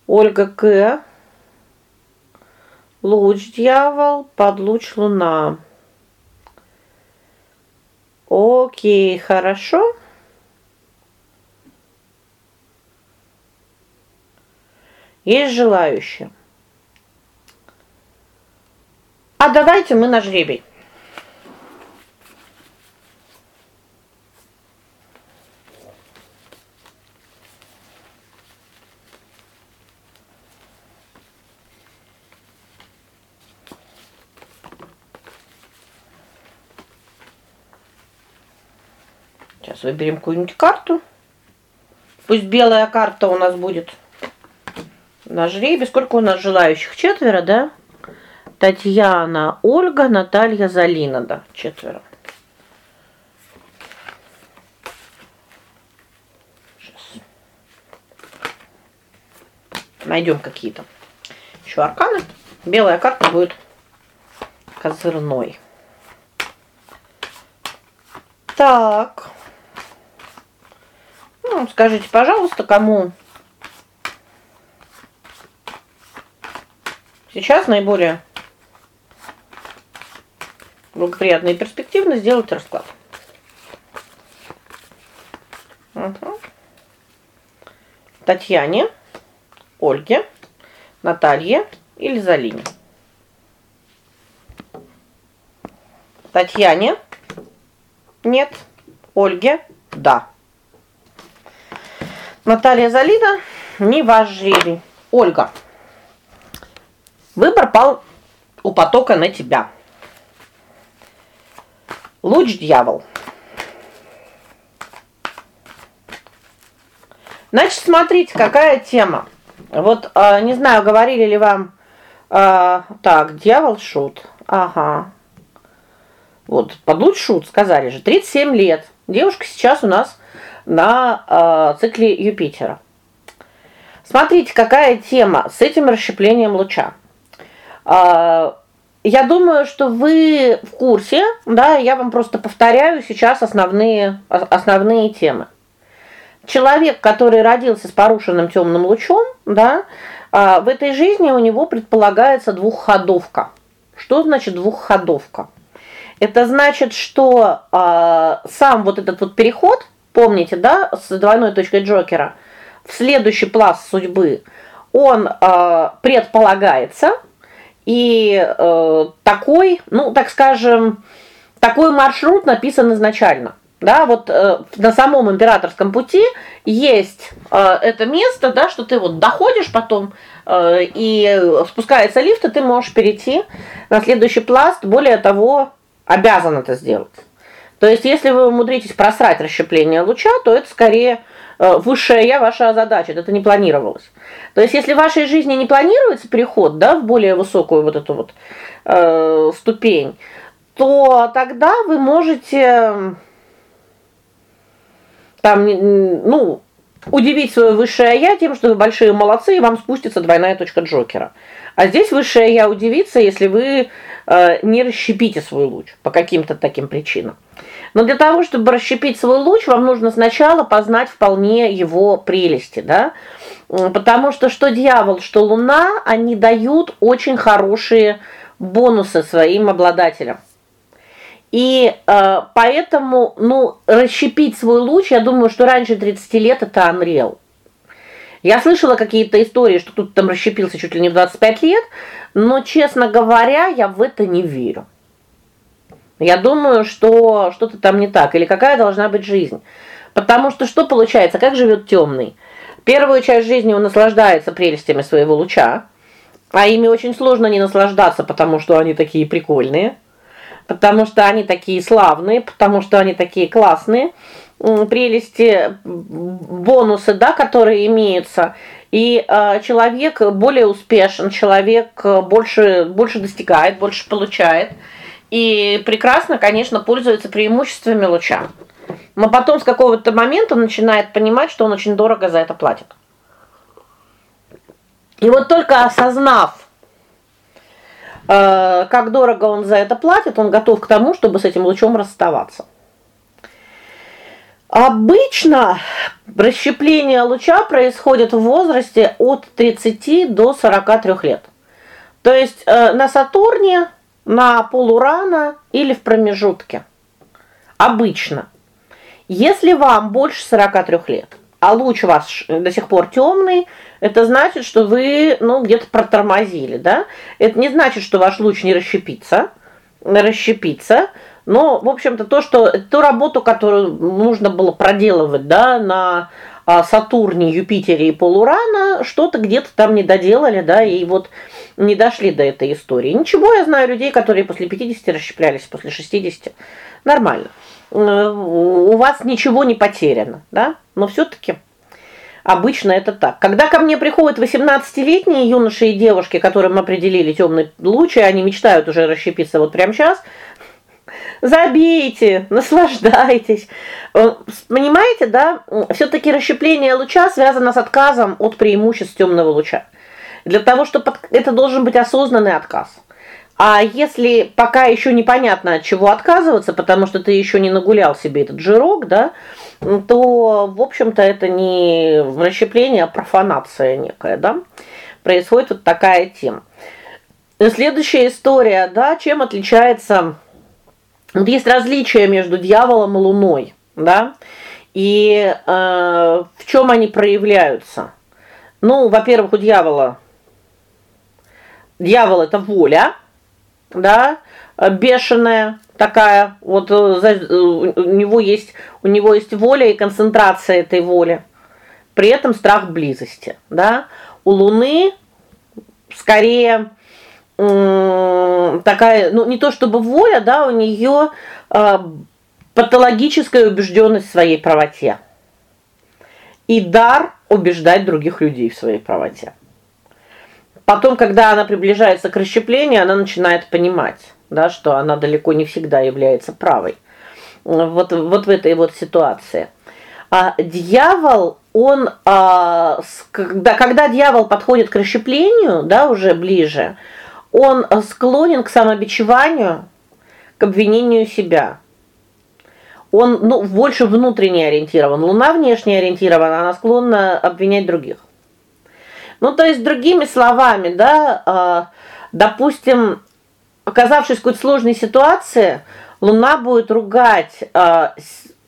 Ольга К. Луч дьявол, подлуч луна. О'кей, хорошо. Есть желающие. А давайте мы на жребий. Выберем какую-нибудь карту. Пусть белая карта у нас будет на жребе. Сколько у нас желающих? Четверо, да? Татьяна, Ольга, Наталья, Залина, да, четверо. Найдем какие-то еще арканы. Белая карта будет козырной. Так. Ну, скажите, пожалуйста, кому сейчас наиболее благоприятно и перспективно сделать расклад. Угу. Татьяне, Ольге, Наталье или Залине. Татьяне? Нет. Ольге? Да. Наталья Залина, не ваш жребий. Ольга. Выбор пал у потока на тебя. Луч дьявол. Значит, смотрите, какая тема. Вот, э, не знаю, говорили ли вам э, так, дьявол шут. Ага. Вот, подлуч шут, сказали же, 37 лет. Девушка сейчас у нас на э, цикле Юпитера. Смотрите, какая тема с этим расщеплением луча. Э, я думаю, что вы в курсе, да, я вам просто повторяю сейчас основные основные темы. Человек, который родился с порушенным темным лучом, да, э, в этой жизни у него предполагается двухходовка. Что значит двухходовка? Это значит, что э, сам вот этот вот переход, помните, да, с двойной точкой Джокера в следующий пласт судьбы, он э, предполагается, и э, такой, ну, так скажем, такой маршрут написан изначально. Да, вот э, на самом императорском пути есть э, это место, да, что ты вот доходишь потом э, и спускается лифт, и ты можешь перейти на следующий пласт. Более того, обязан это сделать. То есть, если вы умудритесь просрать расщепление луча, то это скорее э, высшая я ваша задача, это не планировалось. То есть, если в вашей жизни не планируется переход, да, в более высокую вот эту вот э, ступень, то тогда вы можете там ну, удивить свое высшее я тем, что вы большие молодцы, и вам спустится двойная точка Джокера. А здесь высшее я удивится, если вы э, не расщепите свой луч по каким-то таким причинам. Но для того, чтобы расщепить свой луч, вам нужно сначала познать вполне его прелести, да? Потому что что дьявол, что луна, они дают очень хорошие бонусы своим обладателям. И э, поэтому, ну, расщепить свой луч, я думаю, что раньше 30 лет это unreal. Я слышала какие-то истории, что тут там расщепился чуть ли не в 25 лет, но, честно говоря, я в это не верю. Я думаю, что что-то там не так или какая должна быть жизнь. Потому что что получается, как живет темный? Первую часть жизни он наслаждается прелестями своего луча, а ими очень сложно не наслаждаться, потому что они такие прикольные, потому что они такие славные, потому что они такие классные прелести, бонусы, да, которые имеются. И э, человек более успешен, человек больше больше достигает, больше получает. И прекрасно, конечно, пользуется преимуществами луча. Но потом с какого-то момента начинает понимать, что он очень дорого за это платит. И вот только осознав э, как дорого он за это платит, он готов к тому, чтобы с этим лучом расставаться. Обычно расщепление луча происходит в возрасте от 30 до 43 лет. То есть э, на Сатурне, на полурана или в промежутке. Обычно. Если вам больше 43 лет, а луч вас до сих пор темный, это значит, что вы, ну, где-то протормозили, да? Это не значит, что ваш луч не расщепится, расщепится, но, в общем-то, то, что ту работу, которую нужно было проделывать, да, на а, Сатурне, Юпитере и Полурана, что-то где-то там не доделали, да, и вот не дошли до этой истории. Ничего, я знаю людей, которые после 50 расщеплялись, после 60. Нормально. У у вас ничего не потеряно, да? Но все таки обычно это так. Когда ко мне приходят 18-летние юноши и девушки, которым определили темный луч, и они мечтают уже расщепиться вот прямо сейчас, забейте, наслаждайтесь. Э, понимаете, да? все таки расщепление луча связано с отказом от преимуществ темного луча. Для того, чтобы это должен быть осознанный отказ. А если пока еще непонятно от чего отказываться, потому что ты еще не нагулял себе этот жирок, да, то, в общем-то, это не расщепление, а профанация некая, да? Происходит вот такая тема. Следующая история, да, чем отличается вот есть различия между дьяволом и луной, да? И э, в чем они проявляются? Ну, во-первых, у дьявола дьявол это воля, да? бешеная такая. Вот э, э, у него есть у него есть воля и концентрация этой воли. При этом страх близости, да? У Луны скорее такая, ну не то чтобы воля, да, у нее э, патологическая убежденность в своей правоте. И дар убеждать других людей в своей правоте. Потом, когда она приближается к расщеплению, она начинает понимать, да, что она далеко не всегда является правой. Вот вот в этой вот ситуации. А дьявол, он а, когда когда дьявол подходит к расщеплению, да, уже ближе, он склонен к самобичеванию, к обвинению себя. Он, ну, больше внутренне ориентирован. Луна внешне ориентирована, она склонна обвинять других. Ну, то есть другими словами, да, э, допустим, оказавшись в какой-то сложной ситуации, Луна будет ругать э,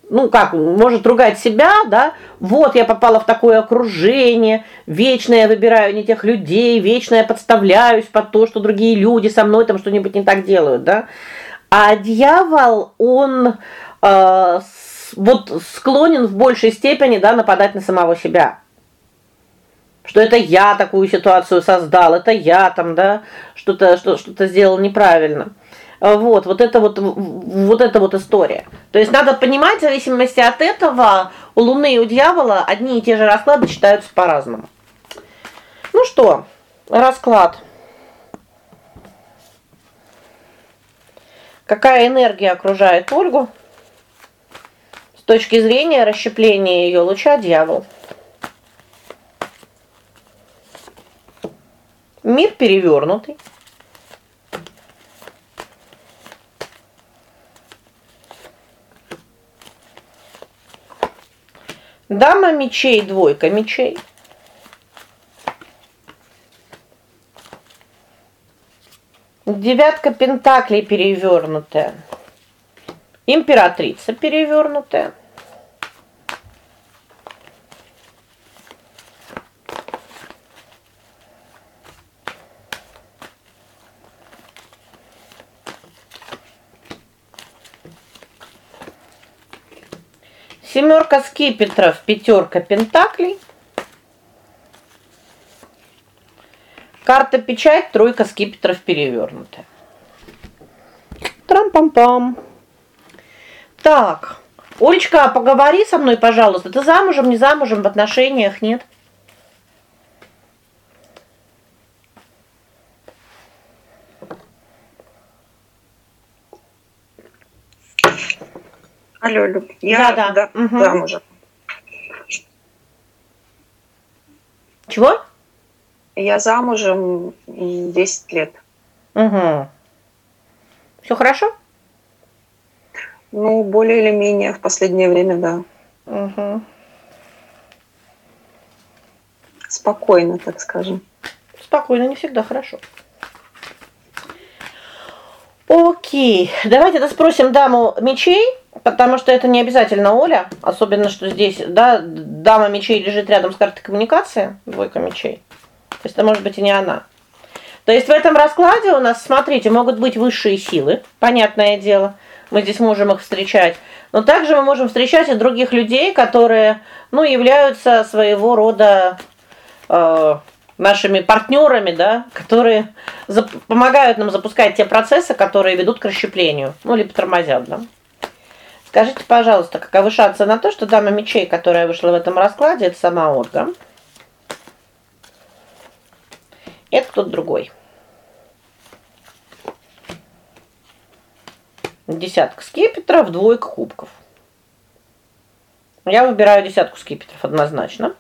ну как, может ругать себя, да? Вот я попала в такое окружение, вечно я выбираю не тех людей, вечно я подставляюсь под то, что другие люди со мной там что-нибудь не так делают, да? А дьявол, он э, вот склонен в большей степени, да, нападать на самого себя. Что это я такую ситуацию создал, это я там, да, что-то что что-то сделал неправильно. А, вот, вот это вот вот эта вот история. То есть надо понимать, в зависимости от этого, у Луны и у Дьявола одни и те же расклады читаются по-разному. Ну что, расклад. Какая энергия окружает Ольгу? С точки зрения расщепления ее луча дьявол. Мир перевернутый. Дама мечей, двойка мечей. Девятка пентаклей перевернутая. Императрица перевернутая. Семерка скипетров, пятерка пентаклей. Карта печать, тройка скипетров перевернутая. Трам-пам-пам. Так. Олечка, поговори со мной, пожалуйста. Ты замужем, не замужем, в отношениях, нет? Алло, Люб, я да, да. Да, угу. замужем. Чего? Я замужем 10 лет. Угу. Все хорошо? Ну, более или менее в последнее время, да. Угу. Спокойно, так скажем. Спокойно не всегда хорошо. Окей. Давайте спросим даму мечей, потому что это не обязательно Оля, особенно что здесь, да, дама мечей лежит рядом с картой коммуникации, двойка мечей. То есть это может быть и не она. То есть в этом раскладе у нас, смотрите, могут быть высшие силы, понятное дело. Мы здесь можем их встречать. Но также мы можем встречать и других людей, которые, ну, являются своего рода э нашими партнерами, да, которые помогают нам запускать те процессы, которые ведут к расщеплению, ну, либо тормозят, да. Скажите, пожалуйста, каковы шансы на то, что дама мечей, которая вышла в этом раскладе, это сама Ольга? Это кто-то другой. Десятка скипетров, двойка кубков. Я выбираю десятку скипетров однозначно.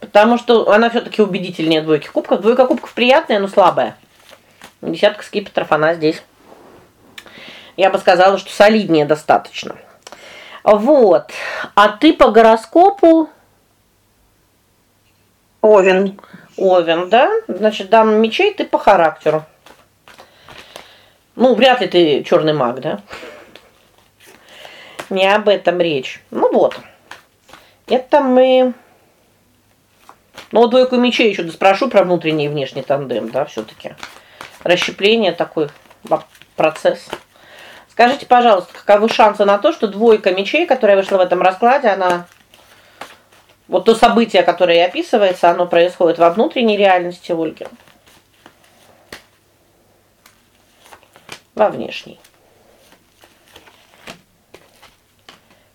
Потому что она все таки убедительнее двойки кубков. Двойка кубков приятная, но слабая. Десятка скипетров она здесь. Я бы сказала, что солиднее достаточно. Вот. А ты по гороскопу Овен. Овен, да? Значит, дама мечей ты по характеру. Ну, вряд ли ты черный маг, да? Не об этом речь. Ну вот. Это мы Ну, двойку мечей еще спрошу про внутренний и внешний тандем, да, все таки Расщепление такой процесс. Скажите, пожалуйста, каковы шансы на то, что двойка мечей, которая вышла в этом раскладе, она вот то событие, которое описывается, оно происходит во внутренней реальности Ольги. во внешней.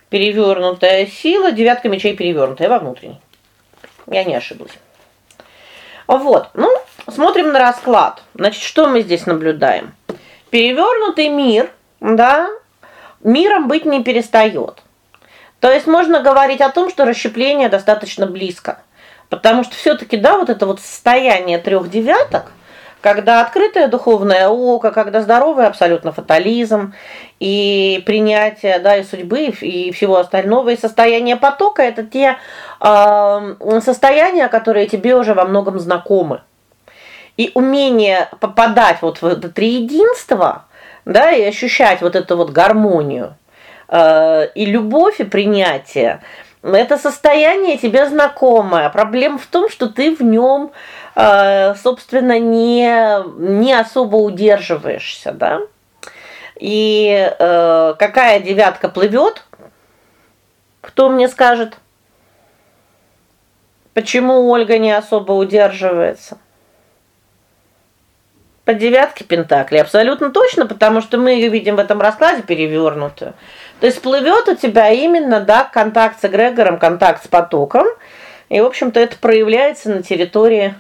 Перевернутая сила, девятка мечей перевернутая во внутренней. Я не ошиблась. Вот. Ну, смотрим на расклад. Значит, что мы здесь наблюдаем? Перевернутый мир, да, миром быть не перестает. То есть можно говорить о том, что расщепление достаточно близко. Потому что все таки да, вот это вот состояние трех девяток когда открытое духовное око, когда здоровый абсолютно фатализм и принятие, да, и судьбы, и всего остального, и состояние потока это те э, состояния, которые тебе уже во многом знакомы. И умение попадать вот в это триединство, да, и ощущать вот эту вот гармонию, э, и любовь и принятие это состояние тебе знакомое. Проблема в том, что ты в нем Э, собственно, не не особо удерживаешься, да? И э, какая девятка плывет? Кто мне скажет? Почему Ольга не особо удерживается? По девятке пентаклей абсолютно точно, потому что мы ее видим в этом раскладе перевернутую. То есть плывет у тебя именно, да, контакт с эгрегором, контакт с потоком. И, в общем-то, это проявляется на территории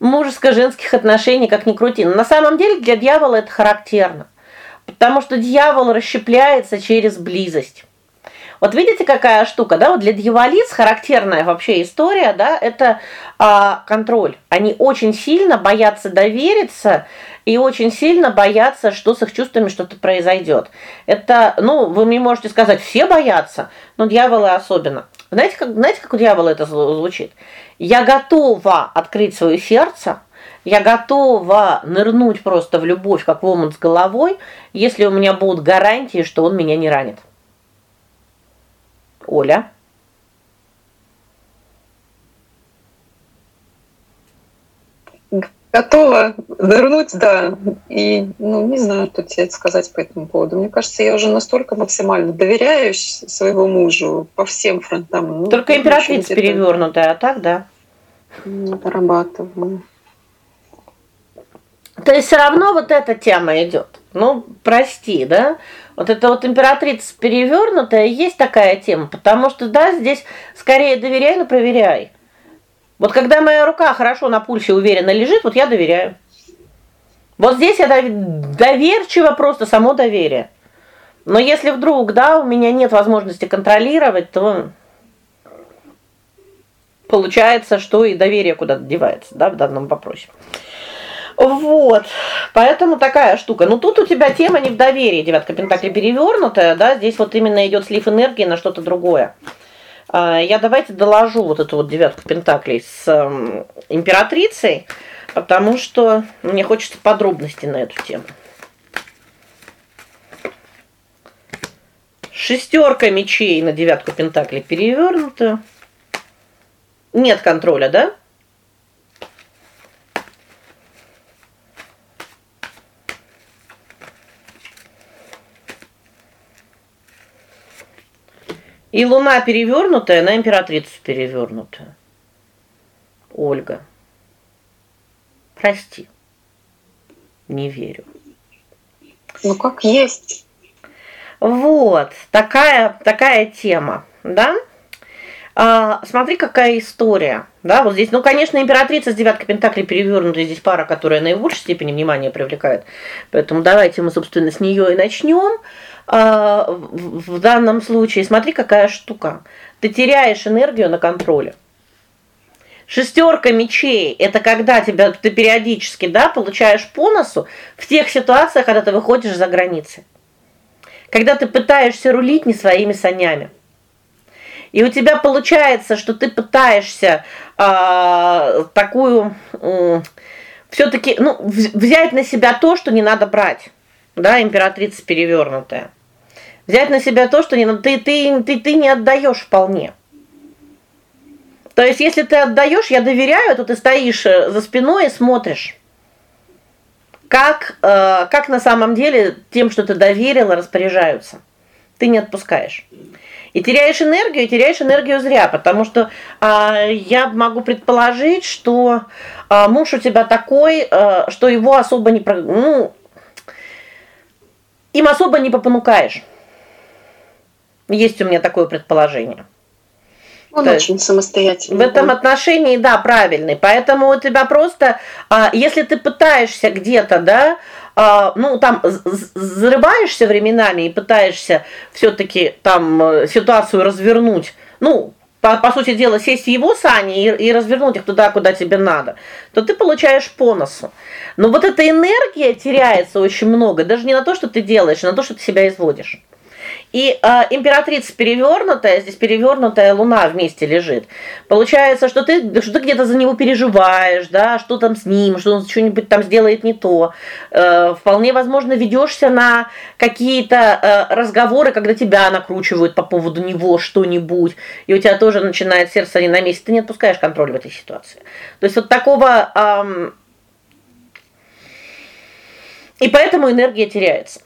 мужеско-женских отношений, как ни крути. Но на самом деле для дьявола это характерно. Потому что дьявол расщепляется через близость. Вот видите, какая штука, да? Вот для дьяволиц характерная вообще история, да, это а, контроль. Они очень сильно боятся довериться и очень сильно боятся, что с их чувствами что-то произойдет. Это, ну, вы мне можете сказать, все боятся, но дьяволы особенно. Знаете, как знаете, как у дьявола это звучит? Я готова открыть свое сердце, я готова нырнуть просто в любовь, как в омут с головой, если у меня будут гарантии, что он меня не ранит. Оля Готова нырнуть, да. И, ну, не знаю, что тебе сказать по этому поводу. Мне кажется, я уже настолько максимально доверяю своему мужу по всем фронтам. Ну, Только императрица перевернутая, а так, да. Дорабатываю. То есть все равно вот эта тема идет. Ну, прости, да? Вот это вот императрица перевернутая, есть такая тема, потому что да, здесь скорее доверяй, но проверяй. Вот когда моя рука хорошо на пульсе уверенно лежит, вот я доверяю. Вот здесь я доверчиво просто само доверие. Но если вдруг, да, у меня нет возможности контролировать, то получается, что и доверие куда-то девается, да, в данном вопросе. Вот. Поэтому такая штука. Ну тут у тебя тема не в доверии, девятка пентаклей перевернутая, да? Здесь вот именно идет слив энергии на что-то другое. А, я давайте доложу вот эту вот девятку пентаклей с императрицей, потому что мне хочется подробностей на эту тему. Шестерка мечей на девятку пентаклей перевернута. Нет контроля, да? И луна перевернутая на императрицу перевернутая. Ольга. Прости. Не верю. Ну как есть. Вот, такая такая тема, да? А, смотри, какая история. Да, вот здесь, ну, конечно, императрица с девяткой пентаклей перевернута, здесь пара, которая наибольшей степени внимания привлекает. Поэтому давайте мы, собственно, с нее и начнем. А, в данном случае, смотри, какая штука. Ты теряешь энергию на контроле. Шестерка мечей это когда тебя ты периодически, да, получаешь по носу в тех ситуациях, когда ты выходишь за границы. Когда ты пытаешься рулить не своими санями. И у тебя получается, что ты пытаешься э, такую э, все таки ну, взять на себя то, что не надо брать. Да, императрица перевернутая. Взять на себя то, что не ты ты ты ты не отдаешь вполне. То есть если ты отдаешь, я доверяю, то ты стоишь э, за спиной и смотришь. Как э, как на самом деле тем, что ты доверила, распоряжаются. Ты не отпускаешь. И теряешь энергию, и теряешь энергию зря, потому что а, я могу предположить, что а, муж у тебя такой, а, что его особо не ну им особо не попонукаешь. Есть у меня такое предположение. Он То очень самостоятельный. В этом отношении, да, правильный. Поэтому у тебя просто, а, если ты пытаешься где-то, да, а, ну там зарываешься временами и пытаешься все таки там э, ситуацию развернуть. Ну, по, по сути дела, сесть в его сани и, и развернуть их туда, куда тебе надо, то ты получаешь по носу. Но вот эта энергия теряется очень много, даже не на то, что ты делаешь, а на то, что ты себя изводишь. И э, императрица перевернутая, здесь перевернутая луна вместе лежит. Получается, что ты что ты где-то за него переживаешь, да, что там с ним, что он что-нибудь там сделает не то. Э, вполне возможно, ведешься на какие-то э, разговоры, когда тебя накручивают по поводу него что-нибудь, и у тебя тоже начинает сердце не на месте, ты не отпускаешь контроль в этой ситуации. То есть вот такого эм... и поэтому энергия теряется.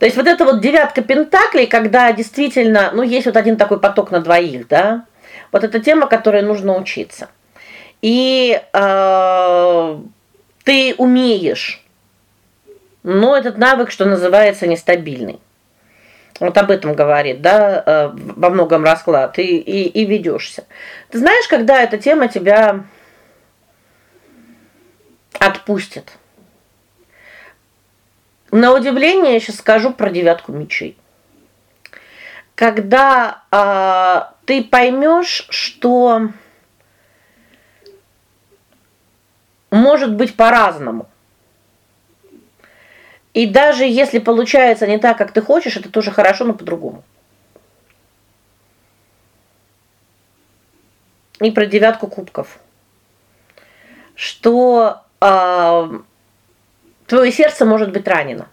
То есть вот эта вот девятка пентаклей, когда действительно, ну, есть вот один такой поток на двоих, да? Вот эта тема, которой нужно учиться. И э, ты умеешь. Но этот навык, что называется, нестабильный. Вот об этом говорит, да, э, во многом расклад и и и ведешься. Ты знаешь, когда эта тема тебя отпустит? На удивление я сейчас скажу про девятку мечей. Когда а, ты поймешь, что может быть по-разному. И даже если получается не так, как ты хочешь, это тоже хорошо, но по-другому. И про девятку кубков. Что э, Твое сердце может быть ранено.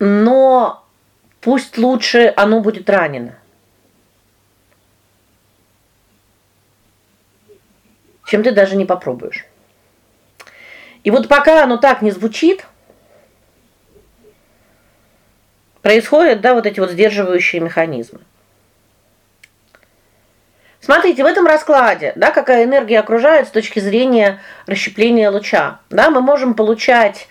Но пусть лучше оно будет ранено. чем ты даже не попробуешь. И вот пока оно так не звучит, происходят, да, вот эти вот сдерживающие механизмы. Смотрите, в этом раскладе, да, какая энергия окружает с точки зрения расщепления луча. Да, мы можем получать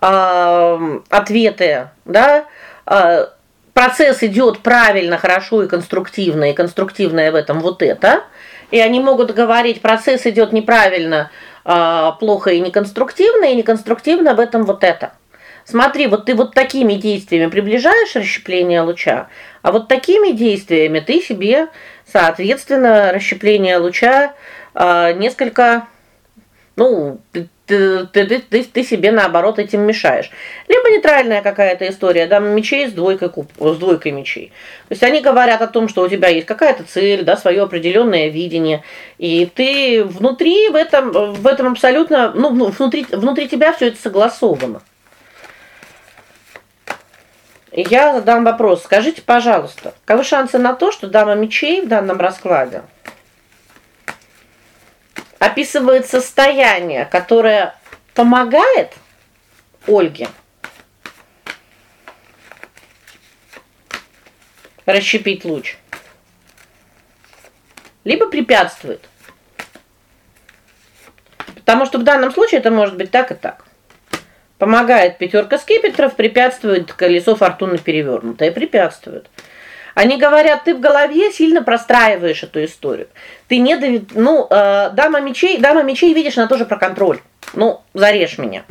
э, ответы, да? Э, процесс идет правильно, хорошо и конструктивно, и конструктивное в этом вот это. И они могут говорить, процесс идет неправильно, э, плохо и неконструктивно, и неконструктивно в этом вот это. Смотри, вот ты вот такими действиями приближаешь расщепление луча, а вот такими действиями ты себе, соответственно, расщепление луча э, несколько ну, ты, ты, ты, ты, ты себе наоборот этим мешаешь. Либо нейтральная какая-то история, да, мечей с двойкой куб, с двойкой мечей. То есть они говорят о том, что у тебя есть какая-то цель, да, свое определенное видение, и ты внутри в этом в этом абсолютно, ну, внутри внутри тебя все это согласовано. Я задам вопрос. Скажите, пожалуйста, каковы шансы на то, что дама мечей в данном раскладе описывает состояние, которое помогает Ольге расщепить луч, либо препятствует. Потому что в данном случае это может быть так и так. Помогает пятерка скипетров, препятствует колесо фортуны перевернутое, препятствует. Они говорят, ты в голове сильно простраиваешь эту историю. Ты не давид, ну, э, дама мечей, дама мечей, видишь, она тоже про контроль. Ну, зарежь меня.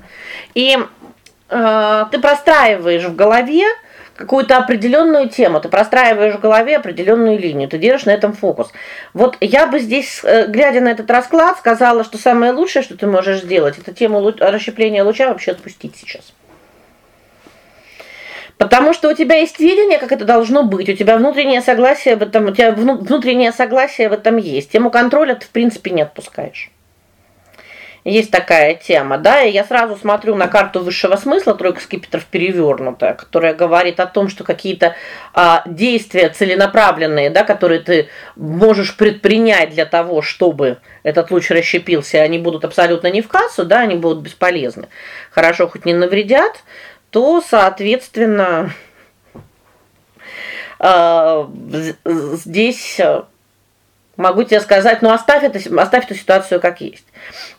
И э, ты простраиваешь в голове какую-то определенную тему, ты простраиваешь в голове определенную линию, ты держишь на этом фокус. Вот я бы здесь, э, глядя на этот расклад, сказала, что самое лучшее, что ты можешь сделать, это тему расщепления луча вообще отпустить сейчас. Потому что у тебя есть видение, как это должно быть, у тебя внутреннее согласие в этом, у тебя внутреннее согласие в этом есть. Тему контроля ты в принципе не отпускаешь. Есть такая тема, да, и я сразу смотрю на карту высшего смысла, тройка скипетров перевернутая, которая говорит о том, что какие-то а, действия целенаправленные, да, которые ты можешь предпринять для того, чтобы этот луч расщепился, они будут абсолютно не в кассу, да, они будут бесполезны. Хорошо хоть не навредят, то, соответственно, а, здесь Могу тебе сказать, ну оставь это, оставь эту ситуацию как есть.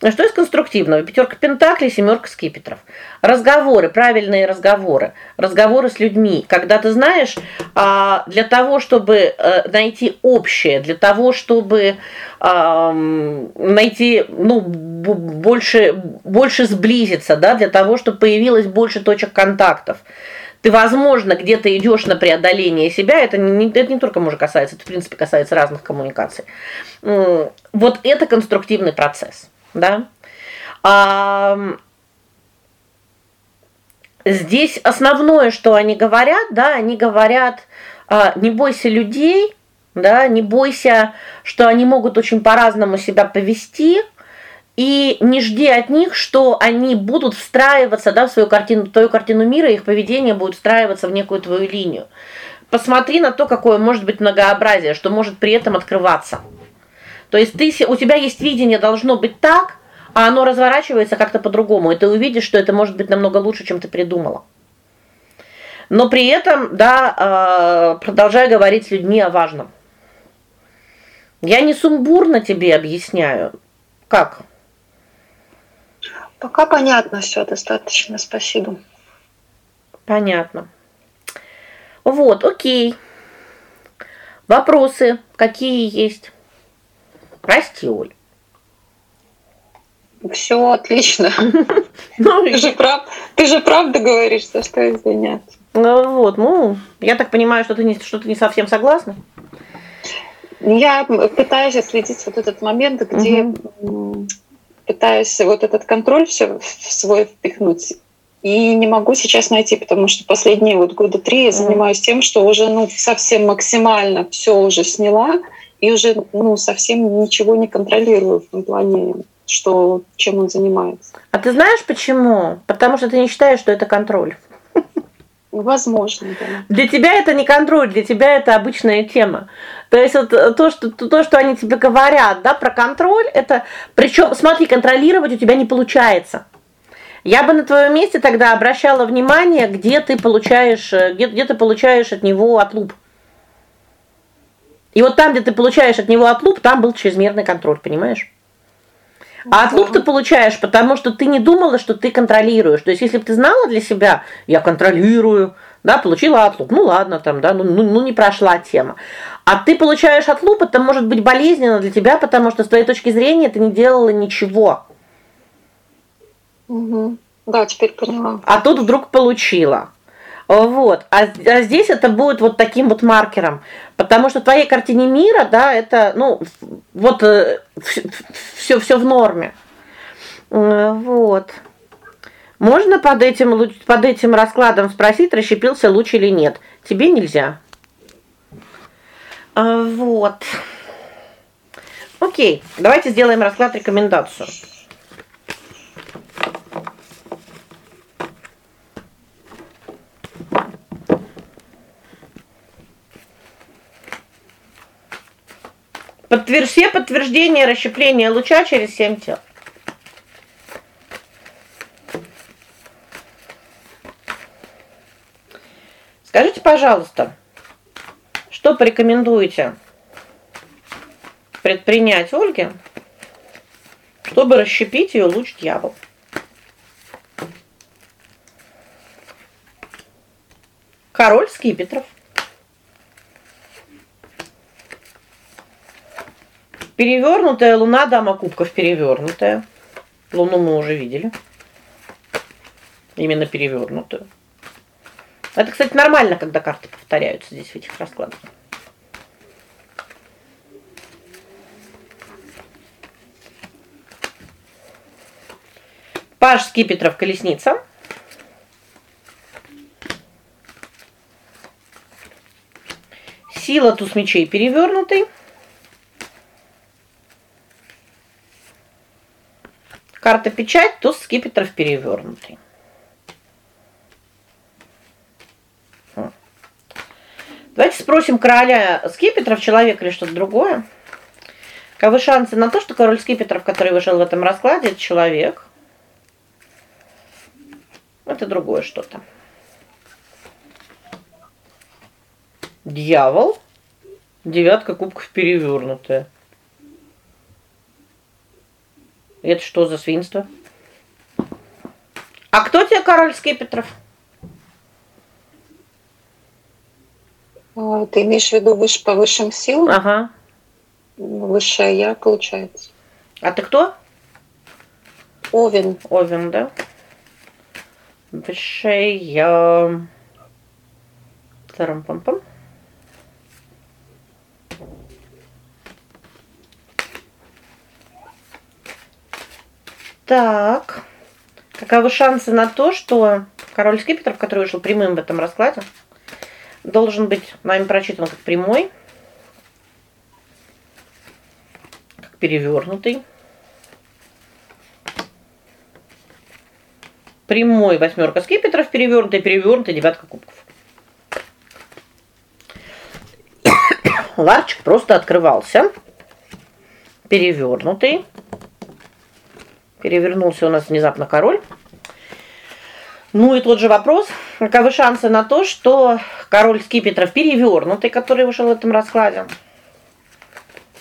А что из конструктивного? Пятерка пентаклей, семерка скипетров. Разговоры, правильные разговоры, разговоры с людьми. Когда ты знаешь, а, для того, чтобы э, найти общее, для того, чтобы найти, ну, больше больше сблизиться, да, для того, чтобы появилось больше точек контактов ты, возможно, где-то идешь на преодоление себя, это не это не только может касается, это в принципе касается разных коммуникаций. Вот это конструктивный процесс, да? А здесь основное, что они говорят, да, они говорят: а, не бойся людей, да, не бойся, что они могут очень по-разному себя повести и не жди от них, что они будут встраиваться, да, в свою картину, в твою картину мира, их поведение будет встраиваться в некую твою линию. Посмотри на то, какое может быть многообразие, что может при этом открываться. То есть ты у тебя есть видение должно быть так, а оно разворачивается как-то по-другому, и ты увидишь, что это может быть намного лучше, чем ты придумала. Но при этом, да, э, продолжай говорить с людьми о важном. Я не сумбурно тебе объясняю. Как? Пока понятно все достаточно, спасибо. Понятно. Вот, окей. Вопросы какие есть? Прости, Оль. Все отлично. Ну, ты же прав, ты же правда говоришь, за что извиняться. Ну вот, ну, я так понимаю, что ты не что ты не совсем согласна? Я пытаюсь отследить вот этот момент, где угу пытаюсь вот этот контроль все в свой впихнуть. И не могу сейчас найти, потому что последние вот года три я занимаюсь тем, что уже ну совсем максимально все уже сняла и уже ну совсем ничего не контролирую в том плане, что чем он занимается. А ты знаешь почему? Потому что ты не считаешь, что это контроль. Возможно, да. Для тебя это не контроль, для тебя это обычная тема. То есть вот э, то, что то, что они тебе говорят, да, про контроль, это причем, смотри, контролировать у тебя не получается. Я бы на твоем месте тогда обращала внимание, где ты получаешь, э, где, где ты получаешь от него отлуп. И вот там, где ты получаешь от него отлуп, там был чрезмерный контроль, понимаешь? А отлуп ты получаешь, потому что ты не думала, что ты контролируешь. То есть если бы ты знала для себя, я контролирую, да, получила отлуп. Ну ладно, там, да, ну, ну, ну не прошла тема. А ты получаешь отлуп, это может быть болезненно для тебя, потому что с твоей точки зрения ты не делала ничего. Угу. Да, теперь поняла. А тут вдруг получила. Вот. А, а здесь это будет вот таким вот маркером, потому что в твоей картине мира, да, это, ну, вот все все в норме. Э, вот. Можно под этим под этим раскладом спросить, расщепился луч или нет. Тебе нельзя. А, вот. О'кей. Давайте сделаем расклад рекомендацию. Подтвердь все подтверждения расщепления луча через 7 тел. Скажите, пожалуйста, что порекомендуете предпринять Ольге, Чтобы расщепить ее, луч дьявол. Король скипетров. Перевернутая луна, дама кубков перевернутая. Луну мы уже видели. Именно перевернутую. Это, кстати, нормально, когда карты повторяются здесь в этих раскладах. Паш скипетров колесница. Сила туз мечей перевернутый. Карта печать, туз скипетров перевернутый. Давайте спросим короля скипетров, человека или что-то другое. Каковы шансы на то, что король скипетров, который вышел в этом раскладе, это человек? Это другое что-то. Дьявол. Девятка кубков перевернутая. Это что за свинство? А кто тебе король скипетров? А, ты имеешь в виду выше по высшим силам? Ага. Высшая я, получается. А ты кто? Овен. Овен, да? Высшая я. Тарам-пам-пам. Так. Каковы шансы на то, что король скипетров, который вышел прямым в этом раскладе, должен быть нами прочитан как прямой, как перевернутый. Прямой восьмерка скипетров, перевернутый, перевернутый девятка кубков. Ларчик просто открывался. Перевернутый. Перевернулся у нас внезапно король. Ну и тот же вопрос, каковы шансы на то, что король скипетров перевернутый, который вышел в этом раскладе.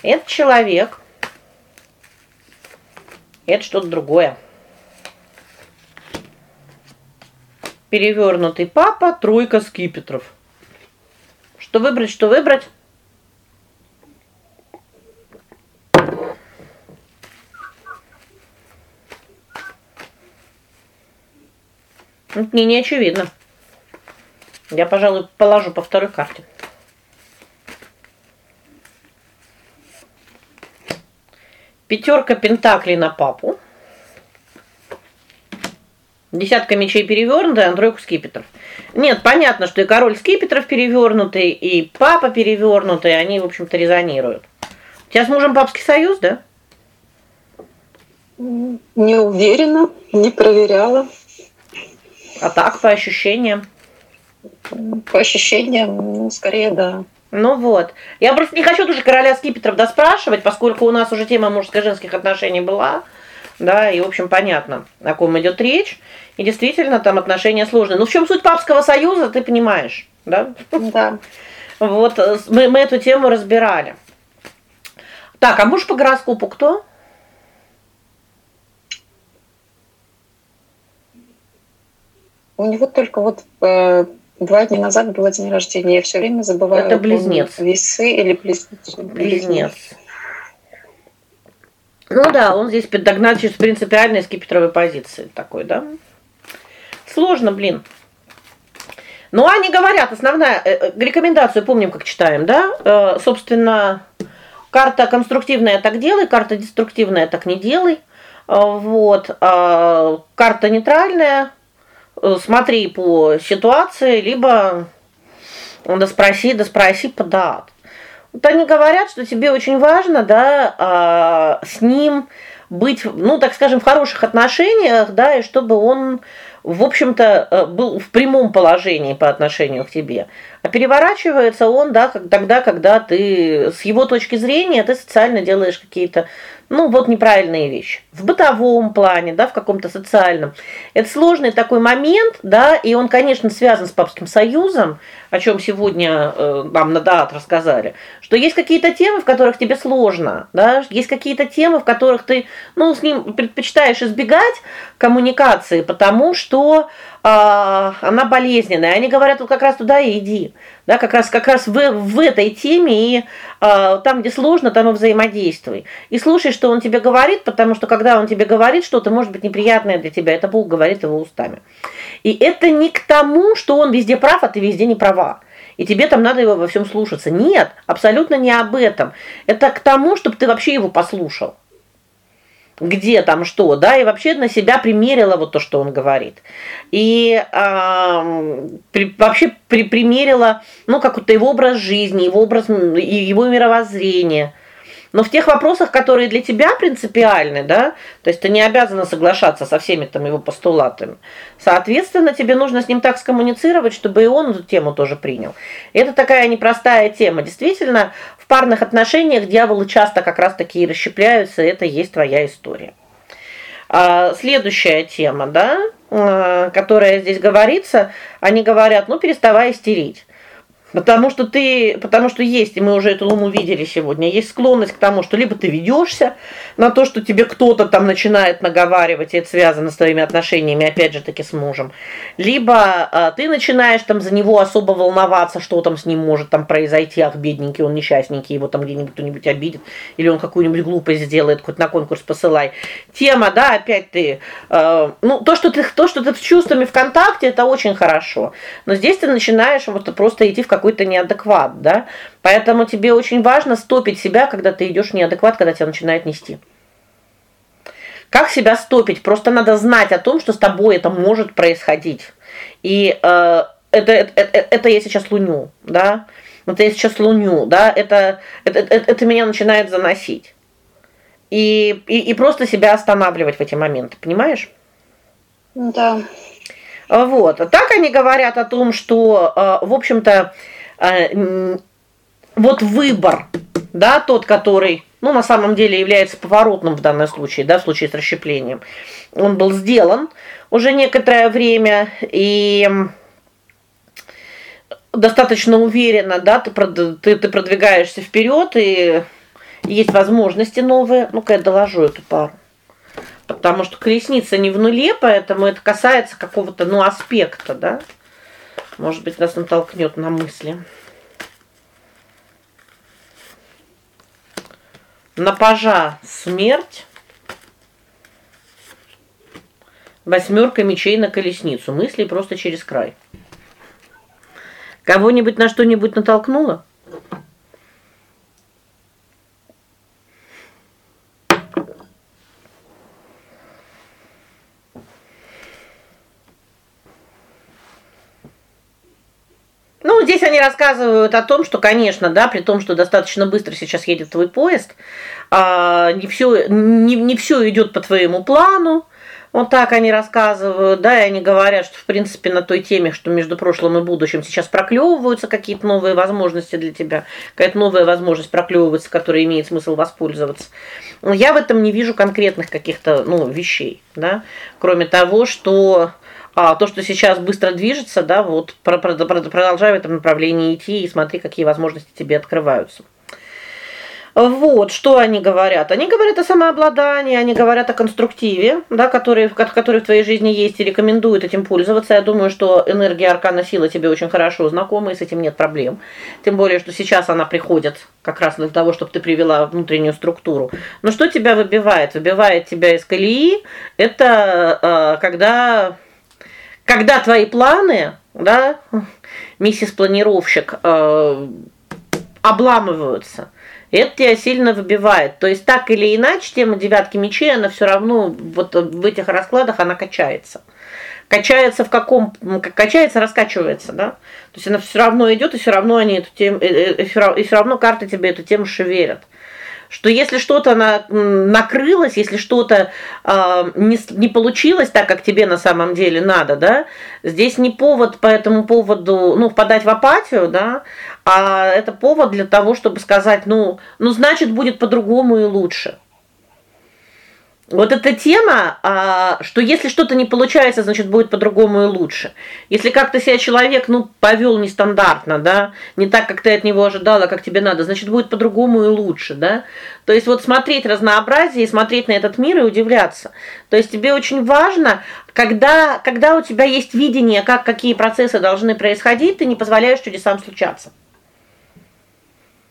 Это человек. Это что-то другое. Перевернутый папа, тройка скипетров. Что выбрать, что выбрать? Это мне не очевидно. Я, пожалуй, положу по второй карте. Пятерка пентаклей на папу. Десятка мечей перевернутая, а скипетров. Нет, понятно, что и король скипетров перевернутый, и папа перевернутый, они, в общем-то, резонируют. У тебя с мужем папский союз, да? Не уверена, не проверяла. А так, по ощущениям? По ощущениям, ну, скорее, да. Ну вот. Я просто не хочу тоже короля скипетров доспрашивать, поскольку у нас уже тема мужско-женских отношений была. Да, и, в общем, понятно, о ком идет речь. И действительно, там отношения сложные. Ну, в чем суть папского союза, ты понимаешь, да? Да. Вот э, мы, мы эту тему разбирали. Так, а муж по гороскопу кто? У него только вот э, два дня назад было день рождения. Я все время забываю. Это близнец. Весы или близнец? Близнец. Ну да, он здесь подогнать через принципиальной скипетровой позиции такой, да? Сложно, блин. Ну, они говорят, основная э, э, рекомендацию помним, как читаем, да? Э, собственно, карта конструктивная так делай, карта деструктивная так не делай. Э, вот. А карта нейтральная смотри по ситуации, либо да спроси, да спроси подат. Вот они говорят, что тебе очень важно, да, а, с ним быть, ну, так скажем, в хороших отношениях, да, и чтобы он, в общем-то, э, был в прямом положении по отношению к тебе. А переворачивается он, да, тогда, когда ты с его точки зрения ты социально делаешь какие-то ну, вот неправильные вещи. В бытовом плане, да, в каком-то социальном. Это сложный такой момент, да, и он, конечно, связан с папским союзом, о чем сегодня э, нам на ДААТ рассказали, что есть какие-то темы, в которых тебе сложно, да, есть какие-то темы, в которых ты, ну, с ним предпочитаешь избегать коммуникации, потому что она болезненная. Они говорят: "Вот как раз туда и иди". Да, как раз как раз в в этой теме и а, там, где сложно, там и взаимодействуй. И слушай, что он тебе говорит, потому что когда он тебе говорит что-то, может быть неприятное для тебя, это Бог говорит его устами. И это не к тому, что он везде прав, а ты везде не права. И тебе там надо его во всем слушаться. Нет, абсолютно не об этом. Это к тому, чтобы ты вообще его послушал где там что, да, и вообще на себя примерила вот то, что он говорит. И э, при, вообще при, примерила, ну, какой-то его образ жизни, его образ его мировоззрение. Но в тех вопросах, которые для тебя принципиальны, да, то есть ты не обязана соглашаться со всеми там его постулатами. Соответственно, тебе нужно с ним так скоммуницировать, чтобы и он эту тему тоже принял. Это такая непростая тема. Действительно, в парных отношениях дьяволы часто как раз таки и расщепляются, это есть твоя история. А следующая тема, да, э, которая здесь говорится, они говорят: "Ну, переставай истерить". Потому что ты, потому что есть, и мы уже эту луму видели сегодня, есть склонность к тому, что либо ты ведешься на то, что тебе кто-то там начинает наговаривать, и это связано с твоими отношениями опять же таки с мужем. Либо а, ты начинаешь там за него особо волноваться, что там с ним может там произойти, ах, бедненький, он несчастненький, его там где-нибудь кто-нибудь обидит, или он какую-нибудь глупость сделает, хоть на конкурс посылай. Тема, да, опять ты э, ну, то, что ты то, что ты с чувствами в контакте, это очень хорошо. Но здесь ты начинаешь вот просто идти в какой какой-то неадекват, да? Поэтому тебе очень важно стопить себя, когда ты идешь неадекват, когда тебя начинает нести. Как себя стопить? Просто надо знать о том, что с тобой это может происходить. И э, это, это это я сейчас луню, да? Вот я сейчас луню, да? Это это это, это меня начинает заносить. И, и и просто себя останавливать в эти моменты, понимаешь? Да. Вот. Так они говорят о том, что, э, в общем-то, э, вот выбор, да, тот, который, ну, на самом деле является поворотным в данном случае, да, в случае с расщеплением. Он был сделан уже некоторое время и достаточно уверенно, да, ты ты, ты продвигаешься вперед и есть возможности новые. Ну-ка я доложу эту пару. Потому что колесница не в нуле, поэтому это касается какого-то, ну, аспекта, да? Может быть, нас натолкнет на мысли. На пажа смерть. Восьмерка мечей на колесницу. Мысли просто через край. Кого-нибудь на что-нибудь натолкнуло? Ну, здесь они рассказывают о том, что, конечно, да, при том, что достаточно быстро сейчас едет твой поезд, а, не все не не все идет по твоему плану. Вот так они рассказывают, да, и они говорят, что в принципе на той теме, что между прошлым и будущим сейчас проклевываются какие-то новые возможности для тебя, какая-то новая возможность проклевывается, которой имеет смысл воспользоваться. Я в этом не вижу конкретных каких-то, ну, вещей, да, кроме того, что а то, что сейчас быстро движется, да, вот продолжай в этом направлении идти и смотри, какие возможности тебе открываются. Вот, что они говорят? Они говорят о самообладании, они говорят о конструктиве, да, который, который в твоей жизни есть и рекомендуют этим пользоваться. Я думаю, что энергия аркана сила тебе очень хорошо знакома, и с этим нет проблем. Тем более, что сейчас она приходит как раз для того, чтобы ты привела внутреннюю структуру. Но что тебя выбивает? Выбивает тебя из колеи это э, когда когда твои планы, да, миссис планировщик, э, обламываются, это тебя сильно выбивает. То есть так или иначе тема девятки мечей, она все равно вот в этих раскладах она качается. Качается в каком качается, раскачивается, да? То есть она все равно идет, и все равно они эту тему и все равно карты тебе эту тему шеверят что если что-то на, накрылось, если что-то э, не, не получилось так, как тебе на самом деле надо, да? Здесь не повод по этому поводу, ну, впадать в апатию, да? А это повод для того, чтобы сказать, ну, ну, значит, будет по-другому и лучше. Вот эта тема, а, что если что-то не получается, значит, будет по-другому и лучше. Если как-то себя человек, ну, повел нестандартно, да, не так, как ты от него ожидала, как тебе надо, значит, будет по-другому и лучше, да? То есть вот смотреть разнообразие смотреть на этот мир и удивляться. То есть тебе очень важно, когда когда у тебя есть видение, как какие процессы должны происходить, ты не позволяешь чудесам случаться.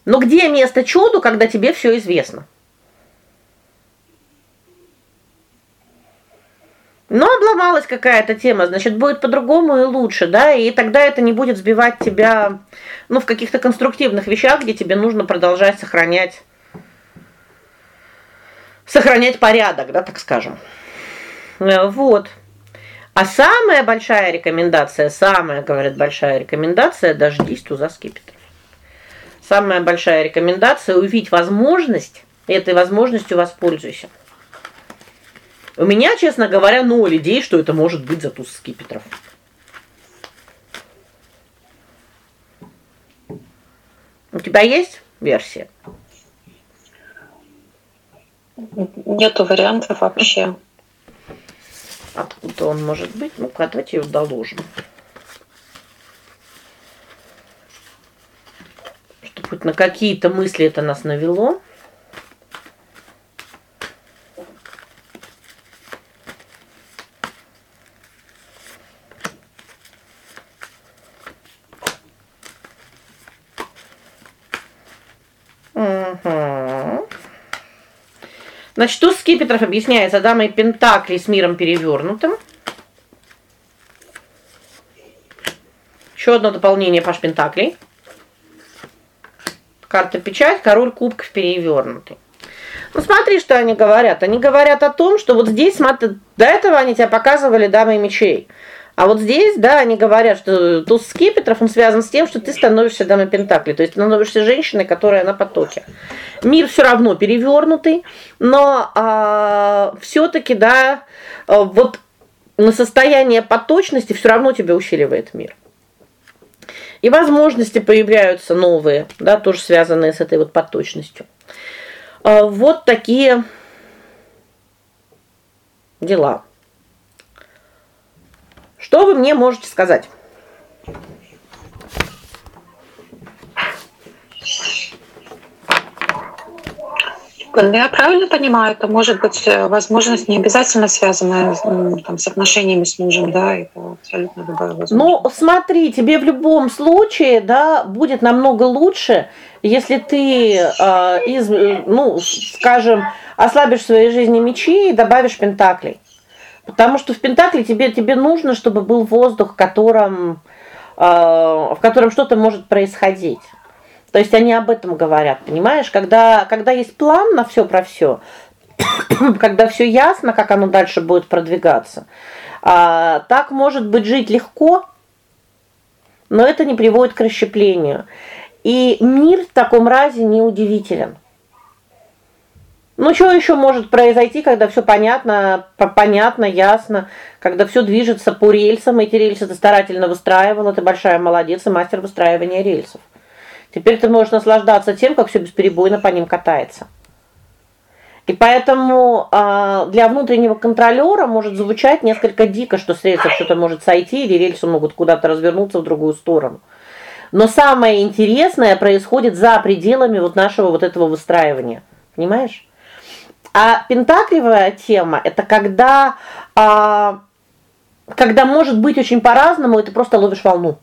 Но где место чуду, когда тебе все известно? Но обломалась какая-то тема, значит, будет по-другому и лучше, да? И тогда это не будет сбивать тебя, ну, в каких-то конструктивных вещах, где тебе нужно продолжать сохранять сохранять порядок, да, так скажем. Э, вот. А самая большая рекомендация, самая, говорит, большая рекомендация дождись туза скипетров. Самая большая рекомендация увидеть возможность, этой возможностью воспользуйся. У меня, честно говоря, ноль идей, что это может быть за туз скипетров. У тебя есть версия? Нету вариантов вообще. Откуда он может быть? Ну-ка, давайте его доложим. Чтобы хоть на какие-то мысли это нас навело. Значит, туз скипетров объясняется дамой пентаклей с миром перевернутым. Еще одно дополнение паш пентаклей. Карта печать, король кубков перевернутый. Ну смотри, что они говорят. Они говорят о том, что вот здесь, смотри, до этого они тебя показывали дамой мечей. А вот здесь, да, они говорят, что туз скипетров он связан с тем, что ты становишься дамой пентаклей, то есть ты становишься женщиной, которая на потоке. Мир все равно перевернутый, но а, все таки да, а, вот на состояние поточности все равно тебя усиливает мир. И возможности появляются новые, да, тоже связанные с этой вот поточностью. А, вот такие дела. Что вы мне можете сказать? Ну, я правильно понимаю, это может быть э, возможность не обязательно связанная там, с отношениями с мужем, да, это абсолютно любая возможность. Ну, смотри, тебе в любом случае, да, будет намного лучше, если ты э, из, ну, скажем, ослабишь в своей жизни мечи и добавишь пентаклей. Потому что в Пентакле тебе тебе нужно, чтобы был воздух, в котором э, в котором что-то может происходить. То есть они об этом говорят, понимаешь? Когда когда есть план на все про все, когда все ясно, как оно дальше будет продвигаться. А так может быть жить легко, но это не приводит к расщеплению. И мир в таком разе не удивителен. Ну что еще может произойти, когда все понятно, понятно, ясно, когда все движется по рельсам, эти рельсы ты старательно выстраивала, ты большая молодец и мастер выстраивания рельсов. Теперь ты можешь наслаждаться тем, как все бесперебойно по ним катается. И поэтому э, для внутреннего контролера может звучать несколько дико, что с рельсов что-то может сойти или рельсы могут куда-то развернуться в другую сторону. Но самое интересное происходит за пределами вот нашего вот этого выстраивания. Понимаешь? А пентаклевая тема это когда а, когда может быть очень по-разному, ты просто ловишь волну.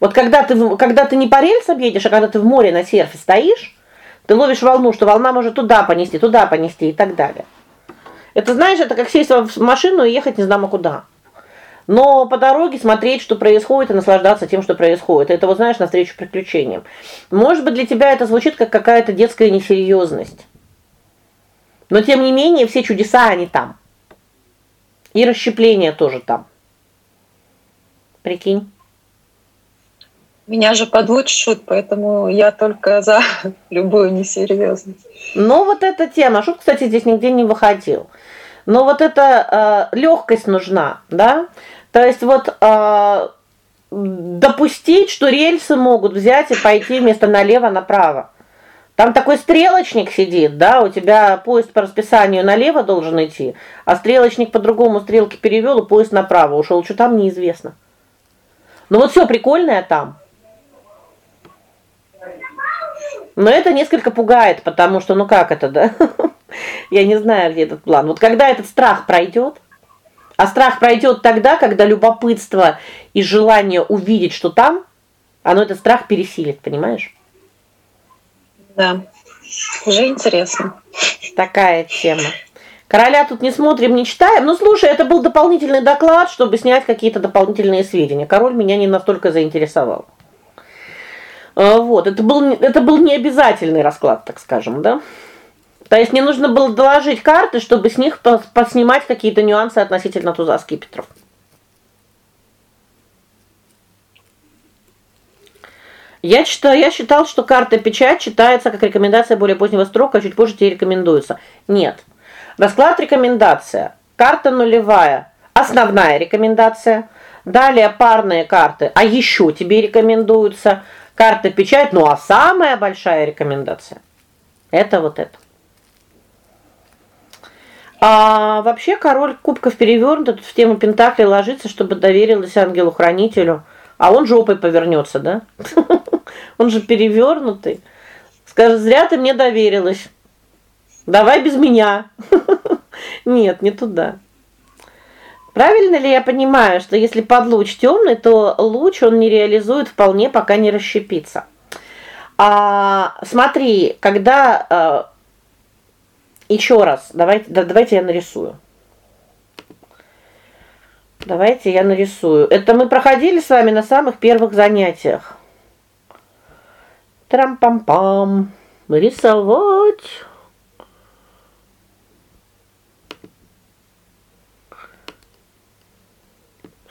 Вот когда ты когда ты не по рельсам едешь, а когда ты в море на серфе стоишь, ты ловишь волну, что волна может туда понести, туда понести и так далее. Это знаешь, это как сесть в машину и ехать не знамо куда. Но по дороге смотреть, что происходит, и наслаждаться тем, что происходит. Это вот знаешь, навстречу приключениям. Может быть, для тебя это звучит как какая-то детская несерьезность. Но тем не менее, все чудеса они там. И расщепление тоже там. Прикинь. Меня же подлучшут, поэтому я только за любую несерьезность. Ну вот эта тема, шут, кстати, здесь нигде не выходил. Но вот эта э, легкость нужна, да? То есть вот э, допустить, что рельсы могут взять и пойти вместо налево направо. Там такой стрелочник сидит, да, у тебя поезд по расписанию налево должен идти, а стрелочник по-другому стрелки перевел, и поезд направо ушел. Что там неизвестно. Но вот все прикольное там. Но это несколько пугает, потому что ну как это, да? Я не знаю, где этот план. Вот когда этот страх пройдет, а страх пройдет тогда, когда любопытство и желание увидеть, что там, оно этот страх пересилит, понимаешь? Да. Уже интересно. Такая тема. Короля тут не смотрим, не читаем. Ну, слушай, это был дополнительный доклад, чтобы снять какие-то дополнительные сведения. Король меня не настолько заинтересовал. А, вот, это был это был не обязательный расклад, так скажем, да? То есть мне нужно было доложить карты, чтобы с них поснимать какие-то нюансы относительно туза скипетров. Я считаю, я считал, что карта печать читается как рекомендация более позднего срока, а чуть позже тебе рекомендуется. Нет. Расклад рекомендация. Карта нулевая основная рекомендация. Далее парные карты, а еще тебе рекомендуются карта печать, ну а самая большая рекомендация это вот это. А вообще король кубков перевернут в тему пентаклей ложится, чтобы доверилась ангелу-хранителю, а он жопой повернется, да? Он же перевернутый. Скажет: "Зря ты мне доверилась. Давай без меня". Нет, не туда. Правильно ли я понимаю, что если подлуч темный, то луч он не реализует вполне, пока не расщепится? А смотри, когда э, еще раз, давайте да, давайте я нарисую. Давайте я нарисую. Это мы проходили с вами на самых первых занятиях. Трам-пам-пам. Рисовать.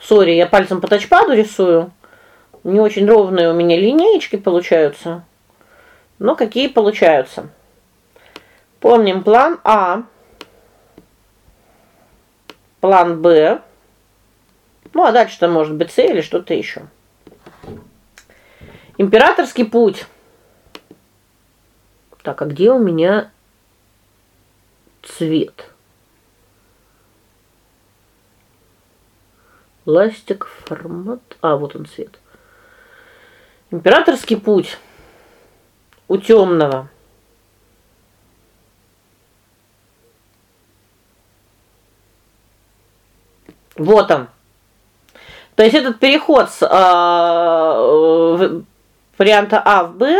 Сори, я пальцем по тачпаду рисую. Не очень ровные у меня линеечки получаются. Но какие получаются? Помним план А. План Б. Ну, а дальше-то может быть С или что-то еще. Императорский путь. Так, а где у меня цвет? Ластик формат. А, вот он цвет. Императорский путь у темного Вот он. То есть этот переход с э, варианта А в Б,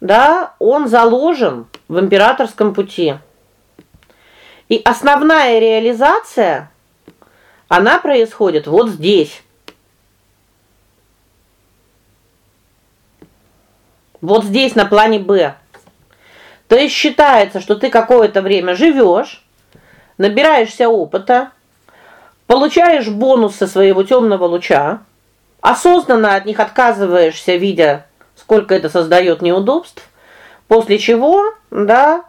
да, он заложен в императорском пути. И основная реализация она происходит вот здесь. Вот здесь на плане Б. То есть считается, что ты какое-то время живешь, набираешься опыта, Получаешь бонусы своего темного луча, осознанно от них отказываешься, видя, сколько это создает неудобств, после чего, да,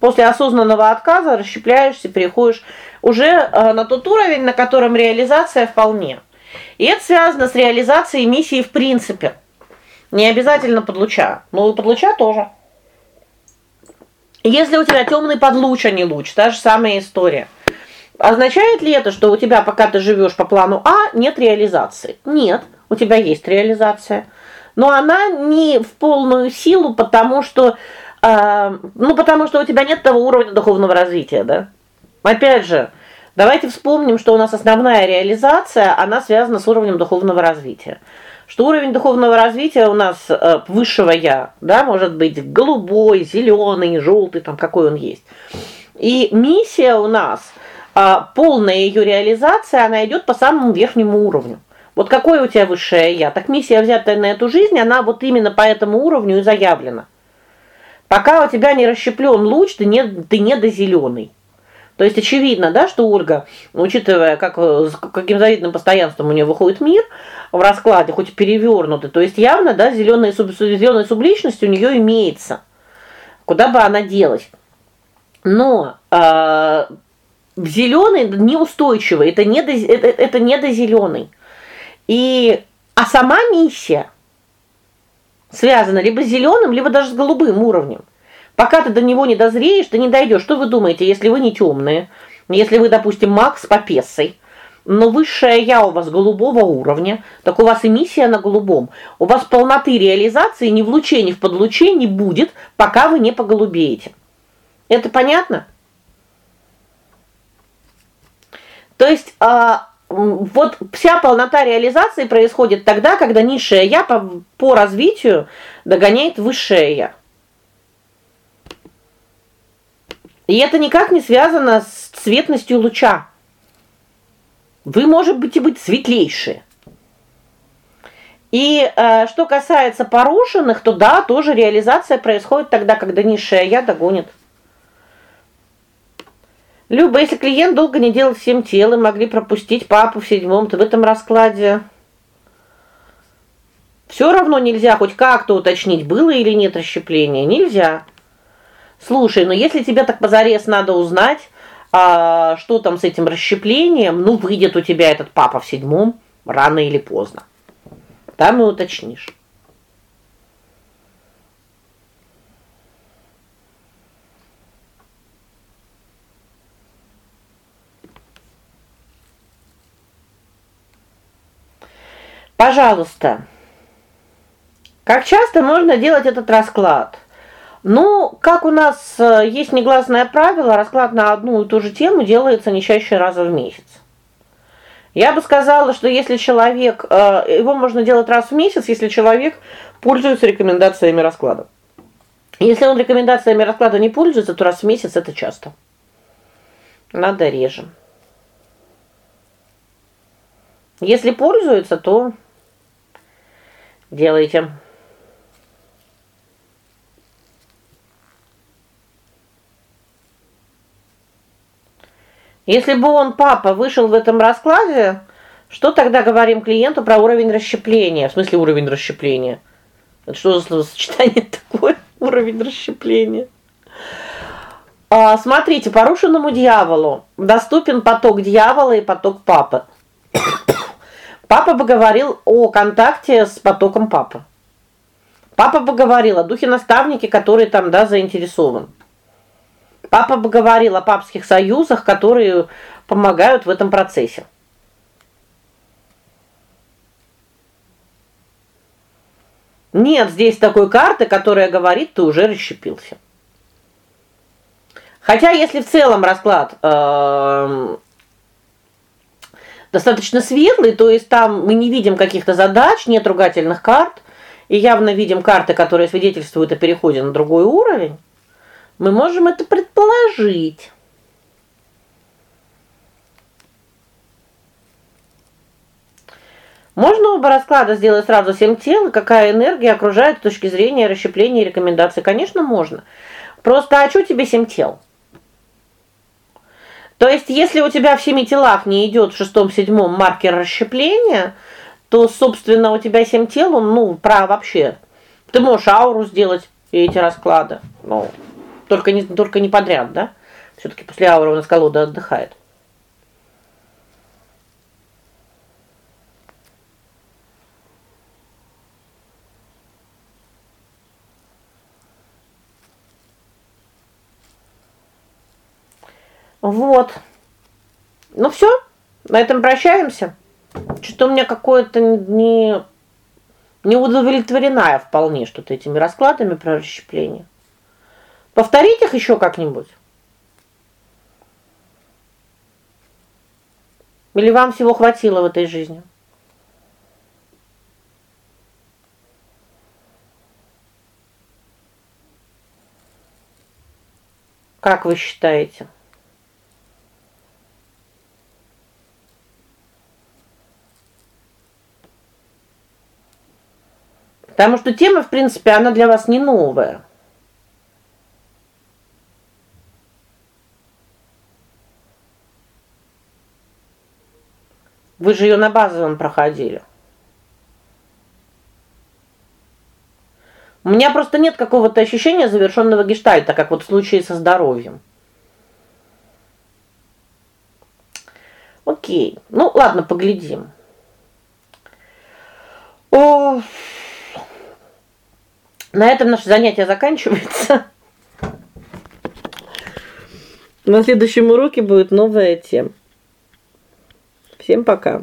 после осознанного отказа расщепляешься, переходишь уже э, на тот уровень, на котором реализация вполне. И это связано с реализацией миссии в принципе. Не обязательно под луча, но и под луча тоже. Если у тебя темный подлуч, а не луч, та же самая история. Означает ли это, что у тебя, пока ты живешь по плану А, нет реализации? Нет, у тебя есть реализация. Но она не в полную силу, потому что э, ну потому что у тебя нет того уровня духовного развития, да? Опять же, давайте вспомним, что у нас основная реализация, она связана с уровнем духовного развития. Что уровень духовного развития у нас э, высшего я, да, может быть голубой, зеленый, желтый, там какой он есть. И миссия у нас а полная ее реализация, она идет по самому верхнему уровню. Вот какое у тебя высшее я? Так миссия, взятая на эту жизнь, она вот именно по этому уровню и заявлена. Пока у тебя не расщеплен луч, ты не ты не до зеленый. То есть очевидно, да, что Ольга, учитывая, как каким завидным постоянством у нее выходит мир, в раскладе, хоть перевернуты. То есть явно, да, зеленая суб, зеленая субличность у нее имеется. Куда бы она делась? Но э, зеленый неустойчивый, это не до, это, это не до зеленый. И а сама миссия связана либо с зеленым, либо даже с голубым уровнем. Пока ты до него не дозреешь, ты не дойдешь. Что вы думаете, если вы не темные, если вы, допустим, маг с попесой, но высшая я у вас голубого уровня, так у вас и миссия на голубом. У вас полноты реализации ни в луче, ни в подлуче не будет, пока вы не поголубеете. Это понятно? То есть, а вот вся полнота реализации происходит тогда, когда низшее я по, по развитию догоняет высшее я. И это никак не связано с цветностью луча. Вы, может быть, и быть светлейшие. И э, что касается порушенных, то да, тоже реализация происходит тогда, когда низшее я догонит. Люба, если клиент долго не делал всем телом, могли пропустить папу в седьмом, то в этом раскладе все равно нельзя хоть как-то уточнить, было или нет расщепления. Нельзя. Слушай, но если тебе так позарез надо узнать, а, что там с этим расщеплением, ну выйдет у тебя этот папа в седьмом рано или поздно. Там и уточнишь. Пожалуйста. Как часто можно делать этот расклад? Ну, как у нас э, есть негласное правило, расклад на одну и ту же тему делается не чаще раза в месяц. Я бы сказала, что если человек, э, его можно делать раз в месяц, если человек пользуется рекомендациями расклада. Если он рекомендациями расклада не пользуется, то раз в месяц это часто. Надо реже. Если пользуется, то делайте. Если бы он, папа, вышел в этом раскладе, что тогда говорим клиенту про уровень расщепления? В смысле уровень расщепления? Это что за словосочетание такое? Уровень расщепления. А, смотрите, порушенному дьяволу доступен поток дьявола и поток папы. Папа бы говорил о контакте с потоком папы. Папа бы говорил о духе наставнике, который там, да, заинтересован. Папа бы говорил о папских союзах, которые помогают в этом процессе. Нет здесь такой карты, которая говорит, ты уже расщепился. Хотя если в целом расклад э достаточно светлый, то есть там мы не видим каких-то задач, нет ругательных карт, и явно видим карты, которые свидетельствуют о переходе на другой уровень, мы можем это предположить. Можно оба расклада сделать сразу семь тел, какая энергия окружает с точки зрения расщепления и рекомендаций? Конечно, можно. Просто а что тебе семь тел? То есть, если у тебя в семи телах не идет в шестом, седьмом маркер расщепления, то, собственно, у тебя семь тел, ну, про вообще. Ты можешь ауру сделать и эти расклады. Ну, только не только не подряд, да? все таки после ауры у нас колода отдыхает. Вот. Ну все, на этом прощаемся. Что-то у меня какое-то не не удовлетворена я вполне что-то этими раскладами про расщепление. Повторить их еще как-нибудь? Или вам всего хватило в этой жизни? Как вы считаете? Потому что тема, в принципе, она для вас не новая. Вы же ее на базовом проходили. У меня просто нет какого-то ощущения завершенного гештальта, как вот в случае со здоровьем. О'кей. Ну ладно, поглядим. О, на этом наше занятие заканчивается. На следующем уроке будет новая тема. Всем пока.